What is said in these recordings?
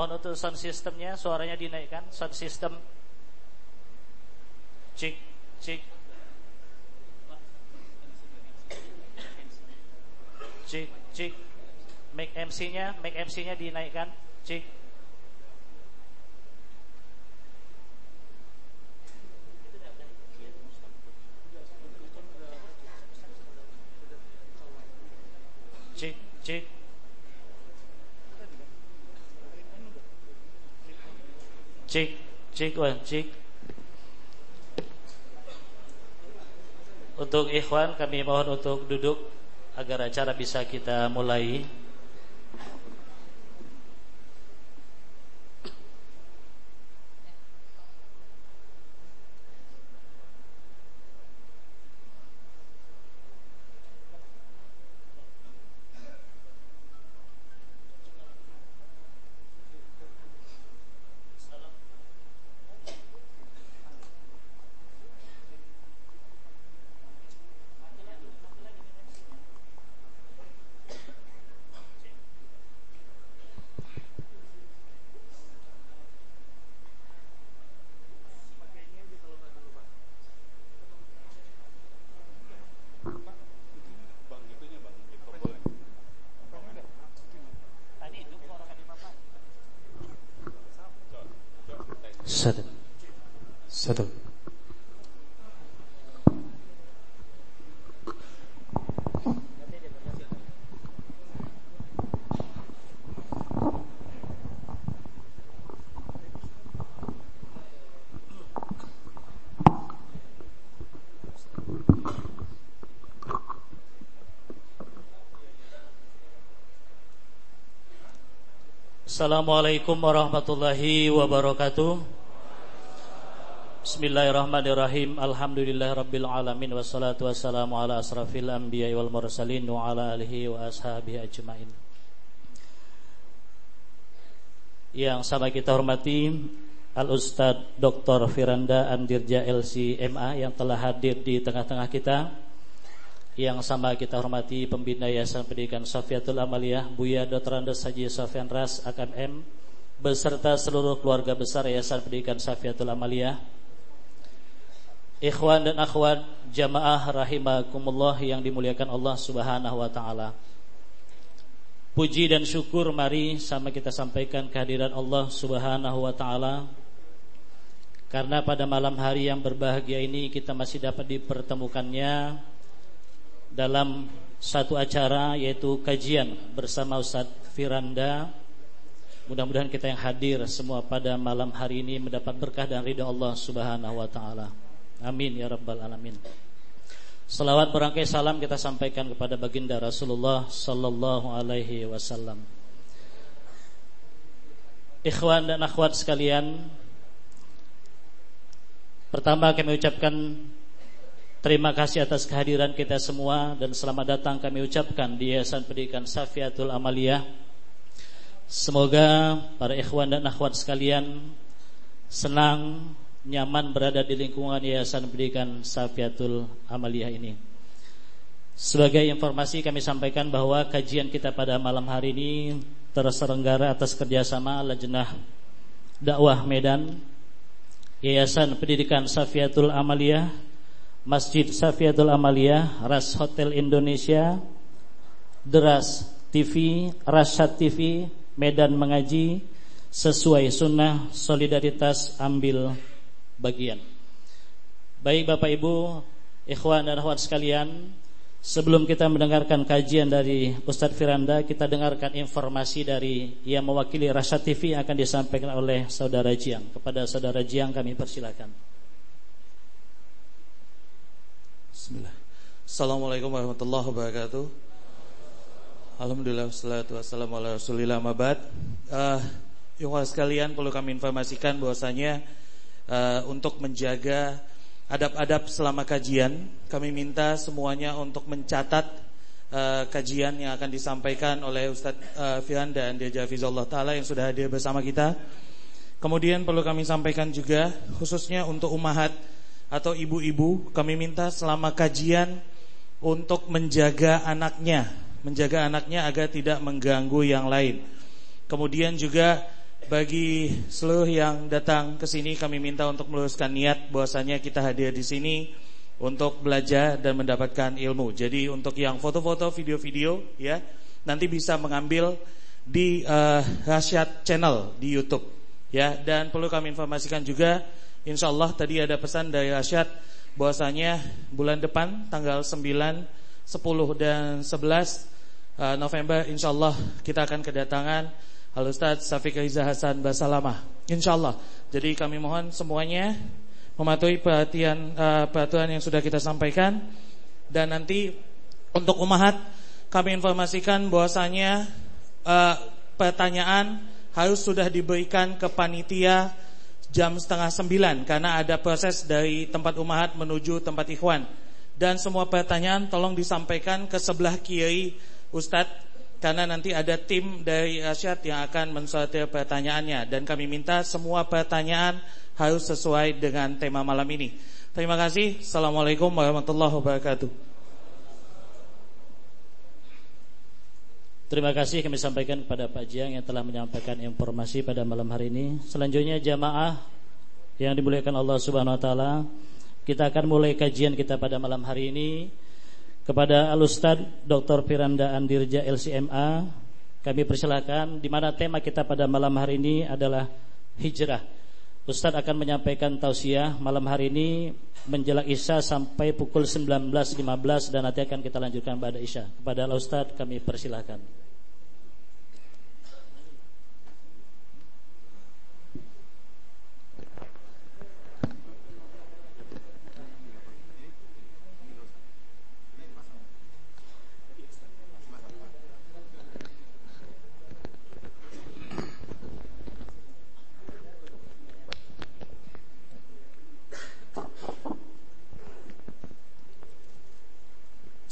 Mohon untuk sound systemnya suaranya dinaikkan, sound system. Cek, cek. Cek, cek. Make MC-nya, make MC-nya dinaikkan. Cek. Cek, cek. Cek, cek, wan, cek. Untuk ikhwan kami mohon untuk duduk agar acara bisa kita mulai. Satu. Satu. Assalamualaikum warahmatullahi wabarakatuh. Bismillahirrahmanirrahim. Alhamdulillahirabbil alamin wassalatu wassalamu ala asrafil anbiya'i wal mursalin wa ala alihi wa ashabihi ajmain. Yang sama kita hormati Al Ustad Dr. Firanda Andirja LCMA yang telah hadir di tengah-tengah kita. Yang sama kita hormati pembina Yayasan Pendidikan Safiatul Amaliyah Buya Dr. Andes Haji Sofian Ras AKM beserta seluruh keluarga besar Yayasan Pendidikan Safiatul Amaliyah Ikhwan dan akhwat jamaah rahimakumullah yang dimuliakan Allah Subhanahu wa taala. Puji dan syukur mari sama kita sampaikan kehadiran Allah Subhanahu wa taala. Karena pada malam hari yang berbahagia ini kita masih dapat dipertemukannya dalam satu acara yaitu kajian bersama Ustaz Firanda. Mudah-mudahan kita yang hadir semua pada malam hari ini mendapat berkah dan ridha Allah Subhanahu wa taala. Amin ya rabbal alamin. Salawat berangkai salam kita sampaikan kepada baginda Rasulullah sallallahu alaihi wasallam. Ikhwan dan akhwat sekalian, pertama kami ucapkan terima kasih atas kehadiran kita semua dan selamat datang kami ucapkan di Yayasan Pendidikan Safiatul Amaliyah. Semoga para ikhwan dan akhwat sekalian senang nyaman berada di lingkungan Yayasan Pendidikan Safiatul Amaliyah ini. Sebagai informasi kami sampaikan bahwa kajian kita pada malam hari ini terselenggara atas kerjasama Lajnah Dakwah Medan, Yayasan Pendidikan Safiatul Amalia, Masjid Safiatul Amalia, Ras Hotel Indonesia, Deras TV, Rasyad TV, Medan Mengaji, sesuai sunnah solidaritas ambil bagian. Baik Bapak Ibu, ikhwan dan akhwat sekalian, Sebelum kita mendengarkan kajian dari Ustadz Firanda, kita dengarkan informasi dari yang mewakili Rasa TV yang akan disampaikan oleh Saudara Jiang. Kepada Saudara Jiang kami persilakan. Bismillah. Assalamualaikum warahmatullahi wabarakatuh. Alhamdulillah wassalatu wassalamu ala rasulillah mabad. Uh, yang sekalian perlu kami informasikan bahwasanya uh, untuk menjaga adab-adab selama kajian. Kami minta semuanya untuk mencatat uh, kajian yang akan disampaikan oleh Ustadz uh, Fian dan Dia Jafizullah Ta'ala yang sudah hadir bersama kita. Kemudian perlu kami sampaikan juga khususnya untuk umahat atau ibu-ibu kami minta selama kajian untuk menjaga anaknya, menjaga anaknya agar tidak mengganggu yang lain. Kemudian juga bagi seluruh yang datang ke sini kami minta untuk meluruskan niat bahwasanya kita hadir di sini untuk belajar dan mendapatkan ilmu. Jadi untuk yang foto-foto, video-video ya, nanti bisa mengambil di uh, Channel di YouTube ya. Dan perlu kami informasikan juga insya Allah tadi ada pesan dari Rasyad bahwasanya bulan depan tanggal 9, 10 dan 11 uh, November insya Allah kita akan kedatangan Al Ustaz Safiq Riza Hasan Basalamah. InsyaAllah. Jadi kami mohon semuanya Mematuhi perhatian uh, peraturan yang sudah kita sampaikan. Dan nanti Untuk umahat Kami informasikan bahwasanya uh, Pertanyaan Harus sudah diberikan ke panitia Jam setengah sembilan Karena ada proses dari tempat umahat Menuju tempat ikhwan Dan semua pertanyaan tolong disampaikan ke sebelah kiri Ustadz karena nanti ada tim dari Asyad yang akan mensortir pertanyaannya dan kami minta semua pertanyaan harus sesuai dengan tema malam ini. Terima kasih. Assalamualaikum warahmatullahi wabarakatuh. Terima kasih kami sampaikan kepada Pak Jiang yang telah menyampaikan informasi pada malam hari ini. Selanjutnya jamaah yang dimuliakan Allah Subhanahu wa taala, kita akan mulai kajian kita pada malam hari ini kepada Alustad Dr. Firanda Andirja LCMA kami persilakan di mana tema kita pada malam hari ini adalah hijrah. Ustadz akan menyampaikan tausiah malam hari ini menjelang Isya sampai pukul 19.15 dan nanti akan kita lanjutkan pada Isya. Kepada Ustadz kami persilakan.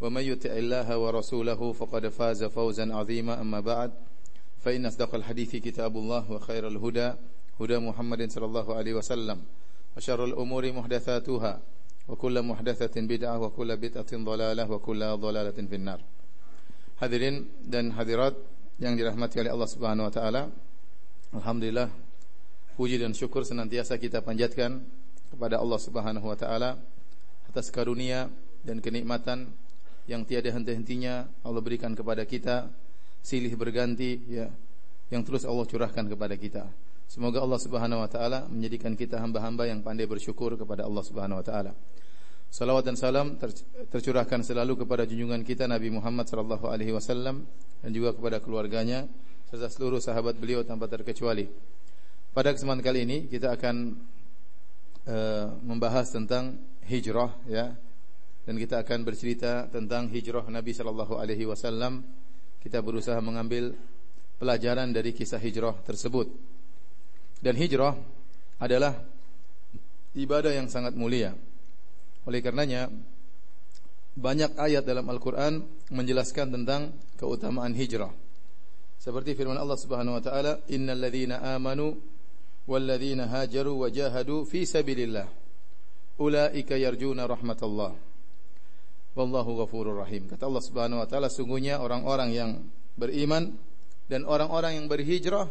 ومن يطع الله ورسوله فقد فاز فوزا عظيما أما بعد فإن أصدق الحديث كتاب الله وخير الهدى هدى محمد صلى الله عليه وسلم وشر الأمور محدثاتها وكل محدثة بدعة وكل بدعة ضلالة وكل ضلالة في النار Hadirin dan hadirat yang dirahmati oleh Allah Subhanahu wa taala. Alhamdulillah puji dan syukur senantiasa kita panjatkan kepada Allah Subhanahu wa taala atas karunia dan kenikmatan yang tiada henti-hentinya Allah berikan kepada kita silih berganti ya yang terus Allah curahkan kepada kita Semoga Allah Subhanahu wa taala menjadikan kita hamba-hamba yang pandai bersyukur kepada Allah Subhanahu wa taala. Salawat dan salam tercurahkan selalu kepada junjungan kita Nabi Muhammad sallallahu alaihi wasallam dan juga kepada keluarganya serta seluruh sahabat beliau tanpa terkecuali. Pada kesempatan kali ini kita akan uh, membahas tentang hijrah ya. Dan kita akan bercerita tentang hijrah Nabi sallallahu alaihi wasallam. Kita berusaha mengambil pelajaran dari kisah hijrah tersebut. Dan hijrah adalah ibadah yang sangat mulia. Oleh karenanya banyak ayat dalam Al-Qur'an menjelaskan tentang keutamaan hijrah. Seperti firman Allah Subhanahu wa taala, "Innal ladzina amanu wal ladzina hajaru wa jahadu fi sabilillah ulaika yarjuna rahmatullah." Wallahu ghafurur rahim. Kata Allah Subhanahu wa taala, sungguhnya orang-orang yang beriman dan orang-orang yang berhijrah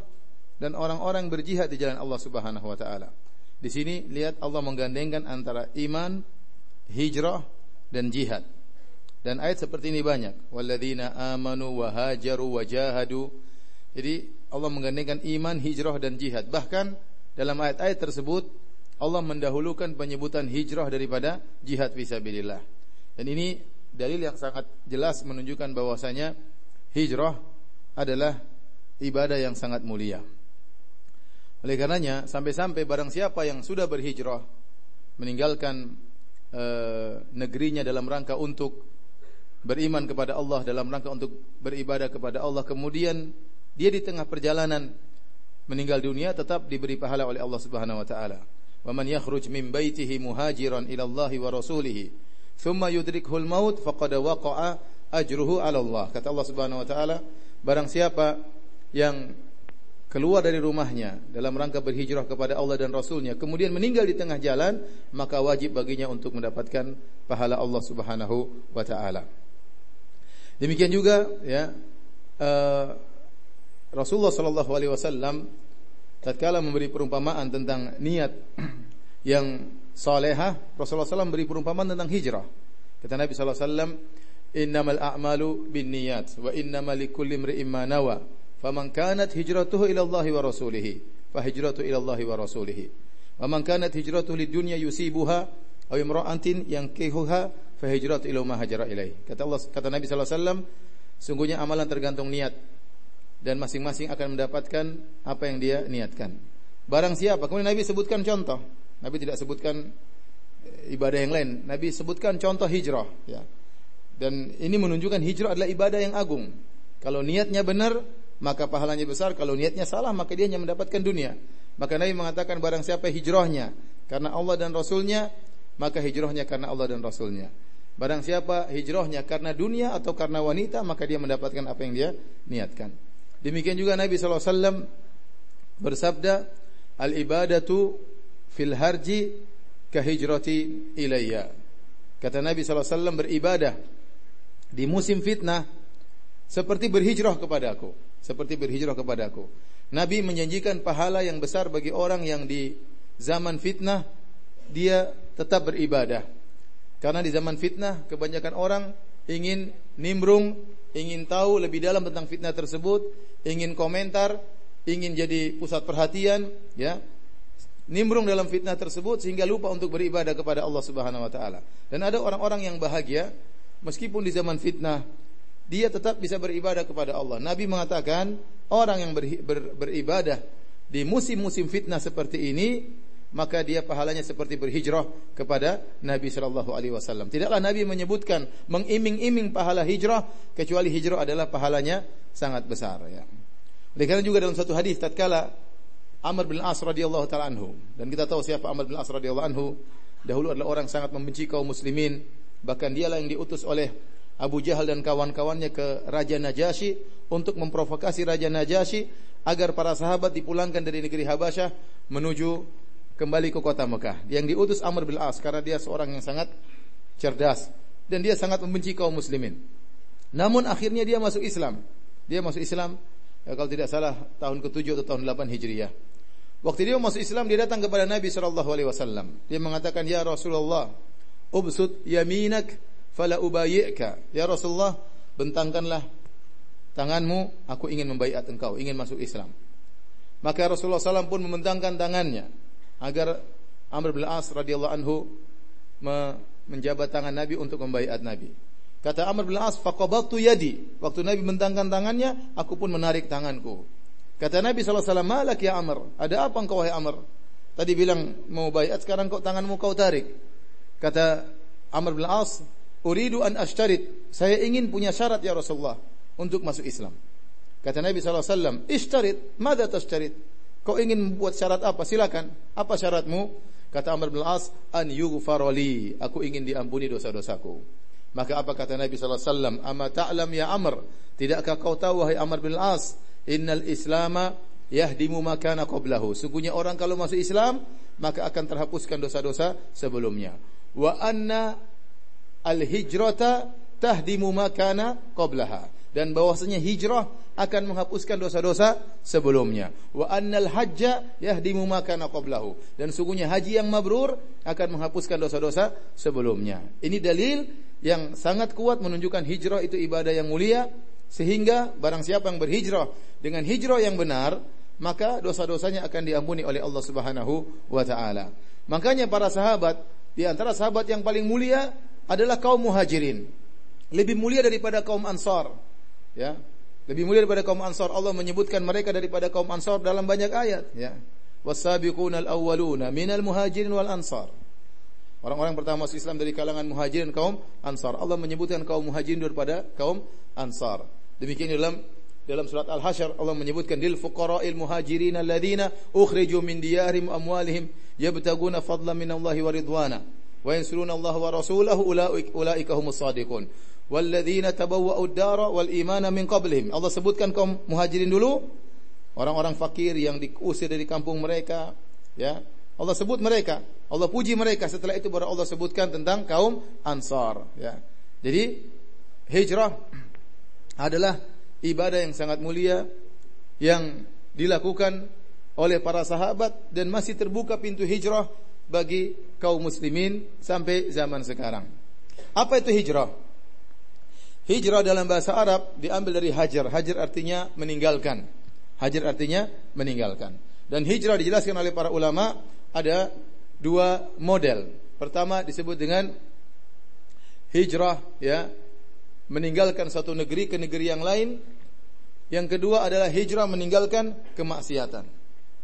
dan orang-orang berjihad di jalan Allah Subhanahu wa taala. Di sini lihat Allah menggandengkan antara iman hijrah dan jihad. Dan ayat seperti ini banyak. Walladzina amanu wa hajaru wa jahadu. Jadi Allah menggandengkan iman, hijrah dan jihad. Bahkan dalam ayat-ayat tersebut Allah mendahulukan penyebutan hijrah daripada jihad fisabilillah. Dan ini dalil yang sangat jelas menunjukkan bahwasanya hijrah adalah ibadah yang sangat mulia. Oleh karenanya sampai-sampai barang siapa yang sudah berhijrah meninggalkan e, negerinya dalam rangka untuk beriman kepada Allah dalam rangka untuk beribadah kepada Allah kemudian dia di tengah perjalanan meninggal dunia tetap diberi pahala oleh Allah Subhanahu wa taala. Wa man yakhruj min baitihi muhajiran ila wa rasulih thumma yudrikuhul maut faqad waqa'a ajruhu 'ala Allah. Kata Allah Subhanahu wa taala, barang siapa yang keluar dari rumahnya dalam rangka berhijrah kepada Allah dan Rasulnya kemudian meninggal di tengah jalan maka wajib baginya untuk mendapatkan pahala Allah Subhanahu wa taala. Demikian juga ya uh, Rasulullah sallallahu alaihi wasallam tatkala memberi perumpamaan tentang niat yang salehah Rasulullah SAW beri perumpamaan tentang hijrah. Kata Nabi wasallam, "Innamal a'malu binniyat wa innamal likulli imri'in ma nawa." faman kanat hijratuhu ila Allah wa rasulih fa hijratu ila Allah wa rasulih wa man kanat hijratuhu lidunya yusibuha aw imra'atin yankihuha fa hijratu ila ma hajara ilaih. Kata Allah kata Nabi sallallahu sungguhnya amalan tergantung niat dan masing-masing akan mendapatkan apa yang dia niatkan. Barang siapa? Kemudian Nabi sebutkan contoh Nabi tidak sebutkan eh, ibadah yang lain Nabi sebutkan contoh hijrah ya dan ini menunjukkan hijrah adalah ibadah yang agung kalau niatnya benar maka pahalanya besar. Kalau niatnya salah, maka dia hanya mendapatkan dunia. Maka Nabi mengatakan barang siapa hijrahnya karena Allah dan Rasulnya, maka hijrahnya karena Allah dan Rasulnya. Barang siapa hijrahnya karena dunia atau karena wanita, maka dia mendapatkan apa yang dia niatkan. Demikian juga Nabi SAW bersabda, Al-ibadatu fil harji kahijrati ilayya. Kata Nabi SAW beribadah di musim fitnah seperti berhijrah kepada aku seperti berhijrah kepadaku. Nabi menjanjikan pahala yang besar bagi orang yang di zaman fitnah dia tetap beribadah. Karena di zaman fitnah kebanyakan orang ingin nimbrung, ingin tahu lebih dalam tentang fitnah tersebut, ingin komentar, ingin jadi pusat perhatian, ya. Nimbrung dalam fitnah tersebut sehingga lupa untuk beribadah kepada Allah Subhanahu wa taala. Dan ada orang-orang yang bahagia meskipun di zaman fitnah dia tetap bisa beribadah kepada Allah. Nabi mengatakan orang yang ber, ber, beribadah di musim-musim fitnah seperti ini maka dia pahalanya seperti berhijrah kepada Nabi sallallahu alaihi wasallam. Tidaklah Nabi menyebutkan mengiming-iming pahala hijrah kecuali hijrah adalah pahalanya sangat besar ya. Oleh karena juga dalam satu hadis tatkala Amr bin As radhiyallahu taala anhu dan kita tahu siapa Amr bin As radhiyallahu anhu dahulu adalah orang sangat membenci kaum muslimin bahkan dialah yang diutus oleh Abu Jahal dan kawan-kawannya ke Raja Najasyi untuk memprovokasi Raja Najasyi agar para sahabat dipulangkan dari negeri Habasyah menuju kembali ke kota Mekah. Yang diutus Amr bin As karena dia seorang yang sangat cerdas dan dia sangat membenci kaum muslimin. Namun akhirnya dia masuk Islam. Dia masuk Islam ya, kalau tidak salah tahun ke-7 atau tahun 8 Hijriah. Waktu dia masuk Islam dia datang kepada Nabi sallallahu alaihi wasallam. Dia mengatakan, "Ya Rasulullah, ubsut yaminak fala ubayyika ya Rasulullah bentangkanlah tanganmu aku ingin membaiat engkau ingin masuk Islam Maka Rasulullah SAW pun membentangkan tangannya agar Amr bin As radhiyallahu anhu menjabat tangan Nabi untuk membaiat Nabi. Kata Amr bin As, "Faqabattu yadi." Waktu Nabi membentangkan tangannya, aku pun menarik tanganku. Kata Nabi SAW, "Malak ya Amr? Ada apa engkau wahai Amr?" Tadi bilang mau baiat, sekarang kok tanganmu kau tarik. Kata Amr bin As, "Uridu an ashtarit." Saya ingin punya syarat ya Rasulullah untuk masuk Islam. Kata Nabi SAW, Ishtarit, mada tashtarit? Kau ingin membuat syarat apa? Silakan. Apa syaratmu? Kata Amr bin As, An yughfaroli. Aku ingin diampuni dosa-dosaku. Maka apa kata Nabi SAW? Ama ta'lam ya Amr. Tidakkah kau tahu wahai Amr bin As? Innal islama yahdimu makana qablahu. Sungguhnya orang kalau masuk Islam, maka akan terhapuskan dosa-dosa sebelumnya. Wa anna al-hijrata tahdimu makana qablaha dan bahwasanya hijrah akan menghapuskan dosa-dosa sebelumnya. Wa annal hajja yahdimu ma kana qablahu. Dan sungguhnya haji yang mabrur akan menghapuskan dosa-dosa sebelumnya. Ini dalil yang sangat kuat menunjukkan hijrah itu ibadah yang mulia sehingga barang siapa yang berhijrah dengan hijrah yang benar maka dosa-dosanya akan diampuni oleh Allah Subhanahu wa taala. Makanya para sahabat di antara sahabat yang paling mulia adalah kaum muhajirin. Lebih mulia daripada kaum ansar ya lebih mulia daripada kaum Ansar Allah menyebutkan mereka daripada kaum Ansar dalam banyak ayat ya wasabiqunal awwaluna minal muhajirin wal ansar orang-orang pertama masuk Islam dari kalangan muhajirin kaum Ansar Allah menyebutkan kaum muhajirin daripada kaum Ansar demikian dalam dalam surat Al-Hasyr Allah menyebutkan lil fuqara'il muhajirin alladziina ukhriju min diyarihim amwalihim yabtaguna fadlan min Allah wa ridwana wa yansuruna Allah wa rasulahu ulaika humus shadiqun walladzina tabawwa'u ad-dara wal imana min qablihim. Allah sebutkan kaum muhajirin dulu, orang-orang fakir yang diusir dari kampung mereka, ya. Allah sebut mereka, Allah puji mereka. Setelah itu baru Allah sebutkan tentang kaum Ansar, ya. Jadi hijrah adalah ibadah yang sangat mulia yang dilakukan oleh para sahabat dan masih terbuka pintu hijrah bagi kaum muslimin sampai zaman sekarang. Apa itu hijrah? Hijrah dalam bahasa Arab diambil dari hajar. Hajar artinya meninggalkan. Hajar artinya meninggalkan. Dan hijrah dijelaskan oleh para ulama ada dua model. Pertama disebut dengan hijrah ya, meninggalkan satu negeri ke negeri yang lain. Yang kedua adalah hijrah meninggalkan kemaksiatan.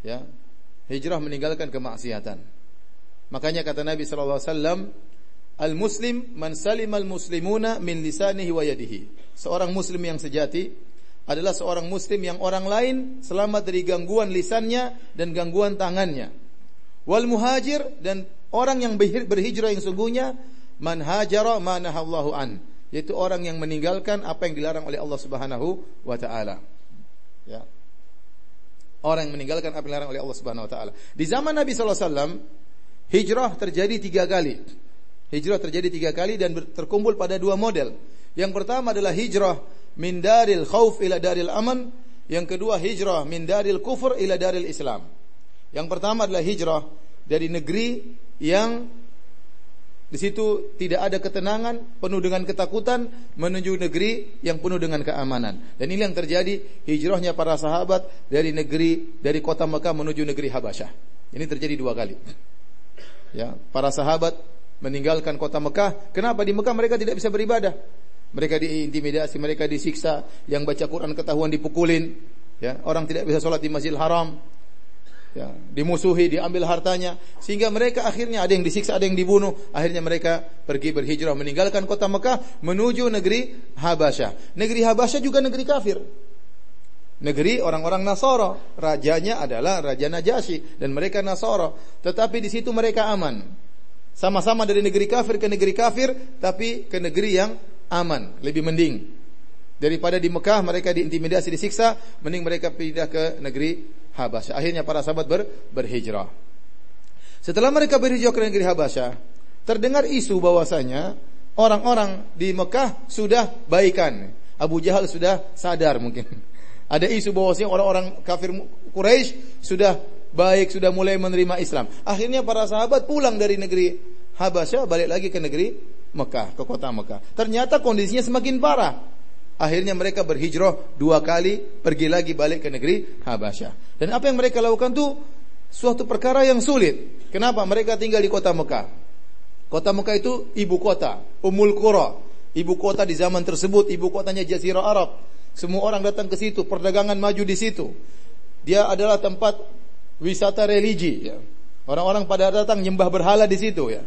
Ya. Hijrah meninggalkan kemaksiatan. Makanya kata Nabi wasallam, Al-muslim man salimal muslimuna min lisanihi wa yadihi. Seorang muslim yang sejati adalah seorang muslim yang orang lain selamat dari gangguan lisannya dan gangguan tangannya. Wal muhajir dan orang yang berhijrah yang sungguhnya man hajara ma nahallahu an, yaitu orang yang meninggalkan apa yang dilarang oleh Allah Subhanahu wa taala. Ya. Orang yang meninggalkan apa yang dilarang oleh Allah Subhanahu wa taala. Di zaman Nabi sallallahu alaihi wasallam hijrah terjadi tiga kali. Hijrah terjadi tiga kali dan terkumpul pada dua model. Yang pertama adalah hijrah min daril khauf ila daril aman. Yang kedua hijrah min daril kufur ila daril Islam. Yang pertama adalah hijrah dari negeri yang di situ tidak ada ketenangan, penuh dengan ketakutan menuju negeri yang penuh dengan keamanan. Dan ini yang terjadi hijrahnya para sahabat dari negeri dari kota Mekah menuju negeri Habasyah. Ini terjadi dua kali. Ya, para sahabat meninggalkan kota Mekah. Kenapa di Mekah mereka tidak bisa beribadah? Mereka diintimidasi, mereka disiksa, yang baca Quran ketahuan dipukulin, ya, orang tidak bisa sholat di Masjidil Haram. Ya, dimusuhi, diambil hartanya, sehingga mereka akhirnya ada yang disiksa, ada yang dibunuh. Akhirnya mereka pergi berhijrah meninggalkan kota Mekah menuju negeri Habasyah. Negeri Habasyah juga negeri kafir. Negeri orang-orang Nasoro, rajanya adalah Raja Najasyi dan mereka Nasoro. Tetapi di situ mereka aman. Sama-sama dari negeri kafir ke negeri kafir, tapi ke negeri yang aman, lebih mending. Daripada di Mekah mereka diintimidasi, disiksa, mending mereka pindah ke negeri Habasyah. Akhirnya para sahabat ber, berhijrah. Setelah mereka berhijrah ke negeri Habasyah, terdengar isu bahwasanya orang-orang di Mekah sudah baikan. Abu Jahal sudah sadar mungkin. Ada isu bahwasanya orang-orang kafir Quraisy sudah baik sudah mulai menerima Islam. Akhirnya para sahabat pulang dari negeri Habasyah balik lagi ke negeri Mekah, ke kota Mekah. Ternyata kondisinya semakin parah. Akhirnya mereka berhijrah dua kali, pergi lagi balik ke negeri Habasyah. Dan apa yang mereka lakukan itu suatu perkara yang sulit. Kenapa? Mereka tinggal di kota Mekah. Kota Mekah itu ibu kota, Umul Qura. Ibu kota di zaman tersebut, ibu kotanya Jazirah Arab. Semua orang datang ke situ, perdagangan maju di situ. Dia adalah tempat wisata religi. Ya. Orang-orang pada datang nyembah berhala di situ. Ya.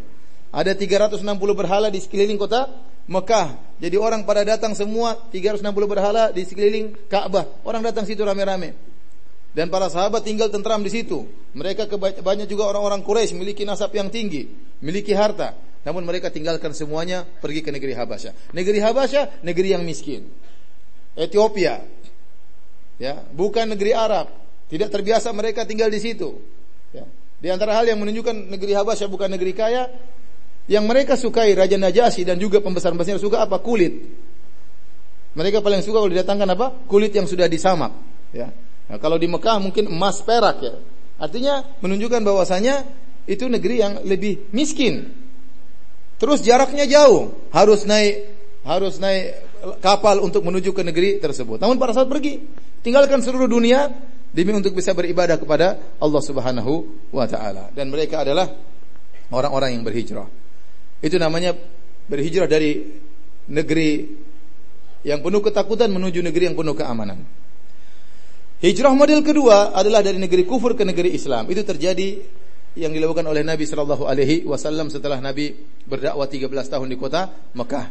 Ada 360 berhala di sekeliling kota Mekah. Jadi orang pada datang semua 360 berhala di sekeliling Ka'bah. Orang datang situ rame-rame. Dan para sahabat tinggal tentram di situ. Mereka banyak juga orang-orang Quraisy memiliki nasab yang tinggi, memiliki harta. Namun mereka tinggalkan semuanya pergi ke negeri Habasyah. Negeri Habasyah negeri yang miskin. Ethiopia. Ya, bukan negeri Arab. Tidak terbiasa mereka tinggal di situ. Ya. Di antara hal yang menunjukkan negeri Habasyah bukan negeri kaya, yang mereka sukai Raja Najasyi dan juga pembesar-pembesar suka apa? Kulit. Mereka paling suka kalau didatangkan apa? Kulit yang sudah disamak. Ya. Nah, kalau di Mekah mungkin emas perak ya. Artinya menunjukkan bahwasanya itu negeri yang lebih miskin. Terus jaraknya jauh, harus naik harus naik kapal untuk menuju ke negeri tersebut. Namun para sahabat pergi, tinggalkan seluruh dunia demi untuk bisa beribadah kepada Allah Subhanahu wa taala. Dan mereka adalah orang-orang yang berhijrah. Itu namanya berhijrah dari negeri yang penuh ketakutan menuju negeri yang penuh keamanan. Hijrah model kedua adalah dari negeri kufur ke negeri Islam. Itu terjadi yang dilakukan oleh Nabi Shallallahu Alaihi Wasallam setelah Nabi berdakwah 13 tahun di kota Mekah.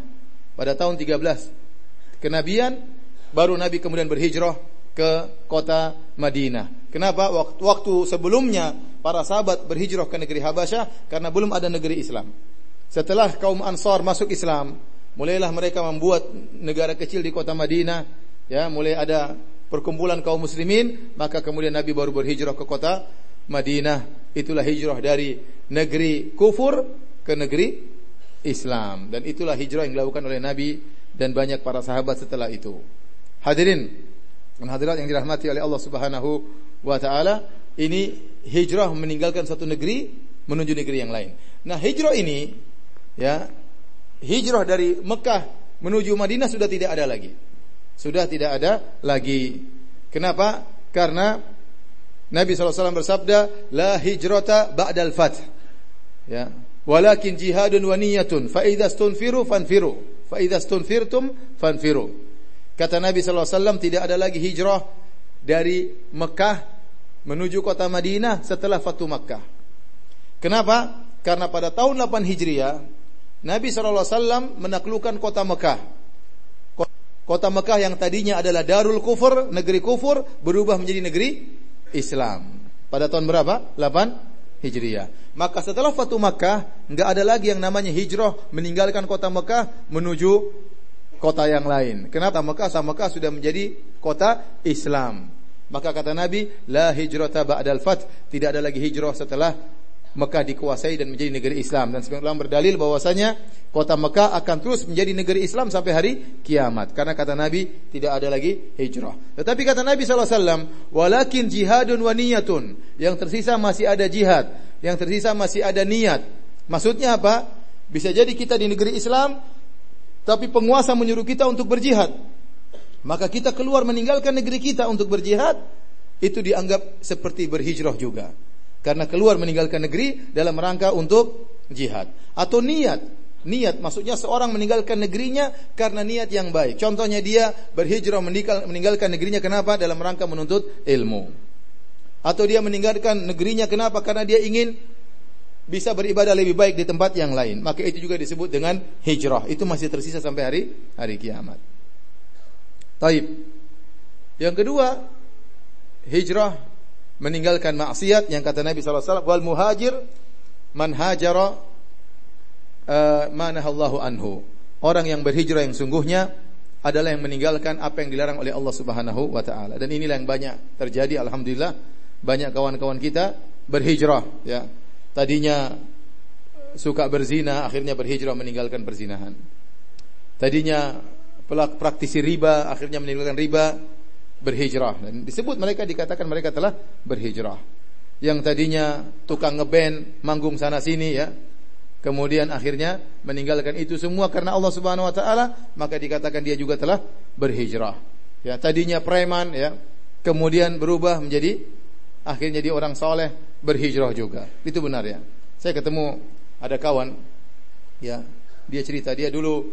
Pada tahun 13 kenabian baru Nabi kemudian berhijrah ke kota Madinah. Kenapa? Waktu, sebelumnya para sahabat berhijrah ke negeri Habasyah karena belum ada negeri Islam. Setelah kaum Ansar masuk Islam, mulailah mereka membuat negara kecil di kota Madinah, ya, mulai ada perkumpulan kaum muslimin, maka kemudian Nabi baru berhijrah ke kota Madinah. Itulah hijrah dari negeri kufur ke negeri Islam dan itulah hijrah yang dilakukan oleh Nabi dan banyak para sahabat setelah itu. Hadirin dan hadirat yang dirahmati oleh Allah Subhanahu wa taala, ini hijrah meninggalkan satu negeri menuju negeri yang lain. Nah, hijrah ini ya hijrah dari Mekah menuju Madinah sudah tidak ada lagi. Sudah tidak ada lagi. Kenapa? Karena Nabi SAW bersabda, La hijrata ba'dal fath. Ya. Walakin jihadun wa niyatun. Fa idza stunfiru fanfiru. Fa idza stunfirtum fanfiru. Kata Nabi SAW tidak ada lagi hijrah dari Mekah menuju kota Madinah setelah Fatu Mekah. Kenapa? Karena pada tahun 8 Hijriah Nabi SAW menaklukkan kota Mekah Kota Mekah yang tadinya adalah Darul Kufur, negeri kufur, berubah menjadi negeri Islam. Pada tahun berapa? 8 Hijriah. Maka setelah Fatu Mekah, nggak ada lagi yang namanya hijrah meninggalkan kota Mekah menuju kota yang lain. Kenapa Mekah sama Mekah sudah menjadi kota Islam. Maka kata Nabi, la hijrata ba'dal fath, tidak ada lagi hijrah setelah Mekah dikuasai dan menjadi negeri Islam dan sebagian ulama berdalil bahwasanya kota Mekah akan terus menjadi negeri Islam sampai hari kiamat karena kata Nabi tidak ada lagi hijrah. Tetapi kata Nabi SAW, walakin jihadun wa niyatun yang tersisa masih ada jihad, yang tersisa masih ada niat. Maksudnya apa? Bisa jadi kita di negeri Islam tapi penguasa menyuruh kita untuk berjihad. Maka kita keluar meninggalkan negeri kita untuk berjihad itu dianggap seperti berhijrah juga karena keluar meninggalkan negeri dalam rangka untuk jihad. Atau niat. Niat maksudnya seorang meninggalkan negerinya karena niat yang baik. Contohnya dia berhijrah meninggalkan negerinya kenapa? Dalam rangka menuntut ilmu. Atau dia meninggalkan negerinya kenapa? Karena dia ingin bisa beribadah lebih baik di tempat yang lain. Maka itu juga disebut dengan hijrah. Itu masih tersisa sampai hari hari kiamat. Taib. Yang kedua hijrah meninggalkan maksiat yang kata Nabi SAW wal muhajir man hajara uh, manahallahu anhu. Orang yang berhijrah yang sungguhnya adalah yang meninggalkan apa yang dilarang oleh Allah Subhanahu wa taala. Dan inilah yang banyak terjadi alhamdulillah banyak kawan-kawan kita berhijrah ya. Tadinya suka berzina akhirnya berhijrah meninggalkan perzinahan. Tadinya praktisi riba akhirnya meninggalkan riba berhijrah dan disebut mereka dikatakan mereka telah berhijrah. Yang tadinya tukang ngeband, manggung sana sini ya. Kemudian akhirnya meninggalkan itu semua karena Allah Subhanahu wa taala, maka dikatakan dia juga telah berhijrah. Ya, tadinya preman ya, kemudian berubah menjadi akhirnya dia orang soleh, berhijrah juga. Itu benar ya. Saya ketemu ada kawan, ya, dia cerita dia dulu,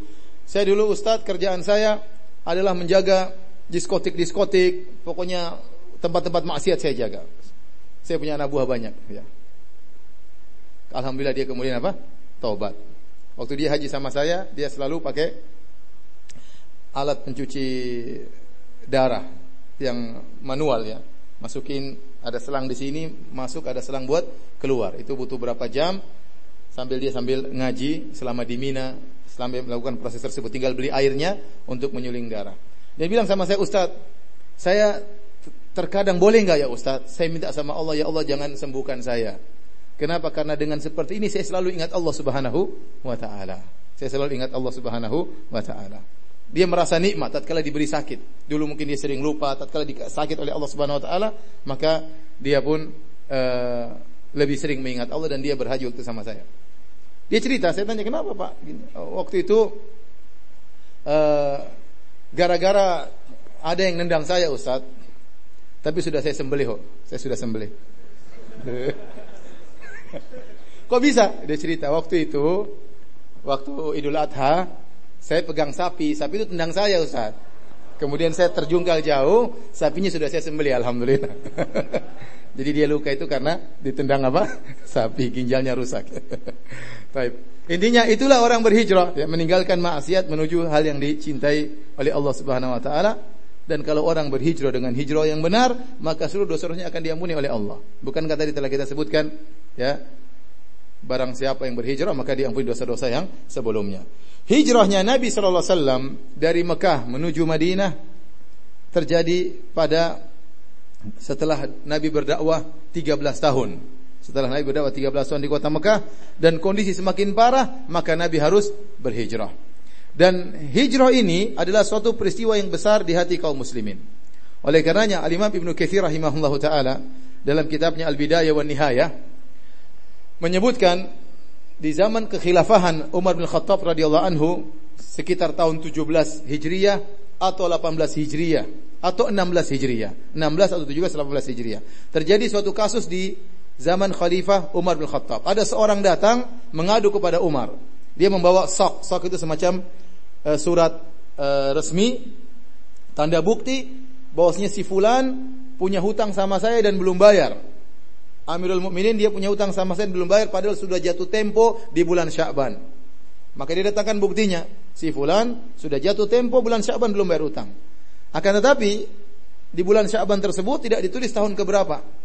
saya dulu Ustadz kerjaan saya adalah menjaga diskotik-diskotik, pokoknya tempat-tempat maksiat saya jaga. Saya punya anak buah banyak, ya. Alhamdulillah dia kemudian apa? Taubat. Waktu dia haji sama saya, dia selalu pakai alat pencuci darah yang manual ya. Masukin ada selang di sini, masuk ada selang buat keluar. Itu butuh berapa jam sambil dia sambil ngaji selama di Mina, sambil melakukan proses tersebut tinggal beli airnya untuk menyuling darah. Dia bilang sama saya, "Ustaz, saya terkadang boleh nggak ya Ustaz? Saya minta sama Allah, ya Allah jangan sembuhkan saya." Kenapa? Karena dengan seperti ini saya selalu ingat Allah Subhanahu wa taala. Saya selalu ingat Allah Subhanahu wa taala. Dia merasa nikmat tatkala diberi sakit. Dulu mungkin dia sering lupa tatkala sakit oleh Allah Subhanahu wa taala, maka dia pun uh, lebih sering mengingat Allah dan dia berhaji waktu sama saya. Dia cerita, saya tanya kenapa Pak? Gini, waktu itu uh, gara-gara ada yang nendang saya Ustaz. Tapi sudah saya sembelih kok. Saya sudah sembelih. Kok bisa? Dia cerita waktu itu waktu Idul Adha saya pegang sapi, sapi itu tendang saya Ustaz. Kemudian saya terjungkal jauh, sapinya sudah saya sembelih alhamdulillah. Jadi dia luka itu karena ditendang apa? Sapi ginjalnya rusak. Baik. Intinya itulah orang berhijrah ya, meninggalkan maksiat menuju hal yang dicintai oleh Allah Subhanahu wa taala dan kalau orang berhijrah dengan hijrah yang benar, maka seluruh dosa-dosanya akan diampuni oleh Allah. Bukan kata tadi telah kita sebutkan, ya, barang siapa yang berhijrah maka diampuni dosa-dosa yang sebelumnya. Hijrahnya Nabi sallallahu alaihi wasallam dari Mekah menuju Madinah terjadi pada setelah Nabi berdakwah 13 tahun. Setelah Nabi berdakwah 13 tahun di kota Mekah dan kondisi semakin parah, maka Nabi harus berhijrah. Dan hijrah ini adalah suatu peristiwa yang besar di hati kaum muslimin. Oleh karenanya Al-Imam Ibnu Katsir rahimahullahu taala dalam kitabnya Al-Bidayah wan Nihayah menyebutkan di zaman kekhilafahan Umar bin Khattab radhiyallahu anhu sekitar tahun 17 Hijriah atau 18 Hijriah atau 16 Hijriah. 16 atau 17 18 Hijriah. Terjadi suatu kasus di zaman Khalifah Umar bin Khattab. Ada seorang datang mengadu kepada Umar. Dia membawa sok. Sok itu semacam uh, surat uh, resmi tanda bukti bahwasanya si fulan punya hutang sama saya dan belum bayar. Amirul Mukminin dia punya hutang sama saya dan belum bayar padahal sudah jatuh tempo di bulan Sya'ban. Maka dia datangkan buktinya. Si fulan sudah jatuh tempo bulan Sya'ban belum bayar hutang. Akan tetapi di bulan Sya'ban tersebut tidak ditulis tahun keberapa.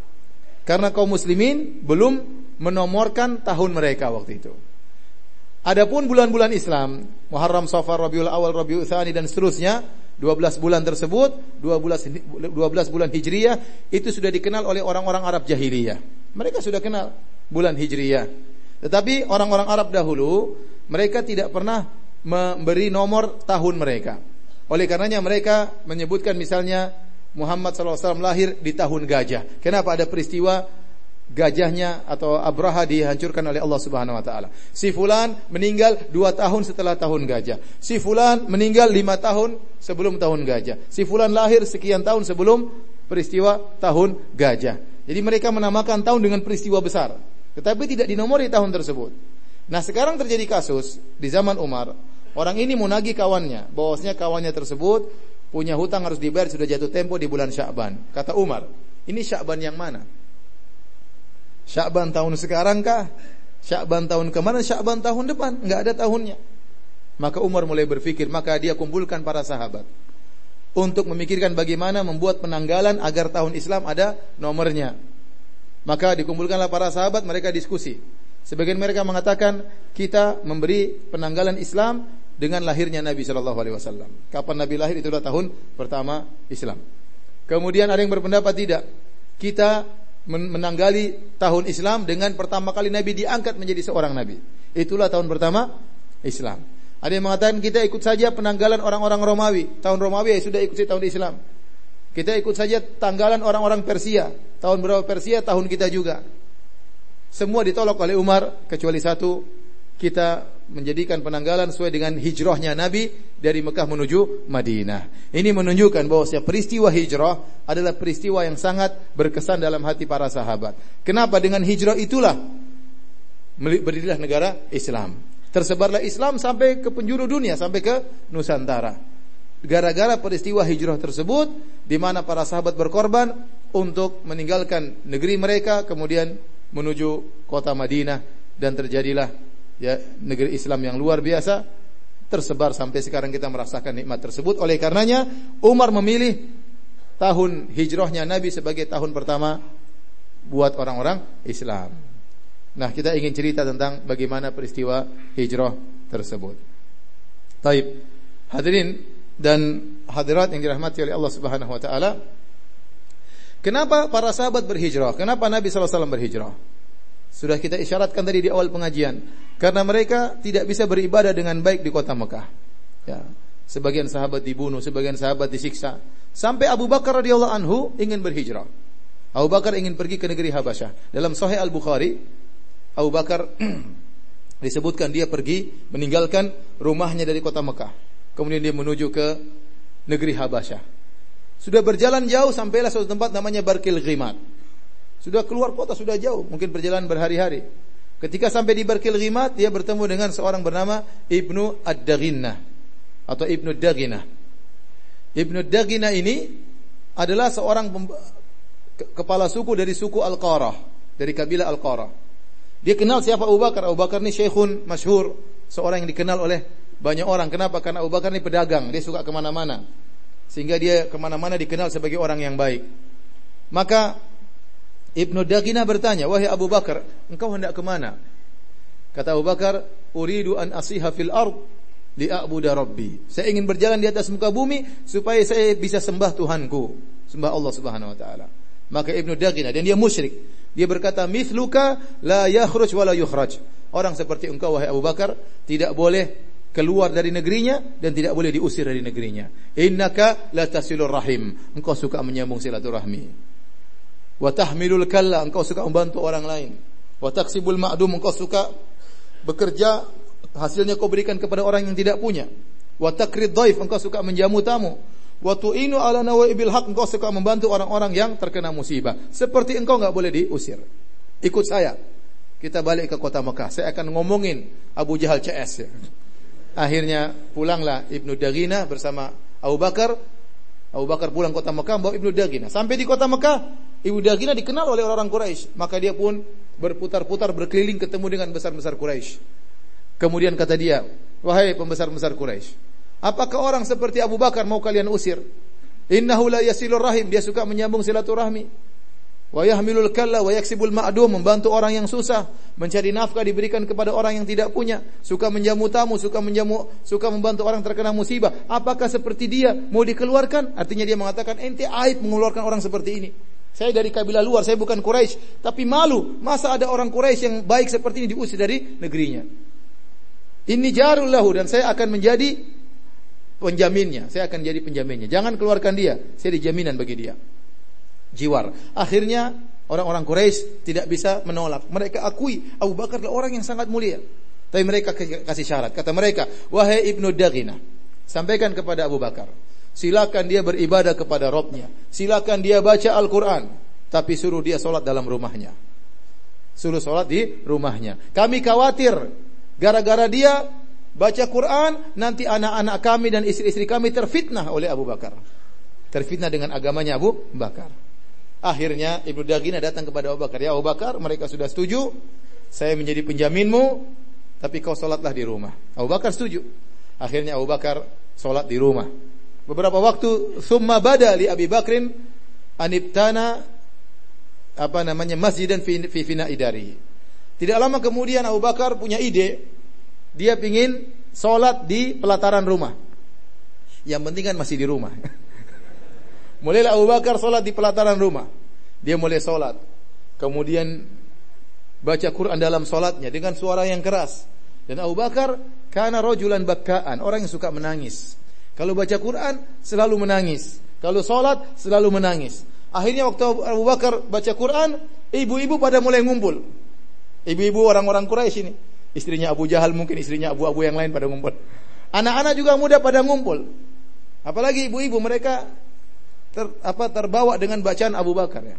Karena kaum muslimin belum menomorkan tahun mereka waktu itu. Adapun bulan-bulan Islam, Muharram, Safar, Rabiul Awal, Rabiul Tsani dan seterusnya, 12 bulan tersebut, 12 12 bulan Hijriyah itu sudah dikenal oleh orang-orang Arab jahiliyah. Mereka sudah kenal bulan Hijriyah. Tetapi orang-orang Arab dahulu mereka tidak pernah memberi nomor tahun mereka. Oleh karenanya mereka menyebutkan misalnya Muhammad SAW lahir di tahun gajah. Kenapa ada peristiwa gajahnya atau Abraha dihancurkan oleh Allah Subhanahu wa taala. Si fulan meninggal dua tahun setelah tahun gajah. Si fulan meninggal lima tahun sebelum tahun gajah. Si fulan lahir sekian tahun sebelum peristiwa tahun gajah. Jadi mereka menamakan tahun dengan peristiwa besar, tetapi tidak dinomori tahun tersebut. Nah, sekarang terjadi kasus di zaman Umar. Orang ini menagih kawannya, bahwasanya kawannya tersebut punya hutang harus dibayar sudah jatuh tempo di bulan Sya'ban. Kata Umar, ini Sya'ban yang mana? Sya'ban tahun sekarang kah? Sya'ban tahun kemarin, Sya'ban tahun depan, enggak ada tahunnya. Maka Umar mulai berpikir, maka dia kumpulkan para sahabat untuk memikirkan bagaimana membuat penanggalan agar tahun Islam ada nomornya. Maka dikumpulkanlah para sahabat, mereka diskusi. Sebagian mereka mengatakan kita memberi penanggalan Islam dengan lahirnya Nabi Shallallahu Alaihi Wasallam. Kapan Nabi lahir itulah tahun pertama Islam. Kemudian ada yang berpendapat tidak. Kita menanggali tahun Islam dengan pertama kali Nabi diangkat menjadi seorang Nabi. Itulah tahun pertama Islam. Ada yang mengatakan kita ikut saja penanggalan orang-orang Romawi. Tahun Romawi ya sudah ikut tahun Islam. Kita ikut saja tanggalan orang-orang Persia. Tahun berapa Persia, tahun kita juga. Semua ditolak oleh Umar kecuali satu. Kita menjadikan penanggalan sesuai dengan hijrahnya Nabi dari Mekah menuju Madinah. Ini menunjukkan bahwa peristiwa hijrah adalah peristiwa yang sangat berkesan dalam hati para sahabat. Kenapa dengan hijrah itulah berdirilah negara Islam. Tersebarlah Islam sampai ke penjuru dunia, sampai ke Nusantara. Gara-gara peristiwa hijrah tersebut di mana para sahabat berkorban untuk meninggalkan negeri mereka kemudian menuju kota Madinah dan terjadilah ya negeri Islam yang luar biasa tersebar sampai sekarang kita merasakan nikmat tersebut. Oleh karenanya Umar memilih tahun hijrahnya Nabi sebagai tahun pertama buat orang-orang Islam. Nah, kita ingin cerita tentang bagaimana peristiwa hijrah tersebut. Taib. Hadirin dan hadirat yang dirahmati oleh Allah Subhanahu wa taala. Kenapa para sahabat berhijrah? Kenapa Nabi SAW berhijrah? Sudah kita isyaratkan tadi di awal pengajian. Karena mereka tidak bisa beribadah dengan baik di kota Mekah. Ya. Sebagian sahabat dibunuh, sebagian sahabat disiksa. Sampai Abu Bakar radhiyallahu anhu ingin berhijrah. Abu Bakar ingin pergi ke negeri Habasyah. Dalam Sahih Al-Bukhari, Abu Bakar disebutkan dia pergi meninggalkan rumahnya dari kota Mekah. Kemudian dia menuju ke negeri Habasyah. Sudah berjalan jauh sampailah suatu tempat namanya Barkil Ghimat. Sudah keluar kota sudah jauh, mungkin perjalanan berhari-hari. Ketika sampai di Barkil Ghimat, dia bertemu dengan seorang bernama Ibnu Ad-Daghinnah atau Ibnu Daginah. Ibnu Daginah ini adalah seorang kepala suku dari suku Al-Qarah, dari kabilah Al-Qarah. Dia kenal siapa Abu Bakar. Abu Bakar ini syekhun masyhur, seorang yang dikenal oleh banyak orang. Kenapa? Karena Abu Bakar ini pedagang, dia suka ke mana-mana. Sehingga dia ke mana-mana dikenal sebagai orang yang baik. Maka Ibnu Daginah bertanya, "Wahai Abu Bakar, engkau hendak ke mana?" Kata Abu Bakar, "Uridu an asiha fil ard li'abuda rabbi." Saya ingin berjalan di atas muka bumi supaya saya bisa sembah Tuhanku, sembah Allah Subhanahu wa taala. Maka Ibnu Daginah dan dia musyrik. Dia berkata, "Mithluka la yakhruj wa la yukhraj." Orang seperti engkau wahai Abu Bakar tidak boleh keluar dari negerinya dan tidak boleh diusir dari negerinya. Innaka la tasilur rahim. Engkau suka menyambung silaturahmi. Wa tahmilul kalla, engkau suka membantu orang lain. Wa taksibul ma'dum, engkau suka bekerja hasilnya kau berikan kepada orang yang tidak punya. Wa takrid dhaif, engkau suka menjamu tamu. Wa tu'inu ala nawaibil haq, engkau suka membantu orang-orang yang terkena musibah. Seperti engkau enggak boleh diusir. Ikut saya. Kita balik ke kota Mekah. Saya akan ngomongin Abu Jahal CS ya. Akhirnya pulanglah Ibnu Dagina bersama Abu Bakar. Abu Bakar pulang kota Mekah bawa Ibnu Dagina. Sampai di kota Mekah, Ibu Dagina dikenal oleh orang Quraisy, maka dia pun berputar-putar berkeliling ketemu dengan besar-besar Quraisy. Kemudian kata dia, "Wahai pembesar-besar Quraisy, apakah orang seperti Abu Bakar mau kalian usir? Innahu la yasilur rahim, dia suka menyambung silaturahmi. Wa yahmilul kalla wa yaksibul ma'dum, membantu orang yang susah, mencari nafkah diberikan kepada orang yang tidak punya, suka menjamu tamu, suka menjamu, suka membantu orang terkena musibah. Apakah seperti dia mau dikeluarkan? Artinya dia mengatakan ente aib mengeluarkan orang seperti ini. Saya dari kabilah luar, saya bukan Quraisy, tapi malu. Masa ada orang Quraisy yang baik seperti ini diusir dari negerinya? Ini jarul lahu dan saya akan menjadi penjaminnya. Saya akan jadi penjaminnya. Jangan keluarkan dia. Saya dijaminan bagi dia. Jiwar. Akhirnya orang-orang Quraisy tidak bisa menolak. Mereka akui Abu Bakar adalah orang yang sangat mulia. Tapi mereka kasih syarat. Kata mereka, wahai ibnu Dagina, sampaikan kepada Abu Bakar. Silakan dia beribadah kepada Robnya. Silakan dia baca Al-Quran. Tapi suruh dia sholat dalam rumahnya. Suruh sholat di rumahnya. Kami khawatir. Gara-gara dia baca Quran, nanti anak-anak kami dan istri-istri kami terfitnah oleh Abu Bakar. Terfitnah dengan agamanya Abu Bakar. Akhirnya Ibnu Dagina datang kepada Abu Bakar. Ya Abu Bakar, mereka sudah setuju. Saya menjadi penjaminmu. Tapi kau sholatlah di rumah. Abu Bakar setuju. Akhirnya Abu Bakar sholat di rumah. Beberapa waktu summa bada li Abi Bakrin anibtana apa namanya masjid dan fi, fi fina idari. Tidak lama kemudian Abu Bakar punya ide, dia pingin sholat di pelataran rumah. Yang penting kan masih di rumah. Mulailah Abu Bakar sholat di pelataran rumah. Dia mulai sholat. Kemudian baca Quran dalam sholatnya dengan suara yang keras. Dan Abu Bakar karena rojulan bakkaan, orang yang suka menangis. Kalau baca Quran selalu menangis. Kalau sholat selalu menangis. Akhirnya waktu Abu Bakar baca Quran, ibu-ibu pada mulai ngumpul. Ibu-ibu orang-orang Quraisy ini. Istrinya Abu Jahal mungkin istrinya abu-abu yang lain pada ngumpul. Anak-anak juga muda pada ngumpul. Apalagi ibu-ibu mereka ter, apa terbawa dengan bacaan Abu Bakar ya.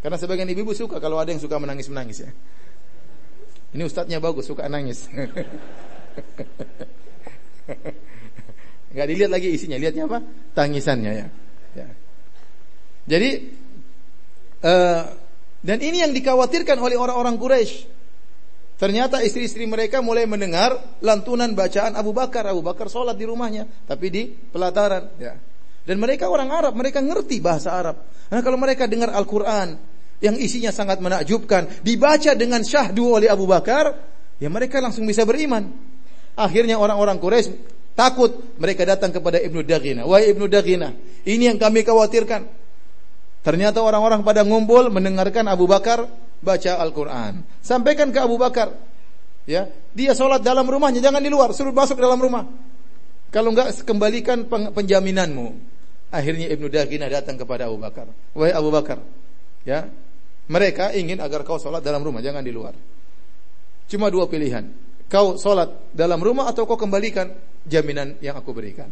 Karena sebagian ibu-ibu suka kalau ada yang suka menangis-menangis ya. Ini ustadznya bagus, suka nangis. Enggak dilihat lagi isinya, lihatnya apa? Tangisannya ya. ya. Jadi uh, dan ini yang dikhawatirkan oleh orang-orang Quraisy. Ternyata istri-istri mereka mulai mendengar lantunan bacaan Abu Bakar. Abu Bakar sholat di rumahnya, tapi di pelataran. Ya. Dan mereka orang Arab, mereka ngerti bahasa Arab. Nah kalau mereka dengar Al-Quran yang isinya sangat menakjubkan, dibaca dengan syahdu oleh Abu Bakar, ya mereka langsung bisa beriman. Akhirnya orang-orang Quraisy takut, mereka datang kepada Ibnu Daghina. Wahai Ibnu Daghina, ini yang kami khawatirkan. Ternyata orang-orang pada ngumpul mendengarkan Abu Bakar baca Al-Quran. Sampaikan ke Abu Bakar. Ya, dia sholat dalam rumahnya, jangan di luar, suruh masuk dalam rumah. Kalau enggak kembalikan penjaminanmu. Akhirnya Ibnu Daghina datang kepada Abu Bakar. Wahai Abu Bakar, ya, mereka ingin agar kau sholat dalam rumah, jangan di luar. Cuma dua pilihan. Kau sholat dalam rumah atau kau kembalikan jaminan yang aku berikan.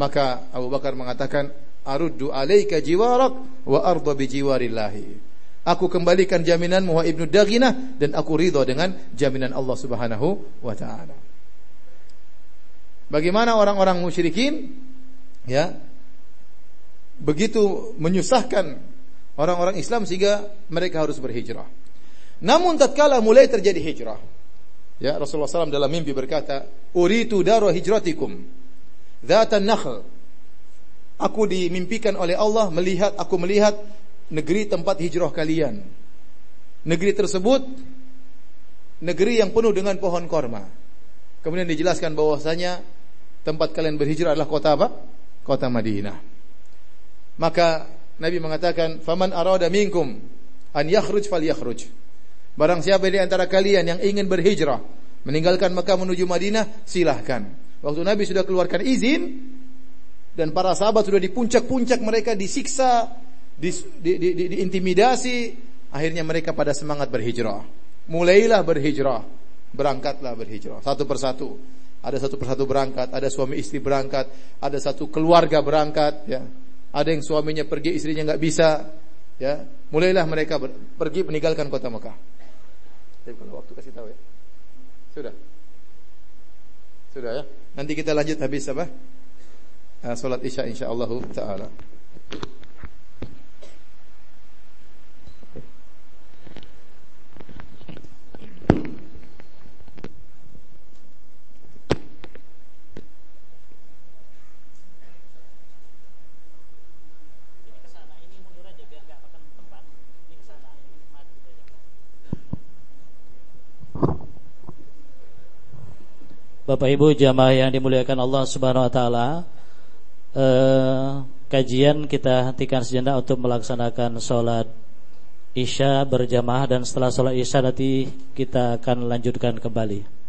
Maka Abu Bakar mengatakan, Aruddu alaika jiwarak wa arda bi jiwarillahi. Aku kembalikan jaminanmu wa Ibnu Daghina dan aku ridho dengan jaminan Allah Subhanahu wa taala. Bagaimana orang-orang musyrikin ya begitu menyusahkan orang-orang Islam sehingga mereka harus berhijrah. Namun tatkala mulai terjadi hijrah, ya Rasulullah SAW dalam mimpi berkata, "Uritu daro hijratikum, dzatan nakhl." Aku dimimpikan oleh Allah melihat aku melihat negeri tempat hijrah kalian. Negeri tersebut negeri yang penuh dengan pohon korma. Kemudian dijelaskan bahwasanya tempat kalian berhijrah adalah kota apa? Kota Madinah. Maka Nabi mengatakan, "Faman arada minkum an yakhruj falyakhruj." Barang siapa di antara kalian yang ingin berhijrah, meninggalkan Mekah menuju Madinah, silahkan. Waktu Nabi sudah keluarkan izin dan para sahabat sudah di puncak-puncak mereka disiksa, di, di, di, di, diintimidasi, akhirnya mereka pada semangat berhijrah. Mulailah berhijrah, berangkatlah berhijrah satu persatu. Ada satu persatu berangkat, ada suami istri berangkat, ada satu keluarga berangkat, ya. Ada yang suaminya pergi, istrinya nggak bisa, ya. Mulailah mereka pergi meninggalkan kota Mekah. Tapi kalau waktu kasih tahu ya. Sudah. Sudah ya. Nanti kita lanjut habis apa? Uh, salat Isya insyaallah taala. Bapak Ibu jamaah yang dimuliakan Allah Subhanahu wa taala, eh, kajian kita hentikan sejenak untuk melaksanakan sholat Isya berjamaah dan setelah sholat Isya nanti kita akan lanjutkan kembali.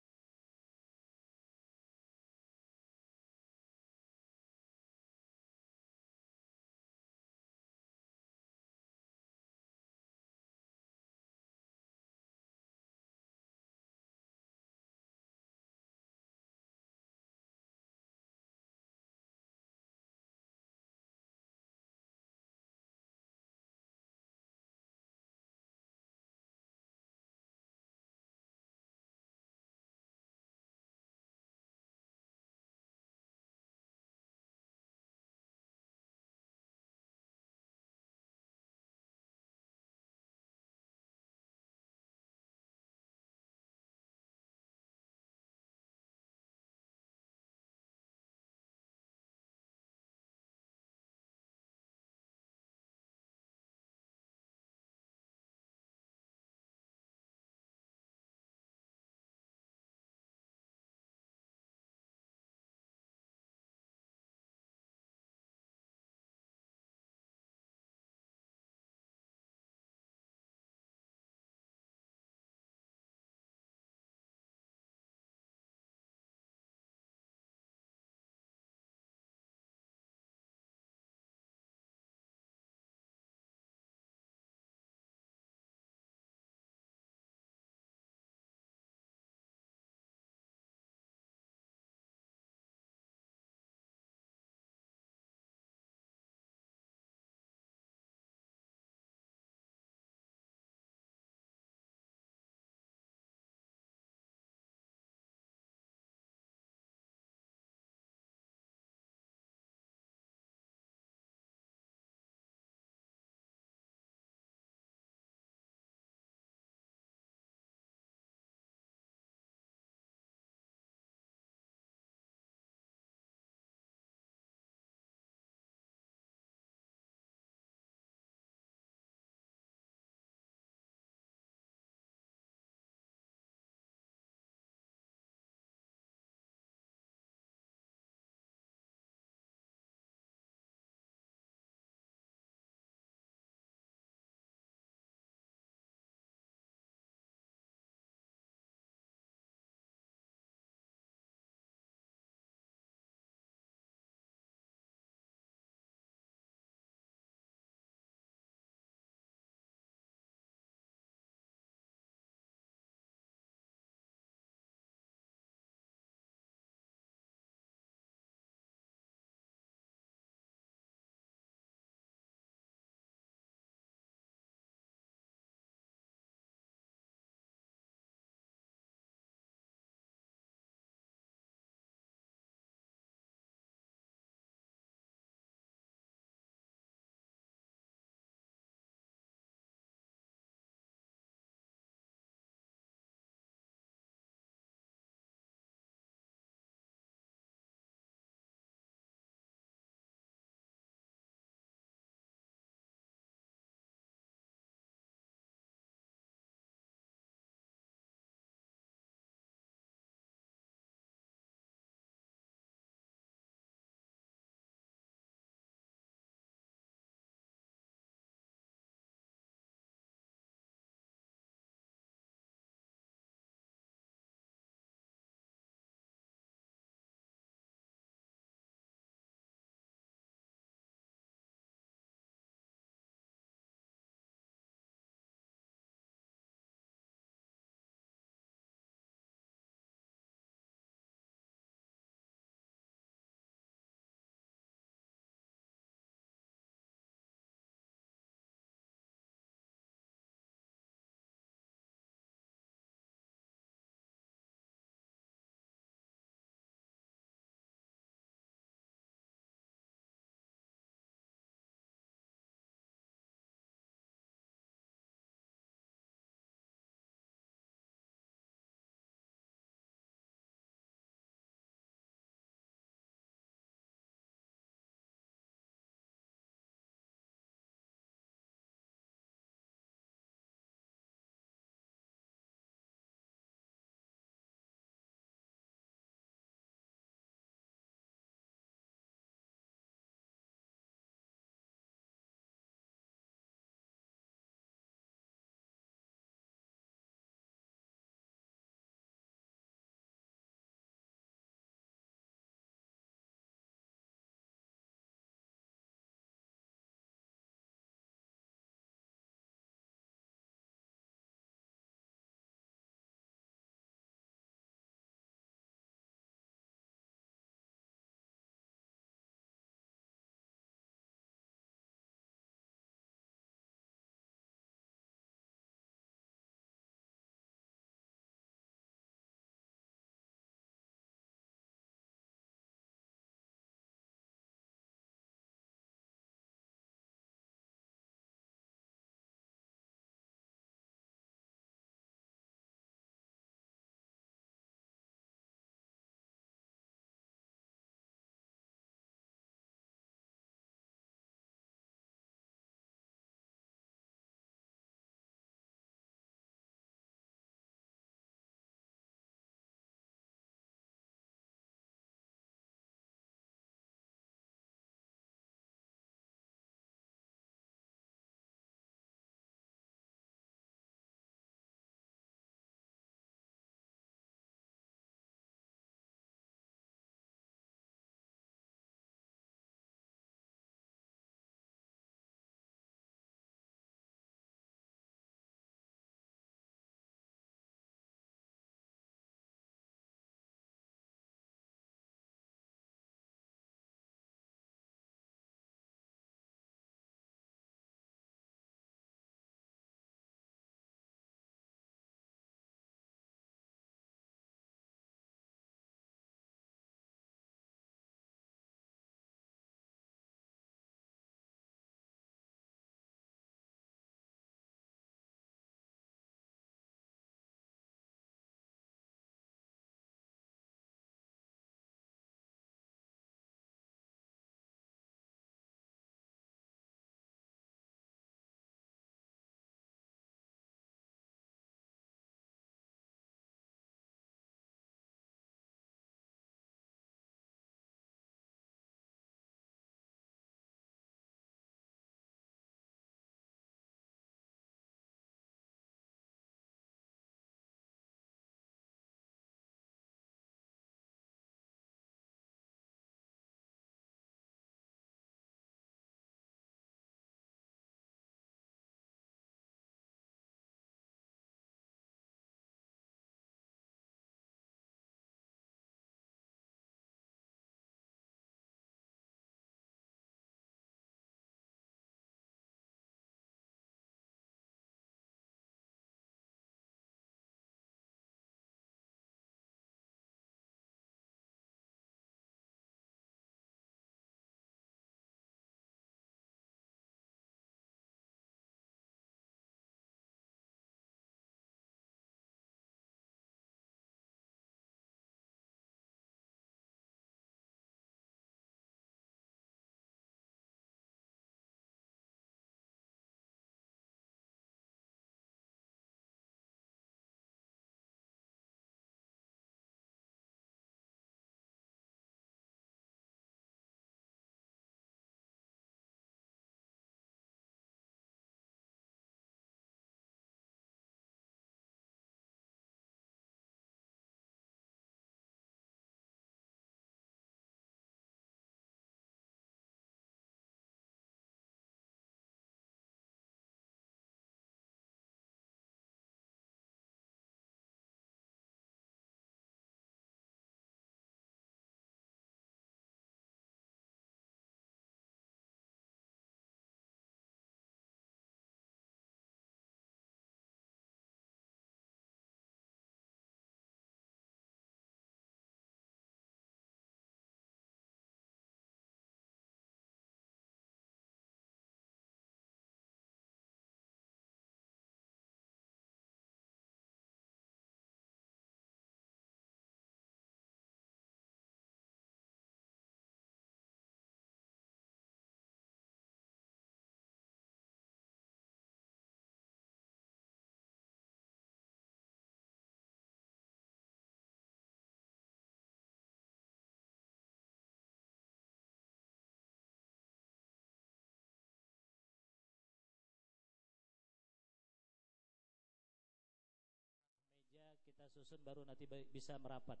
Susun baru nanti bisa merapat.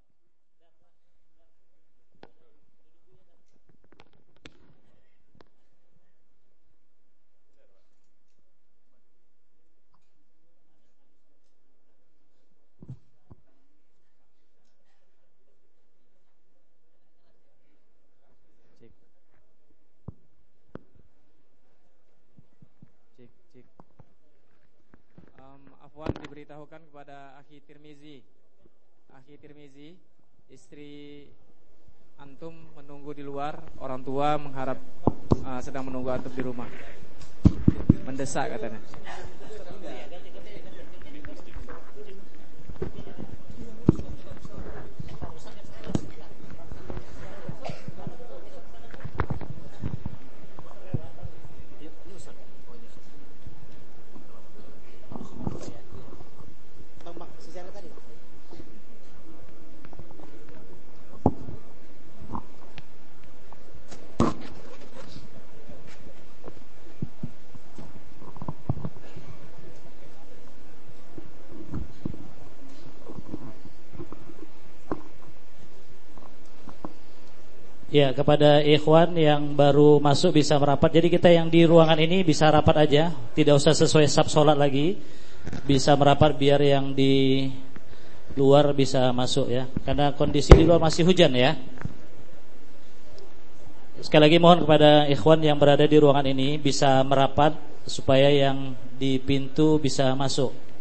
Diberitahukan kepada Akhi Tirmizi. Akhi Tirmizi Istri Antum menunggu di luar Orang tua mengharap uh, Sedang menunggu Antum di rumah. Mendesak katanya Ya, kepada ikhwan yang baru masuk bisa merapat. Jadi kita yang di ruangan ini bisa rapat aja, tidak usah sesuai sab solat lagi. Bisa merapat biar yang di luar bisa masuk ya. Karena kondisi di luar masih hujan ya. Sekali lagi mohon kepada ikhwan yang berada di ruangan ini bisa merapat supaya yang di pintu bisa masuk.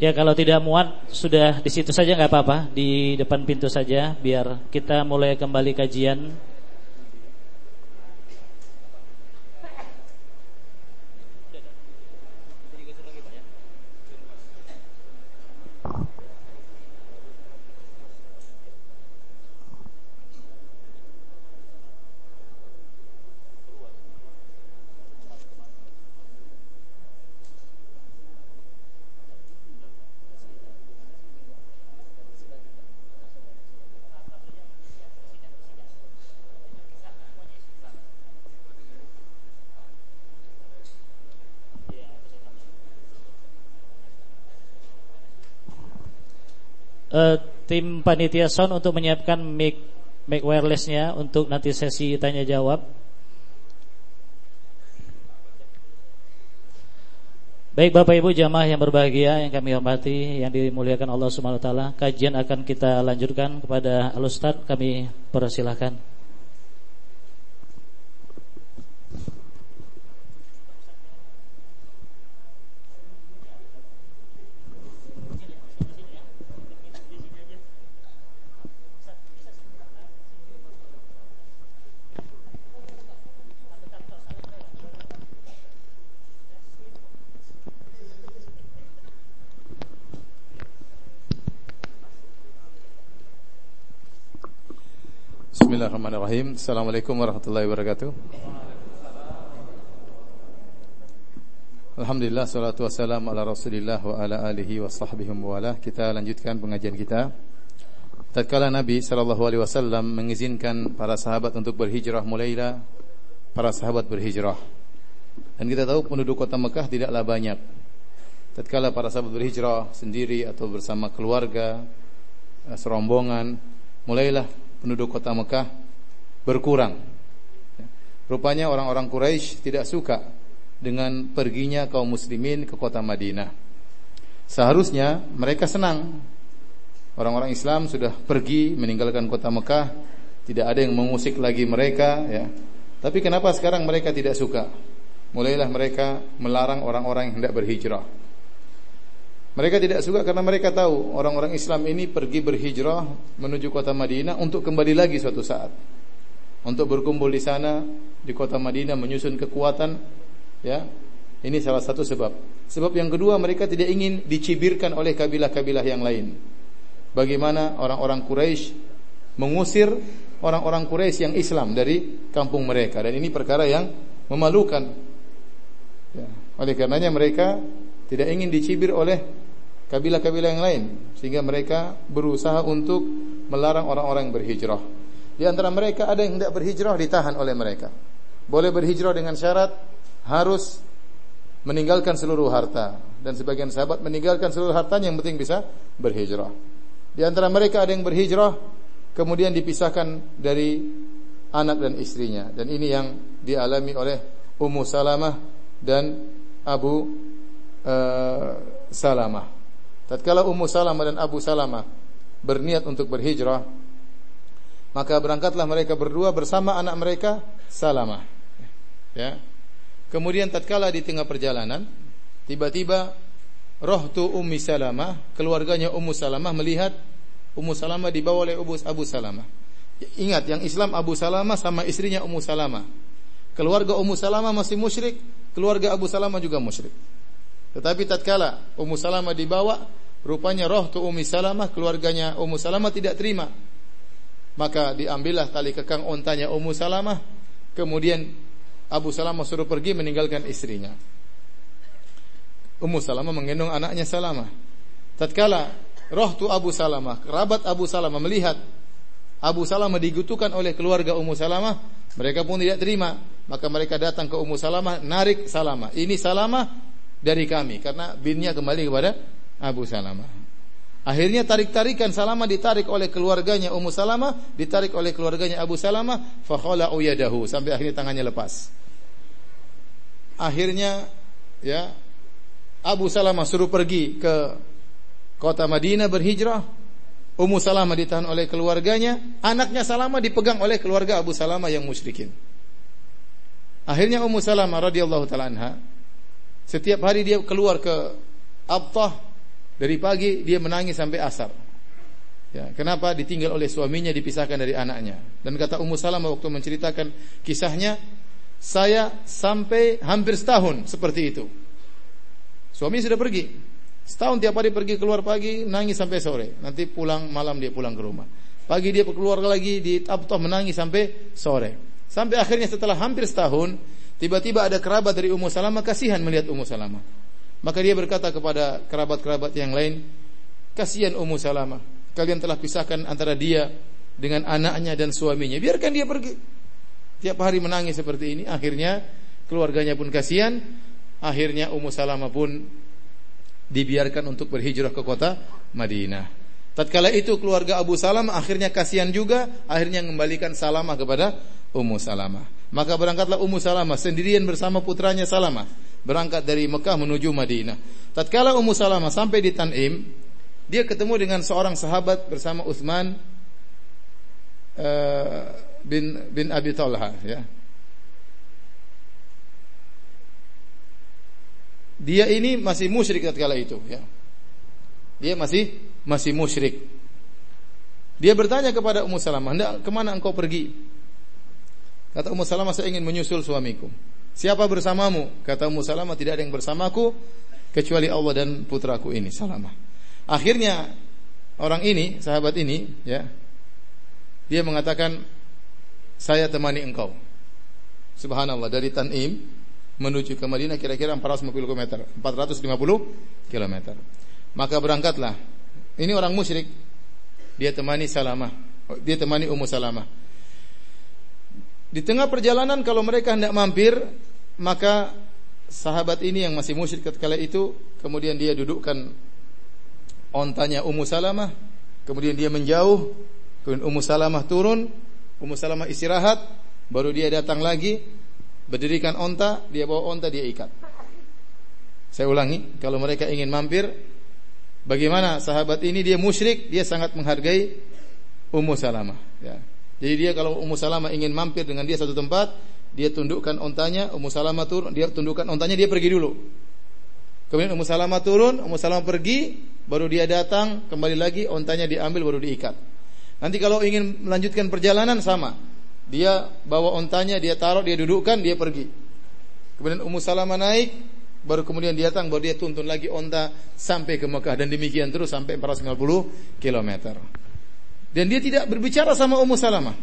Ya kalau tidak muat sudah di situ saja nggak apa-apa. Di depan pintu saja biar kita mulai kembali kajian uh, tim panitia sound untuk menyiapkan mic mic wirelessnya untuk nanti sesi tanya jawab. Baik Bapak Ibu jamaah yang berbahagia yang kami hormati yang dimuliakan Allah Subhanahu wa taala, kajian akan kita lanjutkan kepada Al Ustaz kami persilahkan. Bismillahirrahmanirrahim. Assalamualaikum warahmatullahi wabarakatuh. Alhamdulillah Salatu wassalamu ala rasulillah Wa ala alihi wa sahbihi wa Kita lanjutkan pengajian kita. Tatkala Nabi SAW Mengizinkan para sahabat untuk berhijrah Mulailah para sahabat berhijrah. Dan kita tahu penduduk kota Mekah tidaklah banyak. Tatkala para sahabat berhijrah Sendiri atau bersama keluarga Serombongan Mulailah penduduk kota Mekah berkurang. Rupanya orang-orang Quraisy tidak suka dengan perginya kaum muslimin ke kota Madinah. Seharusnya mereka senang. Orang-orang Islam sudah pergi meninggalkan kota Mekah, tidak ada yang mengusik lagi mereka ya. Tapi kenapa sekarang mereka tidak suka? Mulailah mereka melarang orang-orang yang hendak berhijrah. Mereka tidak suka karena mereka tahu orang-orang Islam ini pergi berhijrah menuju kota Madinah untuk kembali lagi suatu saat. Untuk berkumpul di sana di kota Madinah menyusun kekuatan ya. Ini salah satu sebab. Sebab yang kedua mereka tidak ingin dicibirkan oleh kabilah-kabilah yang lain. Bagaimana orang-orang Quraisy mengusir orang-orang Quraisy yang Islam dari kampung mereka dan ini perkara yang memalukan. Ya. Oleh karenanya mereka tidak ingin dicibir oleh kabilah-kabilah yang lain sehingga mereka berusaha untuk melarang orang-orang berhijrah. Di antara mereka ada yang tidak berhijrah ditahan oleh mereka. Boleh berhijrah dengan syarat harus meninggalkan seluruh harta dan sebagian sahabat meninggalkan seluruh hartanya yang penting bisa berhijrah. Di antara mereka ada yang berhijrah kemudian dipisahkan dari anak dan istrinya dan ini yang dialami oleh Ummu Salamah dan Abu uh, Salamah. Tatkala Ummu Salamah dan Abu Salamah berniat untuk berhijrah maka berangkatlah mereka berdua bersama anak mereka Salamah. Ya. Kemudian tatkala di tengah perjalanan, tiba-tiba roh tu Ummi Salamah, keluarganya Ummu Salamah melihat Ummu Salamah dibawa oleh Abu Salamah. Ingat, yang Islam Abu Salamah sama istrinya Ummu Salamah. Keluarga Ummu Salamah masih musyrik, keluarga Abu Salamah juga musyrik. Tetapi tatkala Ummu Salamah dibawa, rupanya roh tu Ummi Salamah, keluarganya Ummu Salamah tidak terima. Maka diambillah tali kekang ontanya Ummu Salamah, kemudian Abu Salamah suruh pergi meninggalkan istrinya. Ummu Salamah menggendong anaknya Salamah. Tatkala roh tu Abu Salamah, kerabat Abu Salamah melihat Abu Salamah digutukan oleh keluarga Ummu Salamah, mereka pun tidak terima. Maka mereka datang ke Ummu Salamah, narik Salamah. Ini Salamah dari kami karena binnya kembali kepada Abu Salamah. Akhirnya tarik-tarikan Salamah ditarik oleh keluarganya Ummu Salamah, ditarik oleh keluarganya Abu Salamah, fakhala uyadahu sampai akhirnya tangannya lepas. Akhirnya ya Abu Salamah suruh pergi ke kota Madinah berhijrah. Ummu Salamah ditahan oleh keluarganya, anaknya Salamah dipegang oleh keluarga Abu Salamah yang musyrikin. Akhirnya Ummu Salamah radhiyallahu taala anha setiap hari dia keluar ke Abtah dari pagi dia menangis sampai asar. Ya, kenapa ditinggal oleh suaminya dipisahkan dari anaknya? Dan kata Ummu Salamah waktu menceritakan kisahnya, saya sampai hampir setahun seperti itu. Suami sudah pergi. Setahun tiap hari pergi keluar pagi, nangis sampai sore. Nanti pulang malam dia pulang ke rumah. Pagi dia keluar lagi di Tabtoh menangis sampai sore. Sampai akhirnya setelah hampir setahun, tiba-tiba ada kerabat dari Ummu Salamah kasihan melihat Ummu Salamah. Maka dia berkata kepada kerabat-kerabat yang lain, kasihan Ummu Salamah. Kalian telah pisahkan antara dia dengan anaknya dan suaminya. Biarkan dia pergi. Tiap hari menangis seperti ini, akhirnya keluarganya pun kasihan, akhirnya Ummu Salamah pun dibiarkan untuk berhijrah ke kota Madinah. Tatkala itu keluarga Abu Salamah akhirnya kasihan juga, akhirnya mengembalikan Salamah kepada Ummu Salamah. Maka berangkatlah Ummu Salamah sendirian bersama putranya Salamah berangkat dari Mekah menuju Madinah. Tatkala Ummu Salamah sampai di Tanim, dia ketemu dengan seorang sahabat bersama Uthman uh, bin bin Abi Talha ya. Dia ini masih musyrik ketika itu ya. Dia masih masih musyrik. Dia bertanya kepada Ummu Salamah, "Hendak ke mana engkau pergi?" Kata Ummu Salamah, "Saya ingin menyusul suamiku." "Siapa bersamamu?" Kata Ummu Salamah, "Tidak ada yang bersamaku kecuali Allah dan putraku ini, Salamah." Akhirnya orang ini, sahabat ini, ya, dia mengatakan, saya temani engkau. Subhanallah dari Tanim menuju ke Madinah kira-kira 450 km, 450 km. Maka berangkatlah. Ini orang musyrik. Dia temani Salamah. Dia temani Ummu Salamah. Di tengah perjalanan kalau mereka hendak mampir, maka sahabat ini yang masih musyrik ketika itu kemudian dia dudukkan ontanya Ummu Salamah, kemudian dia menjauh, kemudian Ummu Salamah turun, Ummu Salamah istirahat, baru dia datang lagi, berdirikan onta, dia bawa onta, dia ikat. Saya ulangi, kalau mereka ingin mampir, bagaimana sahabat ini dia musyrik, dia sangat menghargai Ummu Salamah. Ya. Jadi dia kalau Ummu Salamah ingin mampir dengan dia satu tempat, dia tundukkan ontanya, Ummu Salamah turun, dia tundukkan ontanya, dia pergi dulu. Kemudian Ummu Salamah turun, Ummu Salamah pergi, baru dia datang, kembali lagi, ontanya diambil, baru diikat. Nanti kalau ingin melanjutkan perjalanan sama. Dia bawa ontanya, dia taruh, dia dudukkan, dia pergi. Kemudian Ummu Salamah naik, baru kemudian dia datang, baru dia tuntun lagi onta sampai ke Mekah dan demikian terus sampai 450 km. Dan dia tidak berbicara sama Ummu Salamah.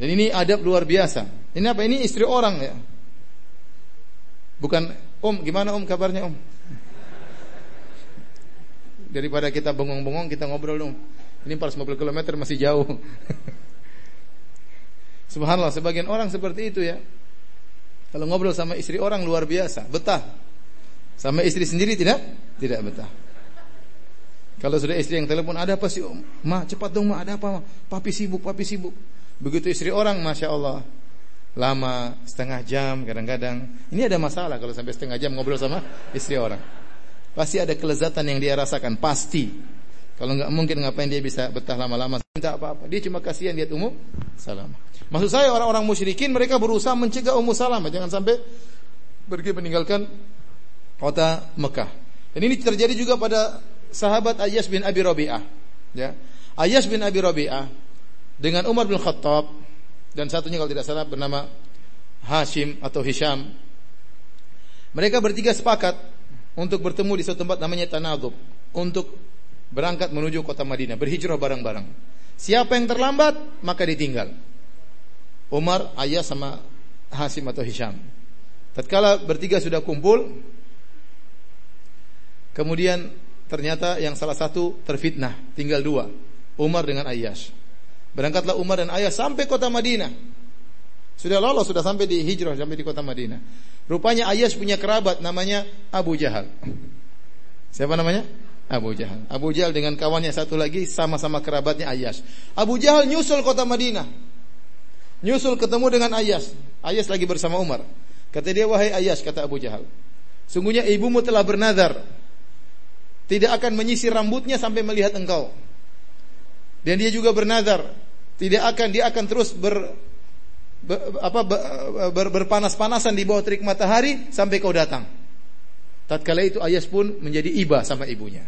Dan ini adab luar biasa. Ini apa? Ini istri orang ya. Bukan Om, gimana Om kabarnya Om? Daripada kita bengong-bengong, kita ngobrol dong. Ini 450 km masih jauh. Subhanallah, sebagian orang seperti itu ya. Kalau ngobrol sama istri orang luar biasa, betah. Sama istri sendiri tidak? Tidak betah. Kalau sudah istri yang telepon, ada apa sih om? Ma, cepat dong ma, ada apa ma? Papi sibuk, papi sibuk. Begitu istri orang, Masya Allah. Lama, setengah jam kadang-kadang. Ini ada masalah kalau sampai setengah jam ngobrol sama istri orang. Pasti ada kelezatan yang dia rasakan, pasti. Kalau nggak mungkin ngapain dia bisa betah lama-lama minta apa-apa. Dia cuma kasihan lihat Ummu Salamah. Maksud saya orang-orang musyrikin mereka berusaha mencegah Ummu Salamah jangan sampai pergi meninggalkan kota Mekah. Dan ini terjadi juga pada sahabat Ayyas bin Abi Rabi'ah. Ya. Ayyas bin Abi Rabi'ah dengan Umar bin Khattab dan satunya kalau tidak salah bernama Hashim atau Hisham. Mereka bertiga sepakat untuk bertemu di suatu tempat namanya Tanadub untuk berangkat menuju kota Madinah, berhijrah bareng-bareng. Siapa yang terlambat maka ditinggal. Umar, Ayah sama Hasim atau Hisham. Tatkala bertiga sudah kumpul, kemudian ternyata yang salah satu terfitnah, tinggal dua, Umar dengan Ayyash. Berangkatlah Umar dan Ayah sampai kota Madinah. Sudah lolos, sudah sampai di hijrah, sampai di kota Madinah. Rupanya Ayyash punya kerabat namanya Abu Jahal. Siapa namanya? Abu Jahal. Abu Jahal dengan kawannya satu lagi sama-sama kerabatnya Ayas. Abu Jahal nyusul kota Madinah. Nyusul ketemu dengan Ayas. Ayas lagi bersama Umar. Kata dia, wahai Ayas, kata Abu Jahal. Sungguhnya ibumu telah bernadar. Tidak akan menyisir rambutnya sampai melihat engkau. Dan dia juga bernadar. Tidak akan, dia akan terus ber, ber apa, ber, berpanas-panasan di bawah terik matahari sampai kau datang. Tatkala itu Ayas pun menjadi iba sama ibunya.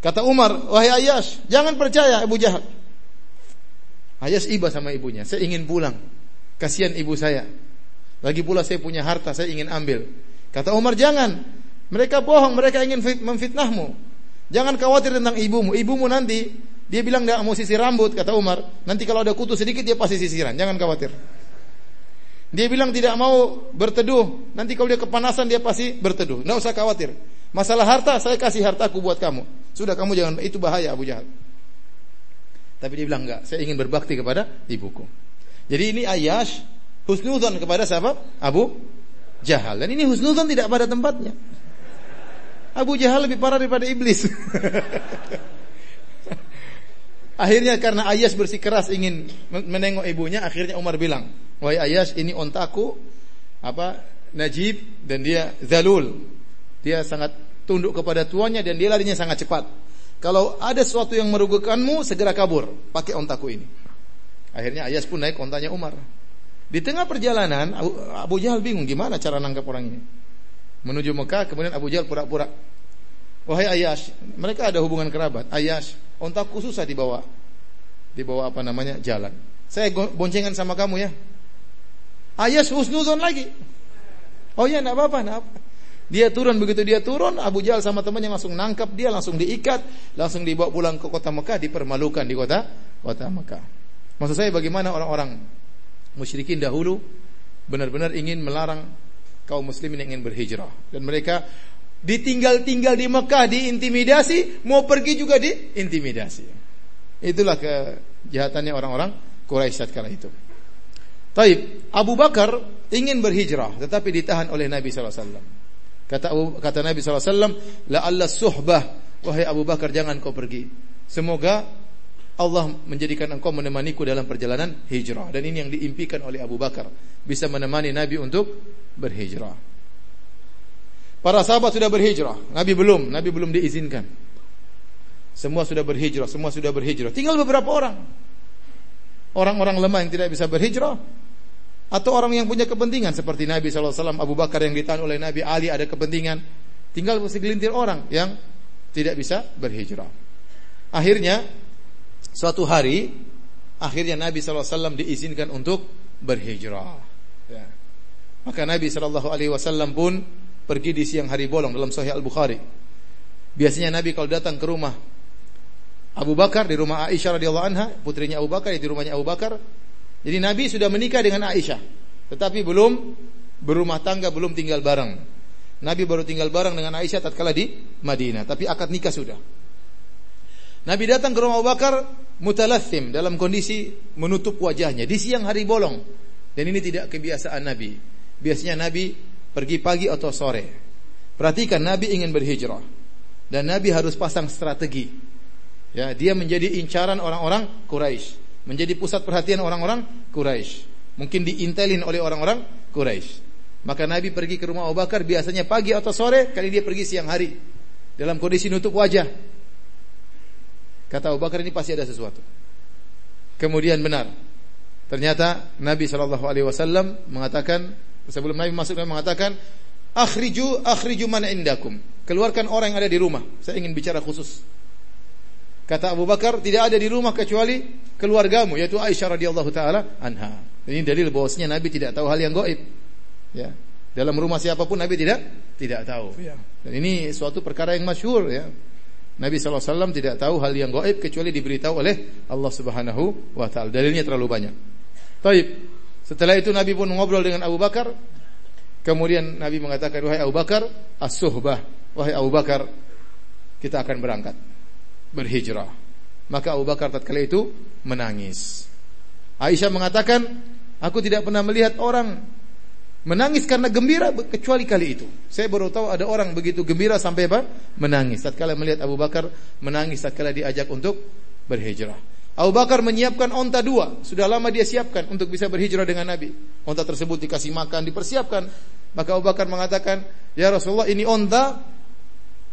Kata Umar, wahai Ayas, jangan percaya Abu Jahal. Ayas iba sama ibunya, saya ingin pulang. Kasihan ibu saya. Lagi pula saya punya harta, saya ingin ambil. Kata Umar, jangan. Mereka bohong, mereka ingin memfitnahmu. Jangan khawatir tentang ibumu. Ibumu nanti, dia bilang dia mau sisir rambut, kata Umar. Nanti kalau ada kutu sedikit, dia pasti sisiran. Jangan khawatir. Dia bilang tidak mau berteduh. Nanti kalau dia kepanasan, dia pasti berteduh. Tidak usah khawatir. Masalah harta, saya kasih hartaku buat kamu. Sudah kamu jangan itu bahaya Abu Jahal. Tapi dia bilang enggak, saya ingin berbakti kepada ibuku. Jadi ini Ayash husnuzon kepada siapa? Abu Jahal. Dan ini husnuzon tidak pada tempatnya. Abu Jahal lebih parah daripada iblis. akhirnya karena Ayas bersikeras ingin menengok ibunya, akhirnya Umar bilang, "Wahai Ayas, ini ontaku apa Najib dan dia zalul. Dia sangat tunduk kepada tuannya dan dia larinya sangat cepat. Kalau ada sesuatu yang merugikanmu, segera kabur. Pakai ontaku ini. Akhirnya Ayas pun naik ontanya Umar. Di tengah perjalanan, Abu, Abu Jahal bingung gimana cara nangkap orang ini. Menuju Mekah, kemudian Abu Jahal pura-pura. Wahai Ayas, mereka ada hubungan kerabat. Ayas, ontaku susah dibawa. Dibawa apa namanya? Jalan. Saya boncengan sama kamu ya. Ayas husnuzon lagi. Oh ya, enggak apa-apa, enggak apa. Dia turun begitu dia turun, Abu Jahal sama temannya langsung nangkap dia, langsung diikat, langsung dibawa pulang ke kota Mekah, dipermalukan di kota kota Mekah. Maksud saya bagaimana orang-orang musyrikin dahulu benar-benar ingin melarang kaum muslimin yang ingin berhijrah dan mereka ditinggal-tinggal di Mekah, diintimidasi, mau pergi juga diintimidasi. Itulah kejahatannya orang-orang Quraisy kala itu. Taib, Abu Bakar ingin berhijrah tetapi ditahan oleh Nabi wasallam. Kata kata Nabi SAW, La Allah suhbah, wahai Abu Bakar jangan kau pergi. Semoga Allah menjadikan engkau menemaniku dalam perjalanan hijrah. Dan ini yang diimpikan oleh Abu Bakar. Bisa menemani Nabi untuk berhijrah. Para sahabat sudah berhijrah. Nabi belum. Nabi belum diizinkan. Semua sudah berhijrah. Semua sudah berhijrah. Tinggal beberapa orang. Orang-orang lemah yang tidak bisa berhijrah atau orang yang punya kepentingan seperti Nabi SAW, Abu Bakar yang ditahan oleh Nabi Ali ada kepentingan, tinggal segelintir orang yang tidak bisa berhijrah. Akhirnya suatu hari, akhirnya Nabi SAW diizinkan untuk berhijrah. Ya. Maka Nabi SAW pun pergi di siang hari bolong dalam Sahih Al Bukhari. Biasanya Nabi kalau datang ke rumah Abu Bakar di rumah Aisyah radhiyallahu anha, putrinya Abu Bakar di rumahnya Abu Bakar, Jadi Nabi sudah menikah dengan Aisyah, tetapi belum berumah tangga, belum tinggal bareng. Nabi baru tinggal bareng dengan Aisyah tatkala di Madinah, tapi akad nikah sudah. Nabi datang ke rumah Abu Bakar mutalathim dalam kondisi menutup wajahnya di siang hari bolong. Dan ini tidak kebiasaan Nabi. Biasanya Nabi pergi pagi atau sore. Perhatikan Nabi ingin berhijrah dan Nabi harus pasang strategi. Ya, dia menjadi incaran orang-orang Quraisy menjadi pusat perhatian orang-orang Quraisy. Mungkin diintelin oleh orang-orang Quraisy. Maka Nabi pergi ke rumah Abu Bakar biasanya pagi atau sore, kali dia pergi siang hari dalam kondisi nutup wajah. Kata Abu Bakar ini pasti ada sesuatu. Kemudian benar. Ternyata Nabi Shallallahu Alaihi Wasallam mengatakan sebelum Nabi masuk Nabi mengatakan akhriju akhriju man indakum. Keluarkan orang yang ada di rumah. Saya ingin bicara khusus. Kata Abu Bakar, tidak ada di rumah kecuali keluargamu, yaitu Aisyah radhiyallahu taala anha. Ini dalil bahwasanya Nabi tidak tahu hal yang gaib. Ya. Dalam rumah siapa pun Nabi tidak tidak tahu. Ya. Dan ini suatu perkara yang masyhur ya. Nabi SAW tidak tahu hal yang gaib kecuali diberitahu oleh Allah Subhanahu wa taala. Dalilnya terlalu banyak. Taib. Setelah itu Nabi pun ngobrol dengan Abu Bakar. Kemudian Nabi mengatakan, "Wahai Abu Bakar, as-suhbah. Wahai Abu Bakar, kita akan berangkat." berhijrah. Maka Abu Bakar tatkala itu menangis. Aisyah mengatakan, aku tidak pernah melihat orang menangis karena gembira kecuali kali itu. Saya baru tahu ada orang begitu gembira sampai apa? Menangis. Tatkala melihat Abu Bakar menangis tatkala diajak untuk berhijrah. Abu Bakar menyiapkan onta dua. Sudah lama dia siapkan untuk bisa berhijrah dengan Nabi. Onta tersebut dikasih makan, dipersiapkan. Maka Abu Bakar mengatakan, Ya Rasulullah ini onta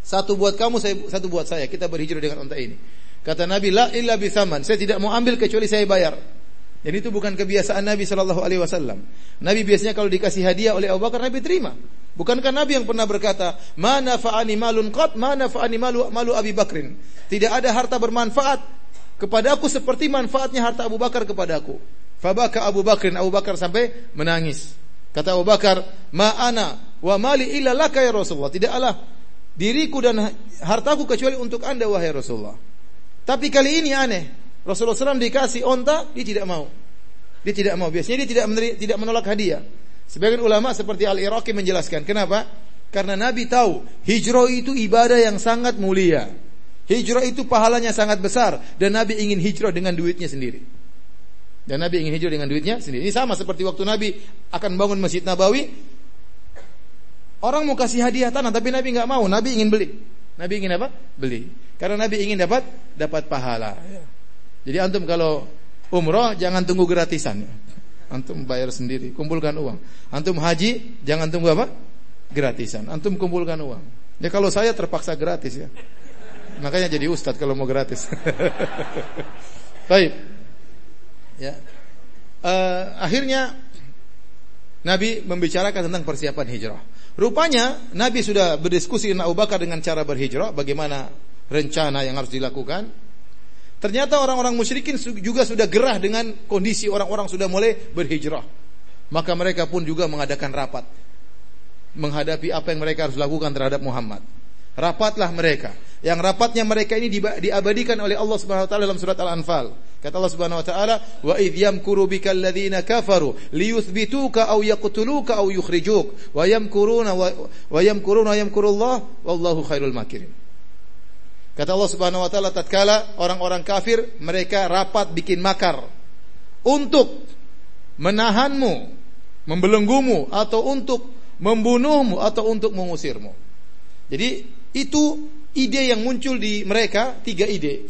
satu buat kamu, satu buat saya. Kita berhijrah dengan unta ini. Kata Nabi, la illa bisaman. Saya tidak mau ambil kecuali saya bayar. Dan itu bukan kebiasaan Nabi Shallallahu Alaihi Wasallam. Nabi biasanya kalau dikasih hadiah oleh Abu Bakar, Nabi terima. Bukankah Nabi yang pernah berkata, mana faani malun qat, mana faani malu malu Abi Bakrin. Tidak ada harta bermanfaat kepada aku seperti manfaatnya harta Abu Bakar kepada aku. Fabaka Abu Bakrin, Abu Bakar sampai menangis. Kata Abu Bakar, ma ana wa mali illa laka ya Rasulullah. Tidaklah diriku dan hartaku kecuali untuk anda wahai Rasulullah. Tapi kali ini aneh. Rasulullah SAW dikasih onta, dia tidak mau. Dia tidak mau. Biasanya dia tidak tidak menolak hadiah. Sebagian ulama seperti Al-Iraqi menjelaskan. Kenapa? Karena Nabi tahu hijrah itu ibadah yang sangat mulia. Hijrah itu pahalanya sangat besar dan Nabi ingin hijrah dengan duitnya sendiri. Dan Nabi ingin hijrah dengan duitnya sendiri. Ini sama seperti waktu Nabi akan bangun Masjid Nabawi, Orang mau kasih hadiah tanah tapi Nabi nggak mau. Nabi ingin beli. Nabi ingin apa? Beli. Karena Nabi ingin dapat dapat pahala. Jadi antum kalau umroh jangan tunggu gratisan. Antum bayar sendiri, kumpulkan uang. Antum haji jangan tunggu apa? Gratisan. Antum kumpulkan uang. Ya kalau saya terpaksa gratis ya. Makanya jadi ustadz kalau mau gratis. Baik. Ya. Uh, akhirnya Nabi membicarakan tentang persiapan hijrah. Rupanya Nabi sudah berdiskusi dengan Abu Bakar dengan cara berhijrah, bagaimana rencana yang harus dilakukan. Ternyata orang-orang musyrikin juga sudah gerah dengan kondisi orang-orang sudah mulai berhijrah. Maka mereka pun juga mengadakan rapat menghadapi apa yang mereka harus lakukan terhadap Muhammad. Rapatlah mereka. Yang rapatnya mereka ini diabadikan oleh Allah Subhanahu wa taala dalam surat Al-Anfal. Kata Allah Subhanahu wa taala, "Wa idh yamkuru bikal ladzina kafaru liyuthbituka aw yaqtuluka aw yukhrijuk wa yamkuruna wa yamkuruna yamkurullah wallahu khairul makirin." Kata Allah Subhanahu wa taala tatkala orang-orang kafir mereka rapat bikin makar untuk menahanmu, membelenggumu atau untuk membunuhmu atau untuk mengusirmu. Jadi itu ide yang muncul di mereka tiga ide.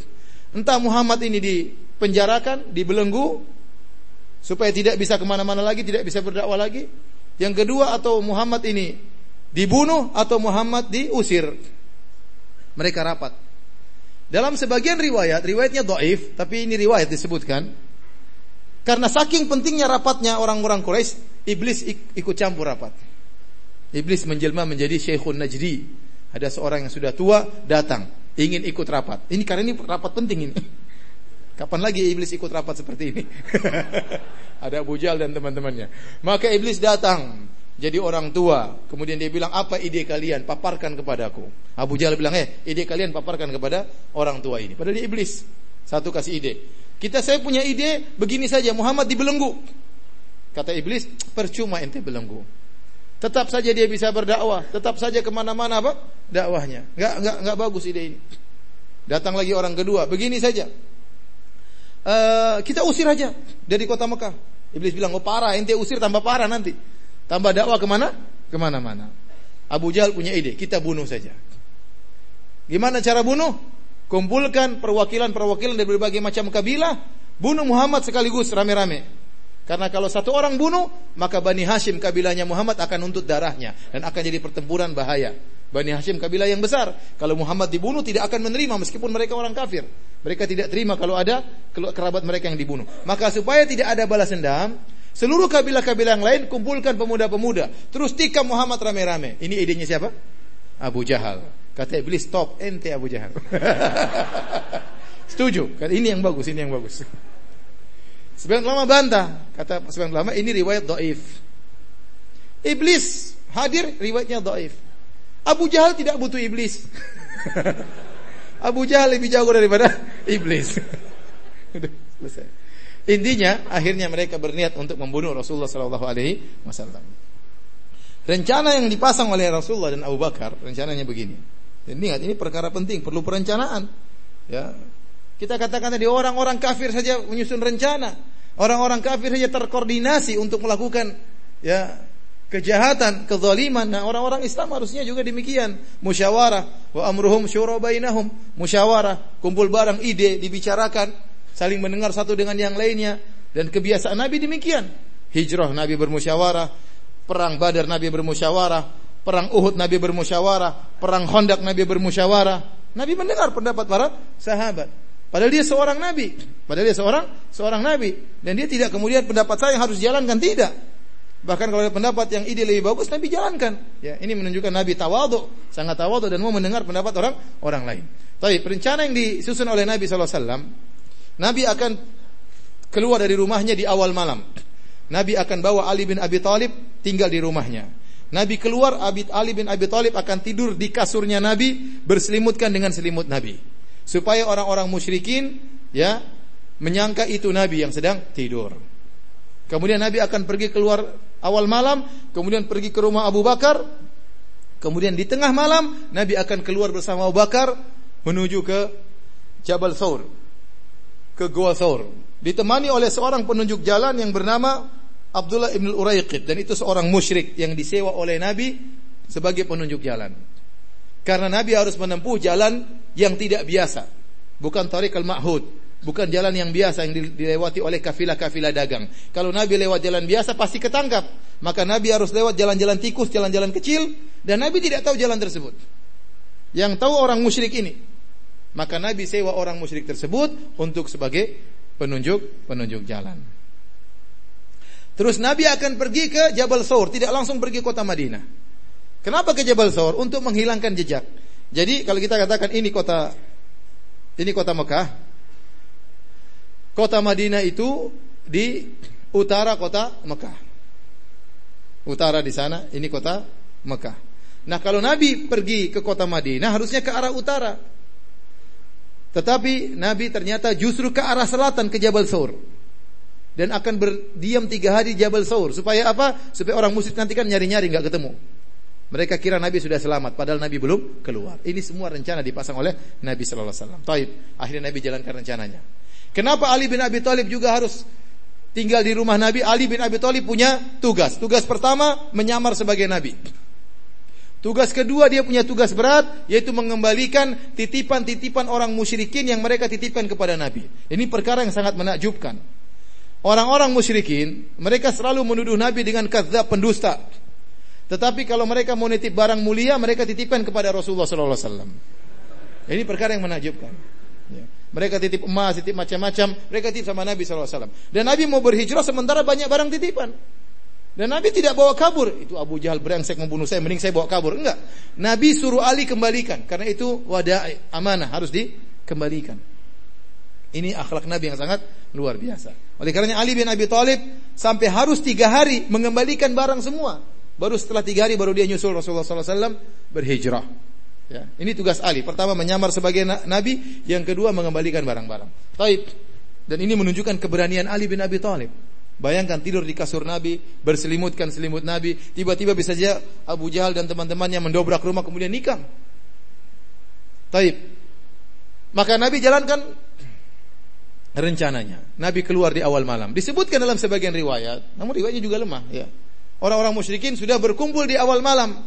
Entah Muhammad ini dipenjarakan, dibelenggu supaya tidak bisa ke mana-mana lagi, tidak bisa berdakwah lagi. Yang kedua atau Muhammad ini dibunuh atau Muhammad diusir. Mereka rapat. Dalam sebagian riwayat, riwayatnya doif, tapi ini riwayat disebutkan. Karena saking pentingnya rapatnya orang-orang Quraisy, iblis ikut campur rapat. Iblis menjelma menjadi Syekhun Najdi, ada seorang yang sudah tua datang ingin ikut rapat. Ini karena ini rapat penting ini. Kapan lagi iblis ikut rapat seperti ini? Ada Abu Jal dan teman-temannya. Maka iblis datang jadi orang tua. Kemudian dia bilang, apa ide kalian? Paparkan kepadaku. Abu Jal bilang, eh ide kalian paparkan kepada orang tua ini. Padahal dia iblis. Satu kasih ide. Kita saya punya ide begini saja, Muhammad dibelenggu. Kata iblis, percuma ente belenggu. Tetap saja dia bisa berdakwah, tetap saja ke mana-mana apa dakwahnya. Enggak enggak enggak bagus ide ini. Datang lagi orang kedua, begini saja. Uh, kita usir aja dari kota Mekah. Iblis bilang, oh parah, ente usir tambah parah nanti. Tambah dakwah ke mana? Ke mana-mana. Abu Jahal punya ide, kita bunuh saja. Gimana cara bunuh? Kumpulkan perwakilan-perwakilan dari berbagai macam kabilah, bunuh Muhammad sekaligus rame-rame. Karena kalau satu orang bunuh, maka Bani Hashim kabilahnya Muhammad akan nuntut darahnya dan akan jadi pertempuran bahaya. Bani Hashim kabilah yang besar. Kalau Muhammad dibunuh tidak akan menerima meskipun mereka orang kafir. Mereka tidak terima kalau ada kerabat mereka yang dibunuh. Maka supaya tidak ada balas dendam, seluruh kabilah-kabilah yang lain kumpulkan pemuda-pemuda. Terus tikam Muhammad rame-rame. Ini idenya siapa? Abu Jahal. Kata iblis, stop ente Abu Jahal. Setuju? Ini yang bagus, ini yang bagus. Sebagian ulama bantah, kata sebagian ulama ini riwayat doif. Iblis hadir riwayatnya doif. Abu Jahal tidak butuh iblis. Abu Jahal lebih jago daripada iblis. selesai. Intinya akhirnya mereka berniat untuk membunuh Rasulullah Sallallahu Alaihi Wasallam. Rencana yang dipasang oleh Rasulullah dan Abu Bakar rencananya begini. Ingat ini perkara penting, perlu perencanaan. Ya, kita katakan tadi orang-orang kafir saja menyusun rencana. Orang-orang kafir saja terkoordinasi untuk melakukan ya kejahatan, kezaliman. Nah, orang-orang Islam harusnya juga demikian. Musyawarah wa amruhum syura bainahum. Musyawarah, kumpul barang ide dibicarakan, saling mendengar satu dengan yang lainnya dan kebiasaan Nabi demikian. Hijrah Nabi bermusyawarah, perang Badar Nabi bermusyawarah, perang Uhud Nabi bermusyawarah, perang Khandaq Nabi bermusyawarah. Nabi mendengar pendapat para sahabat. Padahal dia seorang nabi. Padahal dia seorang seorang nabi dan dia tidak kemudian pendapat saya yang harus jalankan tidak. Bahkan kalau ada pendapat yang ide lebih bagus Nabi jalankan. Ya, ini menunjukkan Nabi tawadhu, sangat tawadhu dan mau mendengar pendapat orang orang lain. Tapi rencana yang disusun oleh Nabi SAW, Nabi akan keluar dari rumahnya di awal malam. Nabi akan bawa Ali bin Abi Thalib tinggal di rumahnya. Nabi keluar, Ali bin Abi Thalib akan tidur di kasurnya Nabi, berselimutkan dengan selimut Nabi supaya orang-orang musyrikin ya menyangka itu Nabi yang sedang tidur. Kemudian Nabi akan pergi keluar awal malam, kemudian pergi ke rumah Abu Bakar. Kemudian di tengah malam Nabi akan keluar bersama Abu Bakar menuju ke Jabal Thawr. Ke Gua Thawr. Ditemani oleh seorang penunjuk jalan yang bernama Abdullah ibn Uraiqid dan itu seorang musyrik yang disewa oleh Nabi sebagai penunjuk jalan. Karena Nabi harus menempuh jalan yang tidak biasa. Bukan tarik al-ma'hud. Bukan jalan yang biasa yang dilewati oleh kafilah-kafilah dagang. Kalau Nabi lewat jalan biasa pasti ketangkap. Maka Nabi harus lewat jalan-jalan tikus, jalan-jalan kecil. Dan Nabi tidak tahu jalan tersebut. Yang tahu orang musyrik ini. Maka Nabi sewa orang musyrik tersebut untuk sebagai penunjuk penunjuk jalan. Terus Nabi akan pergi ke Jabal Saur, tidak langsung pergi kota Madinah. Kenapa ke Jabal Thawr? Untuk menghilangkan jejak. Jadi kalau kita katakan ini kota ini kota Mekah, kota Madinah itu di utara kota Mekah. Utara di sana, ini kota Mekah. Nah kalau Nabi pergi ke kota Madinah harusnya ke arah utara. Tetapi Nabi ternyata justru ke arah selatan ke Jabal Thawr. Dan akan berdiam tiga hari Jabal Thawr. Supaya apa? Supaya orang musyrik nanti kan nyari-nyari nggak ketemu. Mereka kira Nabi sudah selamat, padahal Nabi belum keluar. Ini semua rencana dipasang oleh Nabi Sallallahu Alaihi Wasallam. Taib. Akhirnya Nabi jalankan rencananya. Kenapa Ali bin Abi Thalib juga harus tinggal di rumah Nabi? Ali bin Abi Thalib punya tugas. Tugas pertama menyamar sebagai Nabi. Tugas kedua dia punya tugas berat yaitu mengembalikan titipan-titipan orang musyrikin yang mereka titipkan kepada Nabi. Ini perkara yang sangat menakjubkan. Orang-orang musyrikin mereka selalu menuduh Nabi dengan kadzab pendusta. Tetapi kalau mereka mau nitip barang mulia, mereka titipkan kepada Rasulullah sallallahu alaihi wasallam. Ini perkara yang menakjubkan. Ya. Mereka titip emas, titip macam-macam, mereka titip sama Nabi sallallahu alaihi. Dan Nabi mau berhijrah sementara banyak barang titipan. Dan Nabi tidak bawa kabur. Itu Abu Jahal brengsek membunuh saya, mending saya bawa kabur. Enggak. Nabi suruh Ali kembalikan karena itu wadah amanah harus dikembalikan. Ini akhlak Nabi yang sangat luar biasa. Oleh karenanya Ali bin Abi Thalib sampai harus tiga hari mengembalikan barang semua. Baru setelah tiga hari baru dia nyusul Rasulullah SAW berhijrah. Ya, ini tugas Ali. Pertama menyamar sebagai nabi, yang kedua mengembalikan barang-barang. Taib. Dan ini menunjukkan keberanian Ali bin Abi Thalib. Bayangkan tidur di kasur Nabi, berselimutkan selimut Nabi, tiba-tiba bisa saja Abu Jahal dan teman-temannya mendobrak rumah kemudian nikah. Taib. Maka Nabi jalankan rencananya. Nabi keluar di awal malam. Disebutkan dalam sebagian riwayat, namun riwayatnya juga lemah ya. Orang-orang musyrikin sudah berkumpul di awal malam.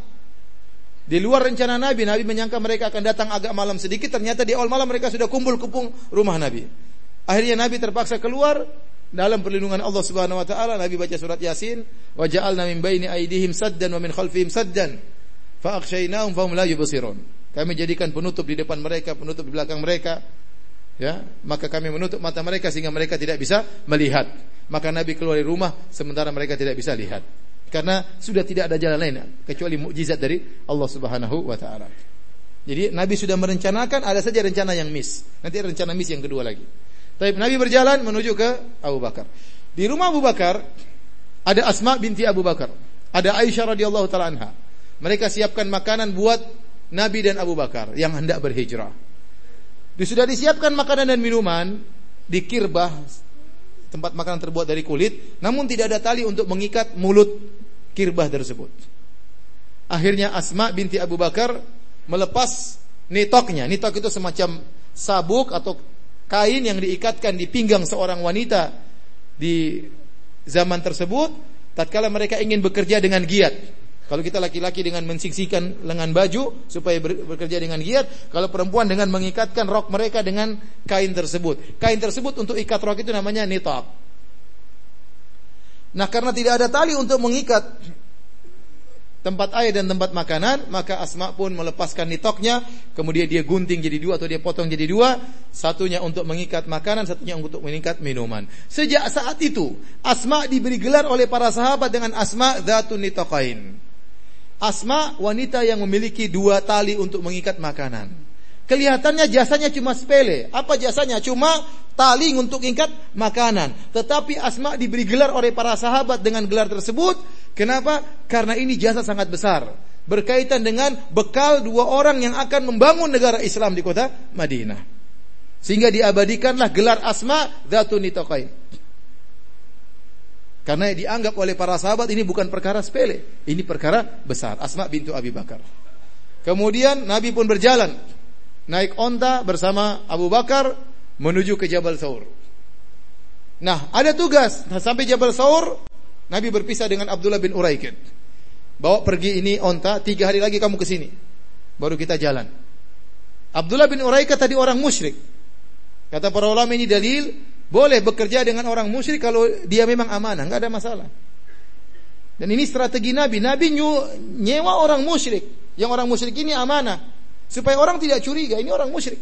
Di luar rencana Nabi, Nabi menyangka mereka akan datang agak malam sedikit, ternyata di awal malam mereka sudah kumpul kepung rumah Nabi. Akhirnya Nabi terpaksa keluar dalam perlindungan Allah Subhanahu wa taala. Nabi baca surat Yasin, "Wa ja'alna min baini aydihim saddan wa min khalfihim saddan fa akhshaynahum fahum la yubsirun." Kami jadikan penutup di depan mereka, penutup di belakang mereka. Ya, maka kami menutup mata mereka sehingga mereka tidak bisa melihat. Maka Nabi keluar dari rumah sementara mereka tidak bisa lihat. Karena sudah tidak ada jalan lain kecuali mukjizat dari Allah Subhanahu wa taala. Jadi Nabi sudah merencanakan ada saja rencana yang miss. Nanti rencana miss yang kedua lagi. Tapi Nabi berjalan menuju ke Abu Bakar. Di rumah Abu Bakar ada Asma binti Abu Bakar, ada Aisyah radhiyallahu taala anha. Mereka siapkan makanan buat Nabi dan Abu Bakar yang hendak berhijrah. Sudah disiapkan makanan dan minuman di kirbah tempat makanan terbuat dari kulit, namun tidak ada tali untuk mengikat mulut kirbah tersebut. Akhirnya Asma binti Abu Bakar melepas nitoknya. Nitok itu semacam sabuk atau kain yang diikatkan di pinggang seorang wanita di zaman tersebut tatkala mereka ingin bekerja dengan giat. Kalau kita laki-laki dengan mensiksikan lengan baju supaya bekerja dengan giat, kalau perempuan dengan mengikatkan rok mereka dengan kain tersebut. Kain tersebut untuk ikat rok itu namanya nitok. Nah karena tidak ada tali untuk mengikat tempat air dan tempat makanan, maka Asma pun melepaskan nitoknya, kemudian dia gunting jadi dua atau dia potong jadi dua, satunya untuk mengikat makanan, satunya untuk mengikat minuman. Sejak saat itu, Asma diberi gelar oleh para sahabat dengan Asma Zatun Nitokain. Asma wanita yang memiliki dua tali untuk mengikat makanan. Kelihatannya jasanya cuma sepele. Apa jasanya? Cuma tali untuk ikat makanan. Tetapi Asma diberi gelar oleh para sahabat dengan gelar tersebut. Kenapa? Karena ini jasa sangat besar. Berkaitan dengan bekal dua orang yang akan membangun negara Islam di kota Madinah. Sehingga diabadikanlah gelar Asma Zatun Nitaqain. Karena dianggap oleh para sahabat ini bukan perkara sepele. Ini perkara besar. Asma bintu Abi Bakar. Kemudian Nabi pun berjalan naik onta bersama Abu Bakar menuju ke Jabal Saur. Nah, ada tugas. Nah, sampai Jabal Saur, Nabi berpisah dengan Abdullah bin Uraikid. Bawa pergi ini onta, tiga hari lagi kamu ke sini. Baru kita jalan. Abdullah bin Uraikid tadi orang musyrik. Kata para ulama ini dalil, boleh bekerja dengan orang musyrik kalau dia memang amanah, nggak ada masalah. Dan ini strategi Nabi. Nabi nyewa orang musyrik. Yang orang musyrik ini amanah. Supaya orang tidak curiga, ini orang musyrik.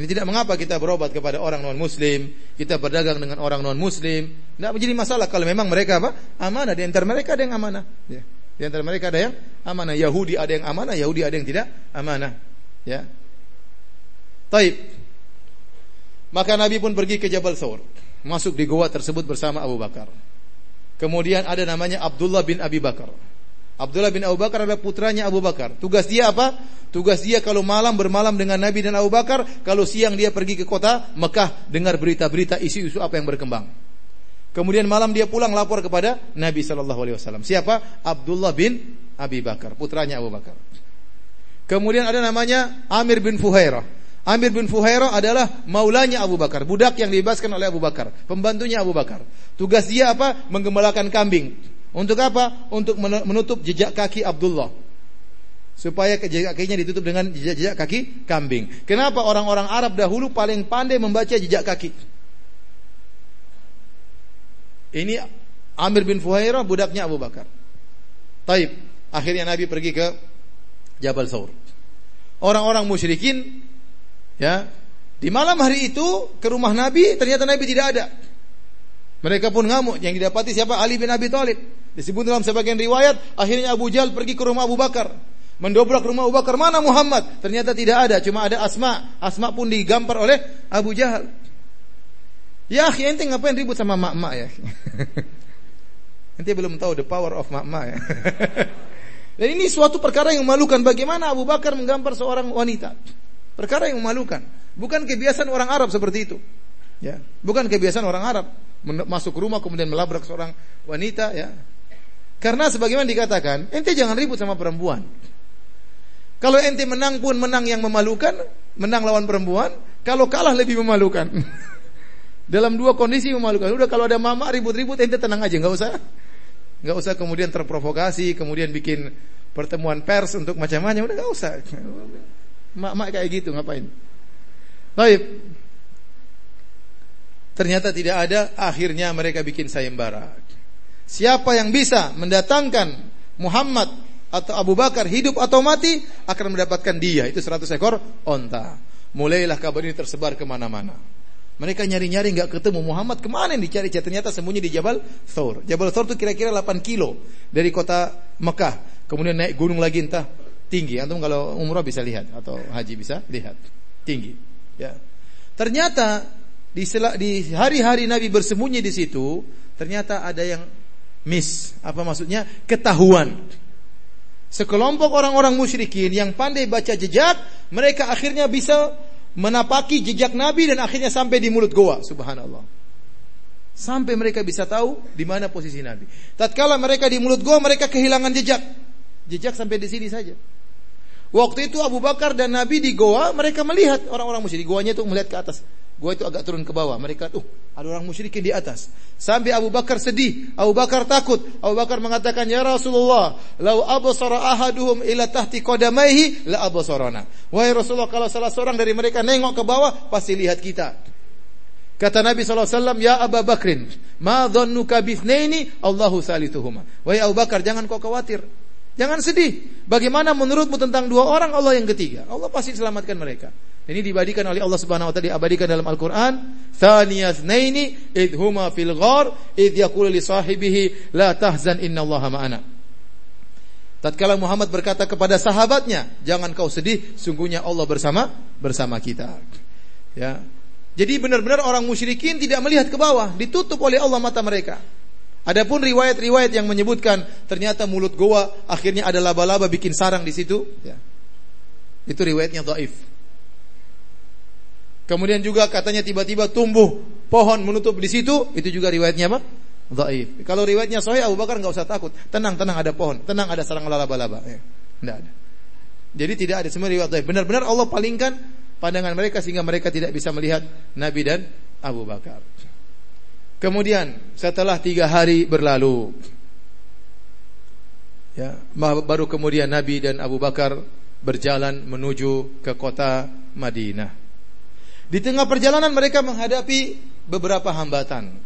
Ini tidak mengapa kita berobat kepada orang non muslim, kita berdagang dengan orang non muslim, tidak menjadi masalah kalau memang mereka apa? amanah. Di antara mereka ada yang amanah. Ya. Di antara mereka ada yang amanah. Yahudi ada yang amanah, Yahudi ada yang tidak amanah. Ya. Taib. Maka Nabi pun pergi ke Jabal Thawr, masuk di goa tersebut bersama Abu Bakar. Kemudian ada namanya Abdullah bin Abi Bakar. Abdullah bin Abu Bakar adalah putranya Abu Bakar. Tugas dia apa? Tugas dia kalau malam bermalam dengan Nabi dan Abu Bakar, kalau siang dia pergi ke kota Mekah dengar berita-berita isu-isu apa yang berkembang. Kemudian malam dia pulang lapor kepada Nabi Shallallahu Alaihi Wasallam. Siapa? Abdullah bin Abi Bakar, putranya Abu Bakar. Kemudian ada namanya Amir bin Fuhairah. Amir bin Fuhairah adalah maulanya Abu Bakar, budak yang dibebaskan oleh Abu Bakar, pembantunya Abu Bakar. Tugas dia apa? Menggembalakan kambing. Untuk apa? Untuk menutup jejak kaki Abdullah. Supaya jejak kakinya ditutup dengan jejak-jejak kaki kambing. Kenapa orang-orang Arab dahulu paling pandai membaca jejak kaki? Ini Amir bin Fuhairah budaknya Abu Bakar. Taib. Akhirnya Nabi pergi ke Jabal Saur. Orang-orang musyrikin ya, di malam hari itu ke rumah Nabi ternyata Nabi tidak ada. Mereka pun ngamuk. Yang didapati siapa? Ali bin Abi Thalib. Disebut dalam sebagian riwayat, akhirnya Abu Jahal pergi ke rumah Abu Bakar. Mendobrak rumah Abu Bakar, mana Muhammad? Ternyata tidak ada, cuma ada Asma. Asma pun digampar oleh Abu Jahal. Ya, ente ngapain ribut sama mak-mak ya? ente belum tahu the power of mak-mak ya. Dan ini suatu perkara yang memalukan. Bagaimana Abu Bakar menggampar seorang wanita? Perkara yang memalukan. Bukan kebiasaan orang Arab seperti itu. Ya, bukan kebiasaan orang Arab masuk rumah kemudian melabrak seorang wanita ya. Karena sebagaimana dikatakan, ente jangan ribut sama perempuan. Kalau ente menang pun menang yang memalukan, menang lawan perempuan, kalau kalah lebih memalukan. Dalam dua kondisi memalukan. Udah kalau ada mama ribut-ribut ente tenang aja, nggak usah nggak usah kemudian terprovokasi, kemudian bikin pertemuan pers untuk macam-macam, udah nggak usah. Mak-mak kayak gitu ngapain? Baik. Ternyata tidak ada, akhirnya mereka bikin sayembara. Siapa yang bisa mendatangkan Muhammad atau Abu Bakar hidup atau mati akan mendapatkan dia itu 100 ekor onta. Mulailah kabar ini tersebar ke mana-mana. Mereka nyari-nyari nggak ketemu Muhammad ke mana yang dicari? Ternyata sembunyi di Jabal Thor. Jabal Thor itu kira-kira 8 kilo dari kota Mekah. Kemudian naik gunung lagi entah tinggi. Antum kalau umrah bisa lihat atau haji bisa lihat tinggi. Ya. Ternyata di hari-hari Nabi bersembunyi di situ, ternyata ada yang miss. Apa maksudnya? Ketahuan. Sekelompok orang-orang musyrikin yang pandai baca jejak, mereka akhirnya bisa menapaki jejak Nabi dan akhirnya sampai di mulut goa. Subhanallah. Sampai mereka bisa tahu di mana posisi Nabi. Tatkala mereka di mulut goa, mereka kehilangan jejak. Jejak sampai di sini saja. Waktu itu Abu Bakar dan Nabi di goa, mereka melihat orang-orang musyrik. Goanya itu melihat ke atas. Gua itu agak turun ke bawah. Mereka tuh ada orang musyrikin di atas. Sampai Abu Bakar sedih, Abu Bakar takut. Abu Bakar mengatakan, "Ya Rasulullah, lau absara ahaduhum ila tahti qadamaihi la absarana." Wahai Rasulullah, kalau salah seorang dari mereka nengok ke bawah, pasti lihat kita. Kata Nabi SAW, Ya Abu Bakrin, ma dhannuka bithnaini Allahu salituhuma. Wahai Abu Bakar, jangan kau khawatir. Jangan sedih. Bagaimana menurutmu tentang dua orang Allah yang ketiga? Allah pasti selamatkan mereka. Ini dibadikan oleh Allah Subhanahu wa taala diabadikan dalam Al-Qur'an, "Thaniyatnaini id huma fil ghar id yaqulu li sahibihi la tahzan innallaha ma'ana." Tatkala Muhammad berkata kepada sahabatnya, "Jangan kau sedih, sungguhnya Allah bersama bersama kita." Ya. Jadi benar-benar orang musyrikin tidak melihat ke bawah, ditutup oleh Allah mata mereka. Adapun riwayat-riwayat yang menyebutkan ternyata mulut goa akhirnya ada laba-laba bikin sarang di situ, ya. Itu riwayatnya dhaif. Kemudian juga katanya tiba-tiba tumbuh pohon menutup di situ, itu juga riwayatnya apa? Dhaif. Kalau riwayatnya sahih Abu Bakar enggak usah takut. Tenang, tenang ada pohon, tenang ada sarang laba-laba. Ya. Enggak ada. Jadi tidak ada semua riwayat dhaif. Benar-benar Allah palingkan pandangan mereka sehingga mereka tidak bisa melihat Nabi dan Abu Bakar. Kemudian setelah tiga hari berlalu, ya, baru kemudian Nabi dan Abu Bakar berjalan menuju ke kota Madinah. Di tengah perjalanan mereka menghadapi beberapa hambatan.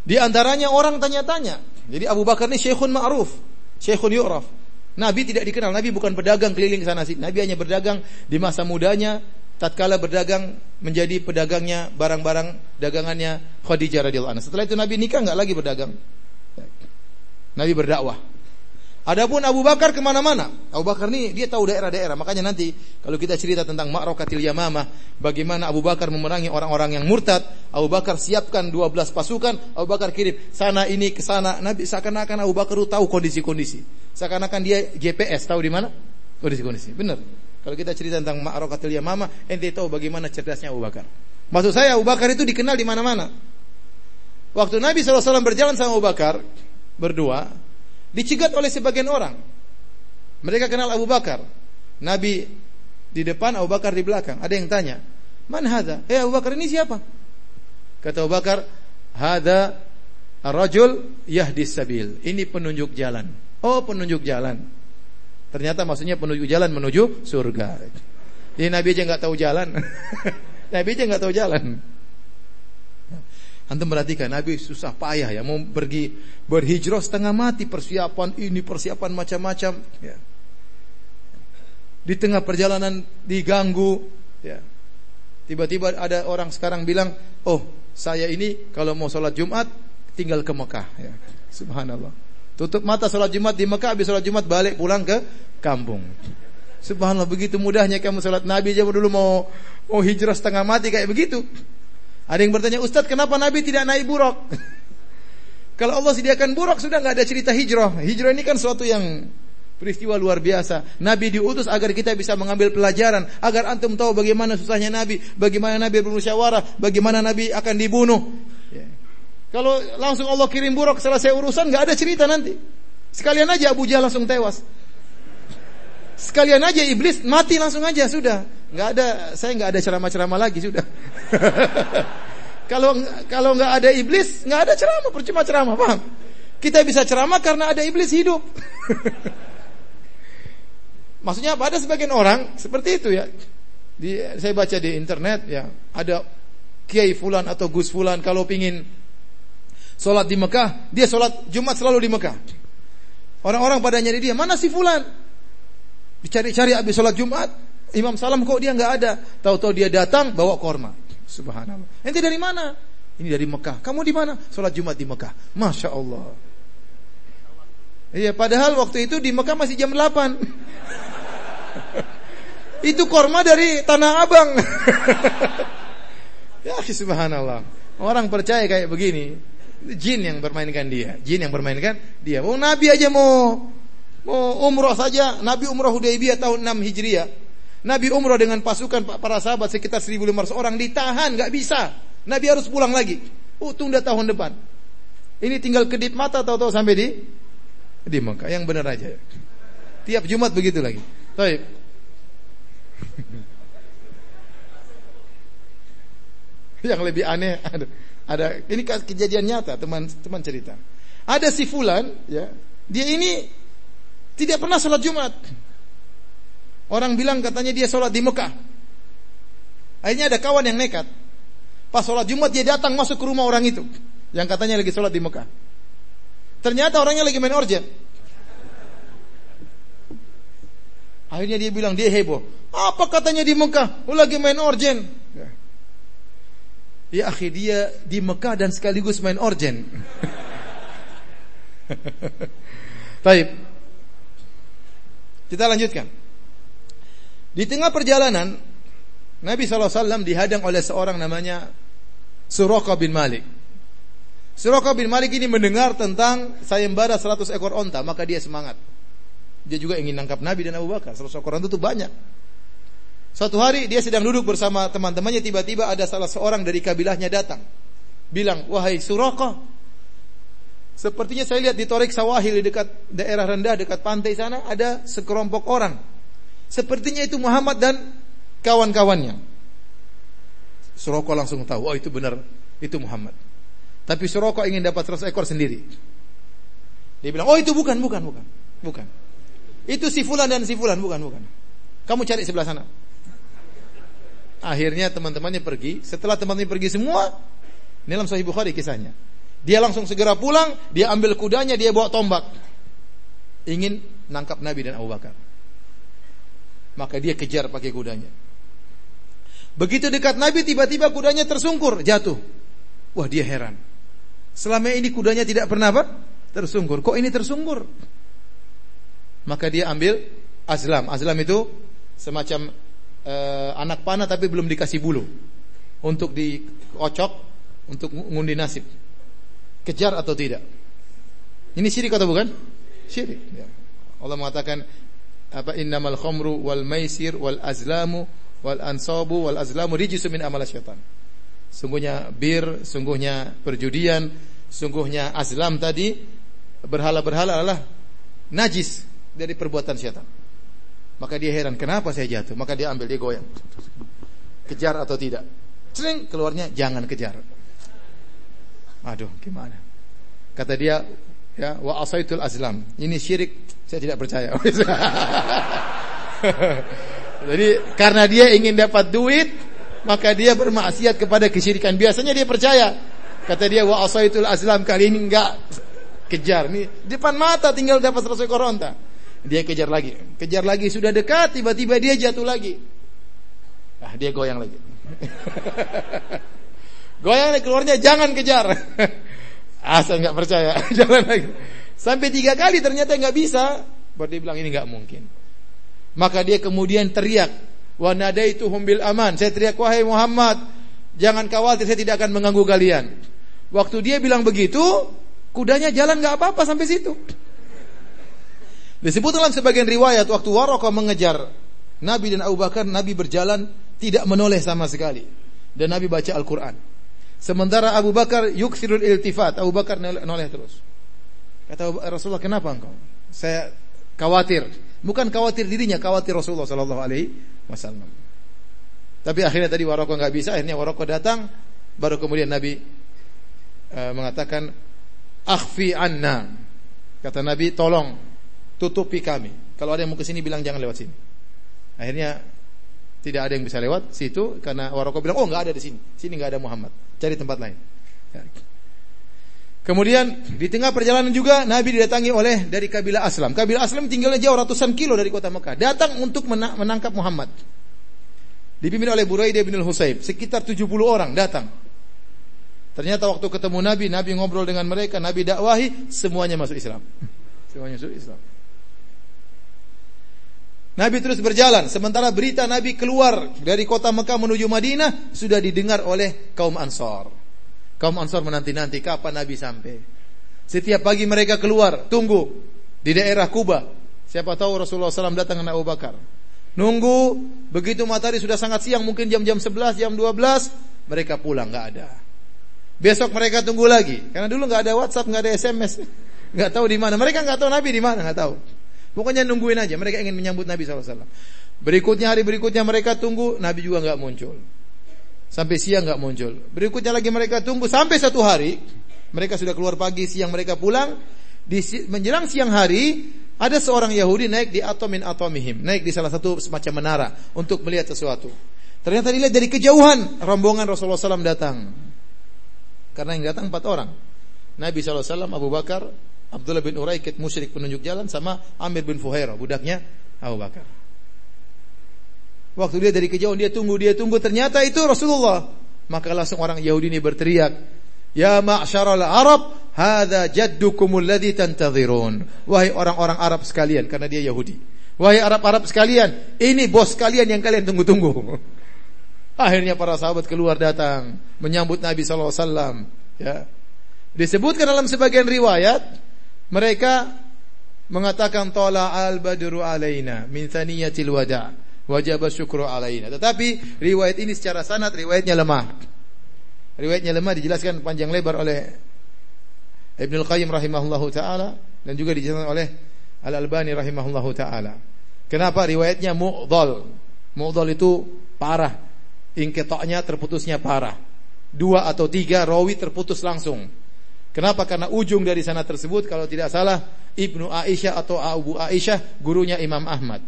Di antaranya orang tanya-tanya. Jadi Abu Bakar ini syekhun ma'ruf, syekhun yu'raf. Nabi tidak dikenal, Nabi bukan pedagang keliling sana sini. Nabi hanya berdagang di masa mudanya tatkala berdagang menjadi pedagangnya barang-barang dagangannya Khadijah radhiyallahu anha. Setelah itu Nabi nikah nggak lagi berdagang. Nabi berdakwah. Adapun Abu Bakar ke mana-mana. Abu Bakar ini dia tahu daerah-daerah. Makanya nanti kalau kita cerita tentang Ma'rakatil Yamamah, bagaimana Abu Bakar memerangi orang-orang yang murtad, Abu Bakar siapkan 12 pasukan, Abu Bakar kirim sana ini ke sana. Nabi seakan-akan Abu Bakar tahu kondisi-kondisi. Seakan-akan dia GPS tahu di mana kondisi-kondisi. Benar. Kalau kita cerita tentang Ma'rakatil Yamamah, ente tahu bagaimana cerdasnya Abu Bakar. Maksud saya Abu Bakar itu dikenal di mana-mana. Waktu Nabi SAW berjalan sama Abu Bakar berdua, Dicegat oleh sebagian orang. Mereka kenal Abu Bakar. Nabi di depan, Abu Bakar di belakang. Ada yang tanya, "Man hadza?" Eh Abu Bakar ini siapa? Kata Abu Bakar, "Hadza ar-rajul yahdis sabil." Ini penunjuk jalan. Oh, penunjuk jalan. Ternyata maksudnya penunjuk jalan menuju surga. Jadi Nabi aja nggak tahu jalan. Nabi aja nggak tahu jalan. Antum perhatikan Nabi susah payah ya mau pergi berhijrah setengah mati persiapan ini persiapan macam-macam ya. Di tengah perjalanan diganggu ya. Tiba-tiba ada orang sekarang bilang, "Oh, saya ini kalau mau sholat Jumat tinggal ke Mekah." Ya. Subhanallah. Tutup mata sholat Jumat di Mekah, habis sholat Jumat balik pulang ke kampung. Subhanallah begitu mudahnya kamu sholat Nabi aja dulu mau mau hijrah setengah mati kayak begitu. Ada yang bertanya, Ustadz kenapa Nabi tidak naik buruk? Kalau Allah sediakan buruk sudah nggak ada cerita hijrah. Hijrah ini kan suatu yang Peristiwa luar biasa. Nabi diutus agar kita bisa mengambil pelajaran, agar antum tahu bagaimana susahnya Nabi, bagaimana Nabi bermusyawarah, bagaimana Nabi akan dibunuh. Ya. Kalau langsung Allah kirim buruk selesai urusan nggak ada cerita nanti. Sekalian aja Abu Jahal langsung tewas. Sekalian aja iblis mati langsung aja sudah. Nggak ada saya nggak ada ceramah-ceramah lagi sudah. kalau kalau nggak ada iblis nggak ada ceramah percuma ceramah paham? Kita bisa ceramah karena ada iblis hidup. Maksudnya apa? Ada sebagian orang seperti itu ya. Di, saya baca di internet ya, ada kiai fulan atau gus fulan kalau pingin sholat di Mekah, dia sholat Jumat selalu di Mekah. Orang-orang pada nyari dia, mana si fulan? Dicari-cari habis sholat Jumat, Imam Salam kok dia nggak ada. Tahu-tahu dia datang bawa korma. Subhanallah. Ente dari mana? Ini dari Mekah. Kamu di mana? Sholat Jumat di Mekah. Masya Allah. Iya, padahal waktu itu di Mekah masih jam 8. Itu korma dari Tanah Abang. ya subhanallah. Orang percaya kayak begini. Jin yang bermainkan dia. Jin yang bermainkan dia. Mau Nabi aja mau mau umroh saja. Nabi umroh Hudaybiyah tahun 6 Hijriah. Nabi umroh dengan pasukan para sahabat sekitar 1500 orang ditahan, nggak bisa. Nabi harus pulang lagi. Oh, tunda tahun depan. Ini tinggal kedip mata tahu-tahu sampai di di Mekah. Yang benar aja. Tiap Jumat begitu lagi. Baik. Yang lebih aneh ada, ada ini kejadian nyata teman teman cerita. Ada si fulan ya, dia ini tidak pernah sholat Jumat. Orang bilang katanya dia sholat di Mekah. Akhirnya ada kawan yang nekat. Pas sholat Jumat dia datang masuk ke rumah orang itu. Yang katanya lagi sholat di Mekah. Ternyata orangnya lagi main orjen. Akhirnya dia bilang dia heboh. Apa katanya di Mekah? Oh lagi main orjen. Ya, ya akhi dia di Mekah dan sekaligus main orjen. Baik. Kita lanjutkan. Di tengah perjalanan Nabi SAW dihadang oleh seorang namanya Suraka bin Malik. Suraka bin Malik ini mendengar tentang sayembara 100 ekor onta, maka dia semangat. Dia juga ingin nangkap Nabi dan Abu Bakar. Seratus Quran itu banyak. Suatu hari dia sedang duduk bersama teman-temannya tiba-tiba ada salah seorang dari kabilahnya datang. Bilang, "Wahai Suraka, sepertinya saya lihat di Torik Sawahil dekat daerah rendah dekat pantai sana ada sekelompok orang. Sepertinya itu Muhammad dan kawan-kawannya." Suraka langsung tahu, "Oh, itu benar, itu Muhammad." Tapi Suraka ingin dapat 100 ekor sendiri. Dia bilang, "Oh, itu bukan, bukan, bukan." Bukan. Itu si fulan dan si fulan, bukan, bukan. Kamu cari sebelah sana. Akhirnya teman-temannya pergi. Setelah teman-temannya pergi semua, ini dalam Sahih Bukhari kisahnya. Dia langsung segera pulang, dia ambil kudanya, dia bawa tombak. Ingin nangkap Nabi dan Abu Bakar. Maka dia kejar pakai kudanya. Begitu dekat Nabi, tiba-tiba kudanya tersungkur, jatuh. Wah, dia heran. Selama ini kudanya tidak pernah apa? Tersungkur. Kok ini tersungkur? Maka dia ambil azlam. Azlam itu semacam uh, anak panah tapi belum dikasih bulu. Untuk dikocok untuk ngundi nasib. Kejar atau tidak? Ini syirik atau bukan? Syirik. Ya. Allah mengatakan apa innamal khamru wal maisir wal azlamu wal ansabu wal azlamu rijsun min amal syaitan. Sungguhnya bir, sungguhnya perjudian, sungguhnya azlam tadi berhala-berhala adalah najis dari perbuatan syaitan. Maka dia heran, kenapa saya jatuh? Maka dia ambil, dia goyang. Kejar atau tidak? Sering keluarnya, jangan kejar. Aduh, gimana? Kata dia, ya, wa asaitul azlam. Ini syirik, saya tidak percaya. Jadi karena dia ingin dapat duit, maka dia bermaksiat kepada kesyirikan. Biasanya dia percaya. Kata dia wa asaitul azlam kali ini enggak kejar. Nih depan mata tinggal dapat 100 ekor. Dia kejar lagi, kejar lagi sudah dekat, tiba-tiba dia jatuh lagi. Ah, dia goyang lagi. goyang keluarnya jangan kejar. saya nggak percaya, jangan lagi. Sampai tiga kali ternyata nggak bisa. Dia bilang ini nggak mungkin. Maka dia kemudian teriak, wa itu humbil aman. Saya teriak wahai Muhammad, jangan khawatir saya tidak akan mengganggu kalian. Waktu dia bilang begitu, kudanya jalan nggak apa-apa sampai situ. Disebut dalam sebagian riwayat waktu Waraqah mengejar Nabi dan Abu Bakar, Nabi berjalan tidak menoleh sama sekali. Dan Nabi baca Al-Quran. Sementara Abu Bakar yuksirul iltifat, Abu Bakar noleh, terus. Kata Rasulullah, kenapa engkau? Saya khawatir. Bukan khawatir dirinya, khawatir Rasulullah Sallallahu Alaihi Wasallam. Tapi akhirnya tadi Waraqah nggak bisa, akhirnya Waraqah datang, baru kemudian Nabi uh, mengatakan, akhfi anna. Kata Nabi, tolong tutupi kami. Kalau ada yang mau ke sini bilang jangan lewat sini. Akhirnya tidak ada yang bisa lewat situ karena Waroko bilang, "Oh, nggak ada di sini. Sini nggak ada Muhammad. Cari tempat lain." Ya. Kemudian di tengah perjalanan juga Nabi didatangi oleh dari kabilah Aslam. Kabilah Aslam tinggalnya jauh ratusan kilo dari kota Mekah. Datang untuk menangkap Muhammad. Dipimpin oleh Buraidah bin Al-Husayb. Sekitar 70 orang datang. Ternyata waktu ketemu Nabi, Nabi ngobrol dengan mereka, Nabi dakwahi, semuanya masuk Islam. Semuanya masuk Islam. Nabi terus berjalan, sementara berita Nabi keluar dari kota Mekah menuju Madinah sudah didengar oleh kaum Ansor. Kaum Ansor menanti-nanti kapan Nabi sampai. Setiap pagi mereka keluar, tunggu di daerah Kuba. Siapa tahu Rasulullah SAW datang dengan Abu Bakar. Nunggu, begitu matahari sudah sangat siang, mungkin jam-jam 11, jam 12, mereka pulang, nggak ada. Besok mereka tunggu lagi, karena dulu nggak ada WhatsApp, nggak ada SMS, nggak tahu di mana. Mereka nggak tahu Nabi di mana, nggak tahu. Pokoknya nungguin aja. Mereka ingin menyambut Nabi SAW. Berikutnya hari berikutnya mereka tunggu, Nabi juga nggak muncul. Sampai siang nggak muncul. Berikutnya lagi mereka tunggu sampai satu hari. Mereka sudah keluar pagi, siang mereka pulang. Di menjelang siang hari, ada seorang Yahudi naik di atomin atomihim, naik di salah satu semacam menara untuk melihat sesuatu. Ternyata dilihat dari kejauhan rombongan Rasulullah SAW datang. Karena yang datang empat orang. Nabi SAW, Abu Bakar, Abdullah bin Uraikid musyrik penunjuk jalan sama Amir bin Fuhairah budaknya Abu Bakar. Waktu dia dari kejauhan dia tunggu dia tunggu ternyata itu Rasulullah. Maka langsung orang Yahudi ini berteriak, "Ya ma'syaral Arab, hadza jaddukum alladhi tantadhirun." Wahai orang-orang Arab sekalian karena dia Yahudi. Wahai Arab-Arab sekalian, ini bos kalian yang kalian tunggu-tunggu. Akhirnya para sahabat keluar datang menyambut Nabi sallallahu alaihi wasallam, ya. Disebutkan dalam sebagian riwayat mereka mengatakan tola al badru alaina min thaniyatil wada wajib syukru alaina. Tetapi riwayat ini secara sanad riwayatnya lemah. Riwayatnya lemah dijelaskan panjang lebar oleh Ibnu Al-Qayyim rahimahullahu taala dan juga dijelaskan oleh Al-Albani rahimahullahu taala. Kenapa riwayatnya mu'dhal? Mu'dhal itu parah. Ingketoknya terputusnya parah. Dua atau tiga rawi terputus langsung. Kenapa? Karena ujung dari sana tersebut kalau tidak salah Ibnu Aisyah atau Abu Aisyah gurunya Imam Ahmad.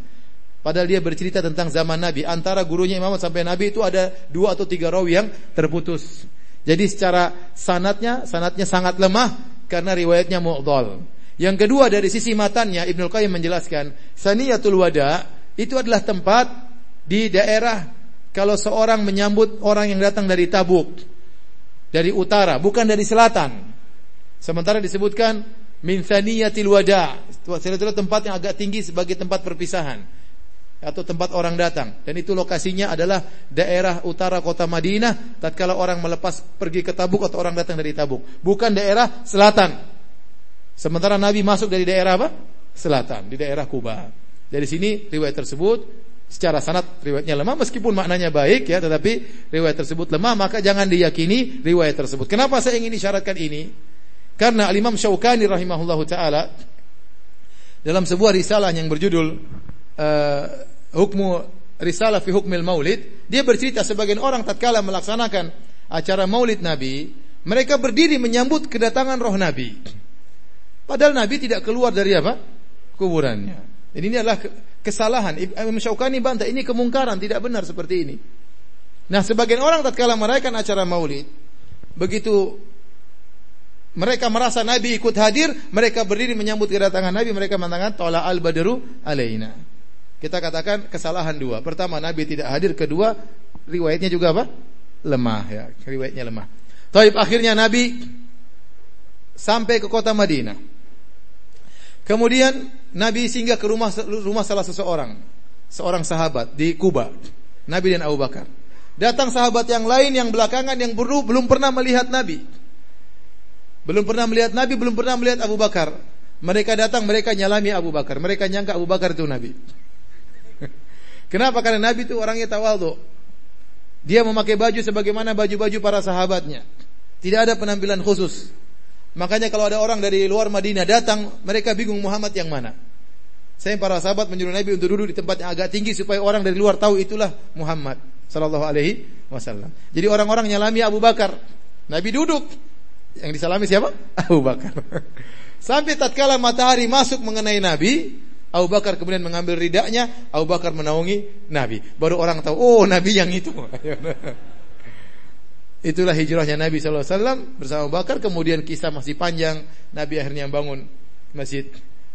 Padahal dia bercerita tentang zaman Nabi. Antara gurunya Imam Ahmad sampai Nabi itu ada dua atau tiga rawi yang terputus. Jadi secara sanatnya, sanatnya sangat lemah karena riwayatnya mu'dhal. Yang kedua dari sisi matannya Ibnu Qayyim menjelaskan, Saniyatul Wada itu adalah tempat di daerah kalau seorang menyambut orang yang datang dari Tabuk dari utara, bukan dari selatan. Sementara disebutkan min thaniyatil wada. Itu tempat yang agak tinggi sebagai tempat perpisahan. Atau tempat orang datang. Dan itu lokasinya adalah daerah utara kota Madinah tatkala orang melepas pergi ke Tabuk atau orang datang dari Tabuk. Bukan daerah selatan. Sementara Nabi masuk dari daerah apa? Selatan di daerah Kuba. Dari sini riwayat tersebut secara sanad riwayatnya lemah meskipun maknanya baik ya tetapi riwayat tersebut lemah maka jangan diyakini riwayat tersebut. Kenapa saya ingin isyaratkan ini karena Al-Imam Syaukani rahimahullahu taala dalam sebuah risalah yang berjudul uh, Hukmu Risalah fi Hukmil Maulid, dia bercerita sebagian orang tatkala melaksanakan acara Maulid Nabi, mereka berdiri menyambut kedatangan roh Nabi. Padahal Nabi tidak keluar dari apa? kuburannya. Jadi ini adalah kesalahan. Imam Syaukani bantah ini kemungkaran, tidak benar seperti ini. Nah, sebagian orang tatkala merayakan acara Maulid, begitu mereka merasa Nabi ikut hadir, mereka berdiri menyambut kedatangan Nabi, mereka mengatakan tola al badru alaina. Kita katakan kesalahan dua. Pertama Nabi tidak hadir, kedua riwayatnya juga apa? Lemah ya, riwayatnya lemah. Taib akhirnya Nabi sampai ke kota Madinah. Kemudian Nabi singgah ke rumah rumah salah seseorang, seorang sahabat di Kuba. Nabi dan Abu Bakar. Datang sahabat yang lain yang belakangan yang belum pernah melihat Nabi. Belum pernah melihat Nabi, belum pernah melihat Abu Bakar. Mereka datang, mereka nyalami Abu Bakar. Mereka nyangka Abu Bakar itu Nabi. Kenapa? Karena Nabi itu orangnya tawaldo. Dia memakai baju sebagaimana baju-baju para sahabatnya. Tidak ada penampilan khusus. Makanya kalau ada orang dari luar Madinah datang, mereka bingung Muhammad yang mana. Saya para sahabat menyuruh Nabi untuk duduk di tempat yang agak tinggi supaya orang dari luar tahu itulah Muhammad sallallahu alaihi wasallam. Jadi orang-orang nyalami Abu Bakar. Nabi duduk. Yang disalami siapa? Abu Bakar. Sampai tatkala matahari masuk mengenai Nabi, Abu Bakar kemudian mengambil ridaknya, Abu Bakar menaungi Nabi. Baru orang tahu, oh Nabi yang itu. Itulah hijrahnya Nabi SAW bersama Abu Bakar. Kemudian kisah masih panjang. Nabi akhirnya bangun masjid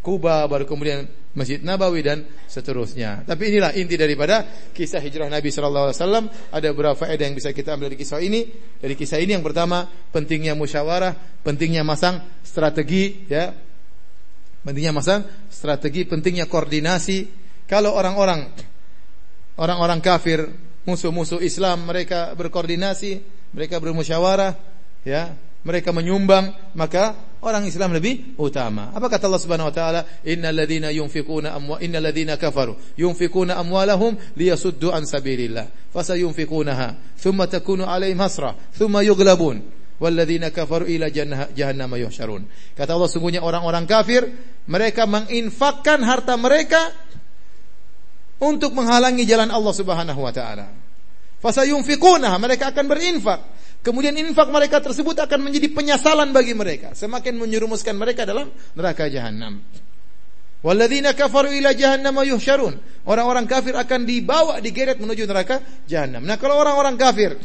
Kuba, baru kemudian Masjid Nabawi dan seterusnya. Tapi inilah inti daripada kisah hijrah Nabi sallallahu alaihi wasallam. Ada beberapa faedah yang bisa kita ambil dari kisah ini. Dari kisah ini yang pertama, pentingnya musyawarah, pentingnya masang strategi ya. Pentingnya masang strategi, pentingnya koordinasi. Kalau orang-orang orang-orang kafir, musuh-musuh Islam mereka berkoordinasi, mereka bermusyawarah ya, mereka menyumbang, maka orang Islam lebih utama. Apa kata Allah Subhanahu wa taala? Innal ladzina yunfikuna amwa innal ladzina kafaru yunfikuna amwalahum liyasuddu an sabilillah fasayunfikunaha thumma takunu alaihim hasra thumma yughlabun walladzina kafaru ila jahannam yuhsyarun. Kata Allah sungguhnya orang-orang kafir mereka menginfakkan harta mereka untuk menghalangi jalan Allah Subhanahu wa taala. Fasayunfikunaha mereka akan berinfak Kemudian infak mereka tersebut akan menjadi penyesalan bagi mereka, semakin menyerumuskan mereka dalam neraka jahanam. Walladzina kafaru ila jahannam yuhsyarun. Orang-orang kafir akan dibawa digeret menuju neraka jahanam. Nah, kalau orang-orang kafir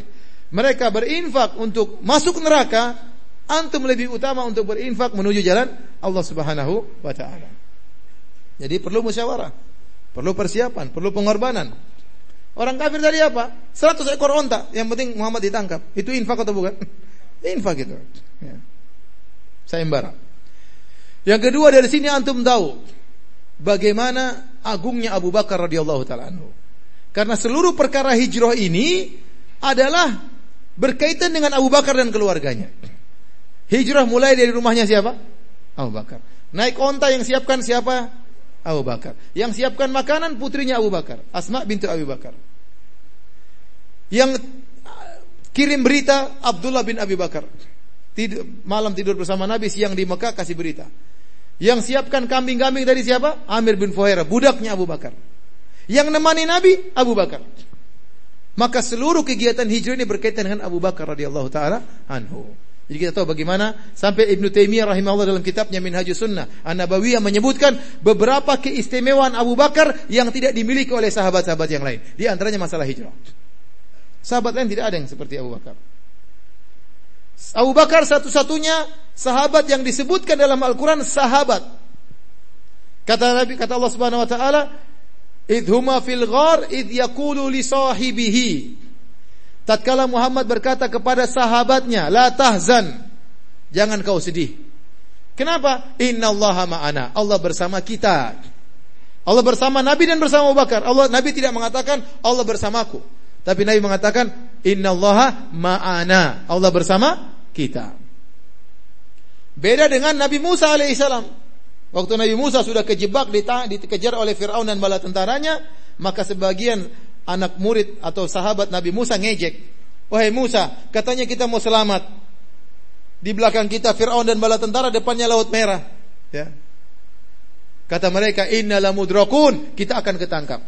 mereka berinfak untuk masuk neraka, antum lebih utama untuk berinfak menuju jalan Allah Subhanahu wa taala. Jadi perlu musyawarah, perlu persiapan, perlu pengorbanan. Orang kafir tadi apa? 100 ekor onta. Yang penting Muhammad ditangkap. Itu infak atau bukan? infak itu. Ya. Sayembara. Yang kedua dari sini antum tahu bagaimana agungnya Abu Bakar radhiyallahu taala anhu. Karena seluruh perkara hijrah ini adalah berkaitan dengan Abu Bakar dan keluarganya. Hijrah mulai dari rumahnya siapa? Abu Bakar. Naik onta yang siapkan siapa? Abu Bakar. Yang siapkan makanan putrinya Abu Bakar, Asma bintu Abu Bakar. Yang uh, kirim berita Abdullah bin Abi Bakar. Tidur, malam tidur bersama Nabi, siang di Mekah kasih berita. Yang siapkan kambing-kambing dari siapa? Amir bin Fuhairah, budaknya Abu Bakar. Yang nemani Nabi Abu Bakar. Maka seluruh kegiatan hijrah ini berkaitan dengan Abu Bakar radhiyallahu taala anhu. Jadi kita tahu bagaimana sampai Ibnu Taimiyah rahimahullah dalam kitabnya Minhajus Sunnah An-Nabawiyah menyebutkan beberapa keistimewaan Abu Bakar yang tidak dimiliki oleh sahabat-sahabat yang lain. Di antaranya masalah hijrah. Sahabat lain tidak ada yang seperti Abu Bakar. Abu Bakar satu-satunya sahabat yang disebutkan dalam Al-Quran sahabat. Kata Nabi, kata Allah Subhanahu Wa Taala, idhuma fil ghar id yaqulu li sahibihi Tatkala Muhammad berkata kepada sahabatnya, "La tahzan." Jangan kau sedih. Kenapa? Innallaha ma'ana. Allah bersama kita. Allah bersama Nabi dan bersama Abu Bakar. Allah Nabi tidak mengatakan Allah bersamaku. Tapi Nabi mengatakan innallaha ma'ana. Allah bersama kita. Beda dengan Nabi Musa alaihissalam. Waktu Nabi Musa sudah kejebak dikejar oleh Firaun dan bala tentaranya, maka sebagian anak murid atau sahabat Nabi Musa ngejek. Wahai Musa, katanya kita mau selamat. Di belakang kita Fir'aun dan bala tentara, depannya Laut Merah. Ya. Kata mereka, inna lamudrakun, kita akan ketangkap.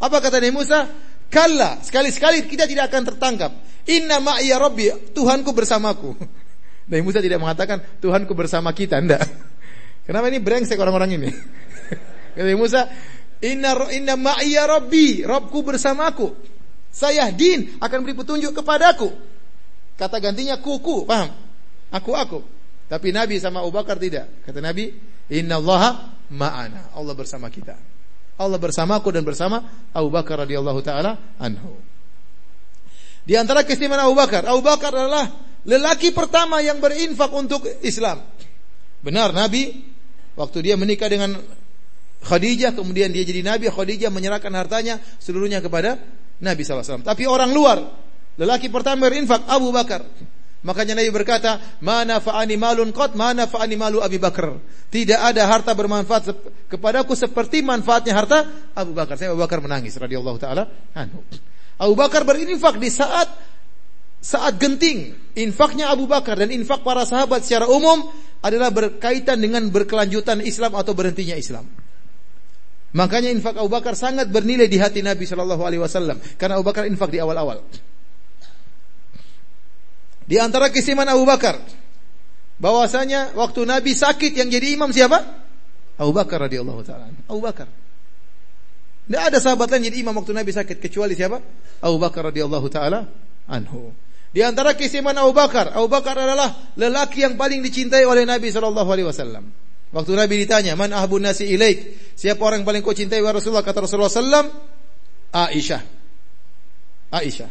Apa kata Nabi Musa? Kalla, sekali-sekali kita tidak akan tertangkap. Inna ma'iya rabbi, Tuhanku bersamaku. Nabi Musa tidak mengatakan, Tuhanku bersama kita, enggak. Kenapa ini brengsek orang-orang ini? Nabi Musa, Inna inna ma'iya rabbi, Rabbku bersamaku. Saya din akan beri petunjuk kepadaku. Kata gantinya kuku, paham? Aku aku. Tapi Nabi sama Abu Bakar tidak. Kata Nabi, Inna Allah ma'ana. Allah bersama kita. Allah bersamaku dan bersama Abu Bakar radhiyallahu taala anhu. Di antara keistimewaan Abu Bakar, Abu Bakar adalah lelaki pertama yang berinfak untuk Islam. Benar Nabi waktu dia menikah dengan Khadijah kemudian dia jadi nabi Khadijah menyerahkan hartanya seluruhnya kepada Nabi SAW tapi orang luar lelaki pertama berinfak Abu Bakar Makanya Nabi berkata, "Mana fa'ani malun qad, mana fa'ani malu Abi Bakar." Tidak ada harta bermanfaat kepadaku seperti manfaatnya harta Abu Bakar. Saya Abu Bakar menangis radhiyallahu taala anhu. Abu Bakar berinfak di saat saat genting. Infaknya Abu Bakar dan infak para sahabat secara umum adalah berkaitan dengan berkelanjutan Islam atau berhentinya Islam. Makanya infak Abu Bakar sangat bernilai di hati Nabi Shallallahu Alaihi Wasallam karena Abu Bakar infak di awal-awal. Di antara keistimewaan Abu Bakar bahwasanya waktu Nabi sakit yang jadi imam siapa? Abu Bakar radhiyallahu taala. Abu Bakar. Tidak ada sahabat lain jadi imam waktu Nabi sakit kecuali siapa? Abu Bakar radhiyallahu taala anhu. Di antara keistimewaan Abu Bakar, Abu Bakar adalah lelaki yang paling dicintai oleh Nabi sallallahu alaihi wasallam. Waktu Nabi ditanya, "Man ahbun nasi ilaik?" Siapa orang yang paling kau cintai wahai Rasulullah? Kata Rasulullah sallam, Aisyah. Aisyah.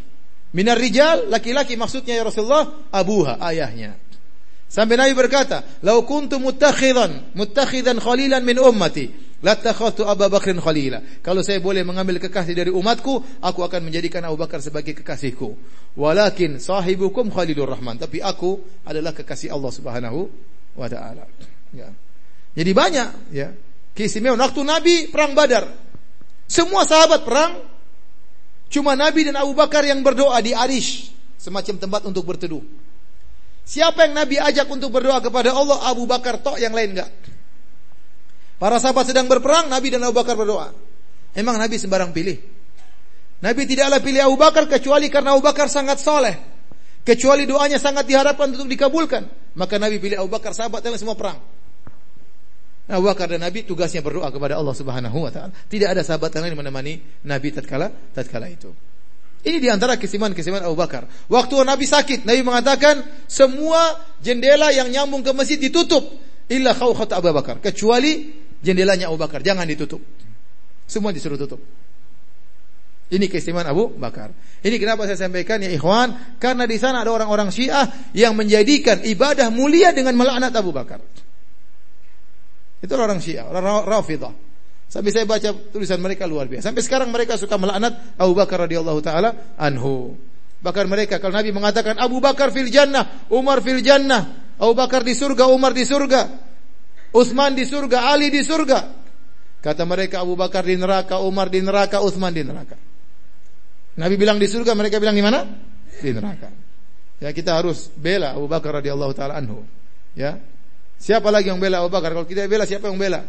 Minar rijal, laki-laki maksudnya ya Rasulullah, abuha, ayahnya. Sampai Nabi berkata, "Lau kuntu muttakhidan, muttakhidan khalilan min ummati, latakhadtu Abu Bakrin khalila." Kalau saya boleh mengambil kekasih dari umatku, aku akan menjadikan Abu Bakar sebagai kekasihku. Walakin sahibukum Khalilur Rahman, tapi aku adalah kekasih Allah Subhanahu wa taala. Ya. Jadi banyak ya. Keistimewaan waktu Nabi perang Badar. Semua sahabat perang Cuma Nabi dan Abu Bakar yang berdoa di Arish, semacam tempat untuk berteduh. Siapa yang Nabi ajak untuk berdoa kepada Allah? Abu Bakar tok, yang lain enggak. Para sahabat sedang berperang, Nabi dan Abu Bakar berdoa. Emang Nabi sembarang pilih? Nabi tidaklah pilih Abu Bakar kecuali karena Abu Bakar sangat soleh. Kecuali doanya sangat diharapkan untuk dikabulkan. Maka Nabi pilih Abu Bakar, sahabat yang semua perang. Abu Bakar dan Nabi tugasnya berdoa kepada Allah Subhanahu wa taala. Tidak ada sahabat yang lain menemani Nabi tatkala tatkala itu. Ini di antara kesimpulan-kesimpulan Abu Bakar. Waktu Nabi sakit, Nabi mengatakan semua jendela yang nyambung ke masjid ditutup illa khawkhat Abu Bakar, kecuali jendelanya Abu Bakar, jangan ditutup. Semua disuruh tutup. Ini keistimewaan Abu Bakar. Ini kenapa saya sampaikan ya ikhwan, karena di sana ada orang-orang Syiah yang menjadikan ibadah mulia dengan melaknat Abu Bakar. Itu orang Syiah, orang Rafidah. Sampai saya baca tulisan mereka luar biasa. Sampai sekarang mereka suka melaknat Abu Bakar radhiyallahu taala anhu. Bahkan mereka kalau Nabi mengatakan Abu Bakar fil jannah, Umar fil jannah, Abu Bakar di surga, Umar di surga, Utsman di surga, Ali di surga. Kata mereka Abu Bakar di neraka, Umar di neraka, Utsman di neraka. Nabi bilang di surga, mereka bilang di mana? Di neraka. Ya kita harus bela Abu Bakar radhiyallahu taala anhu. Ya, Siapa lagi yang bela Abu Bakar? Kalau kita bela, siapa yang bela?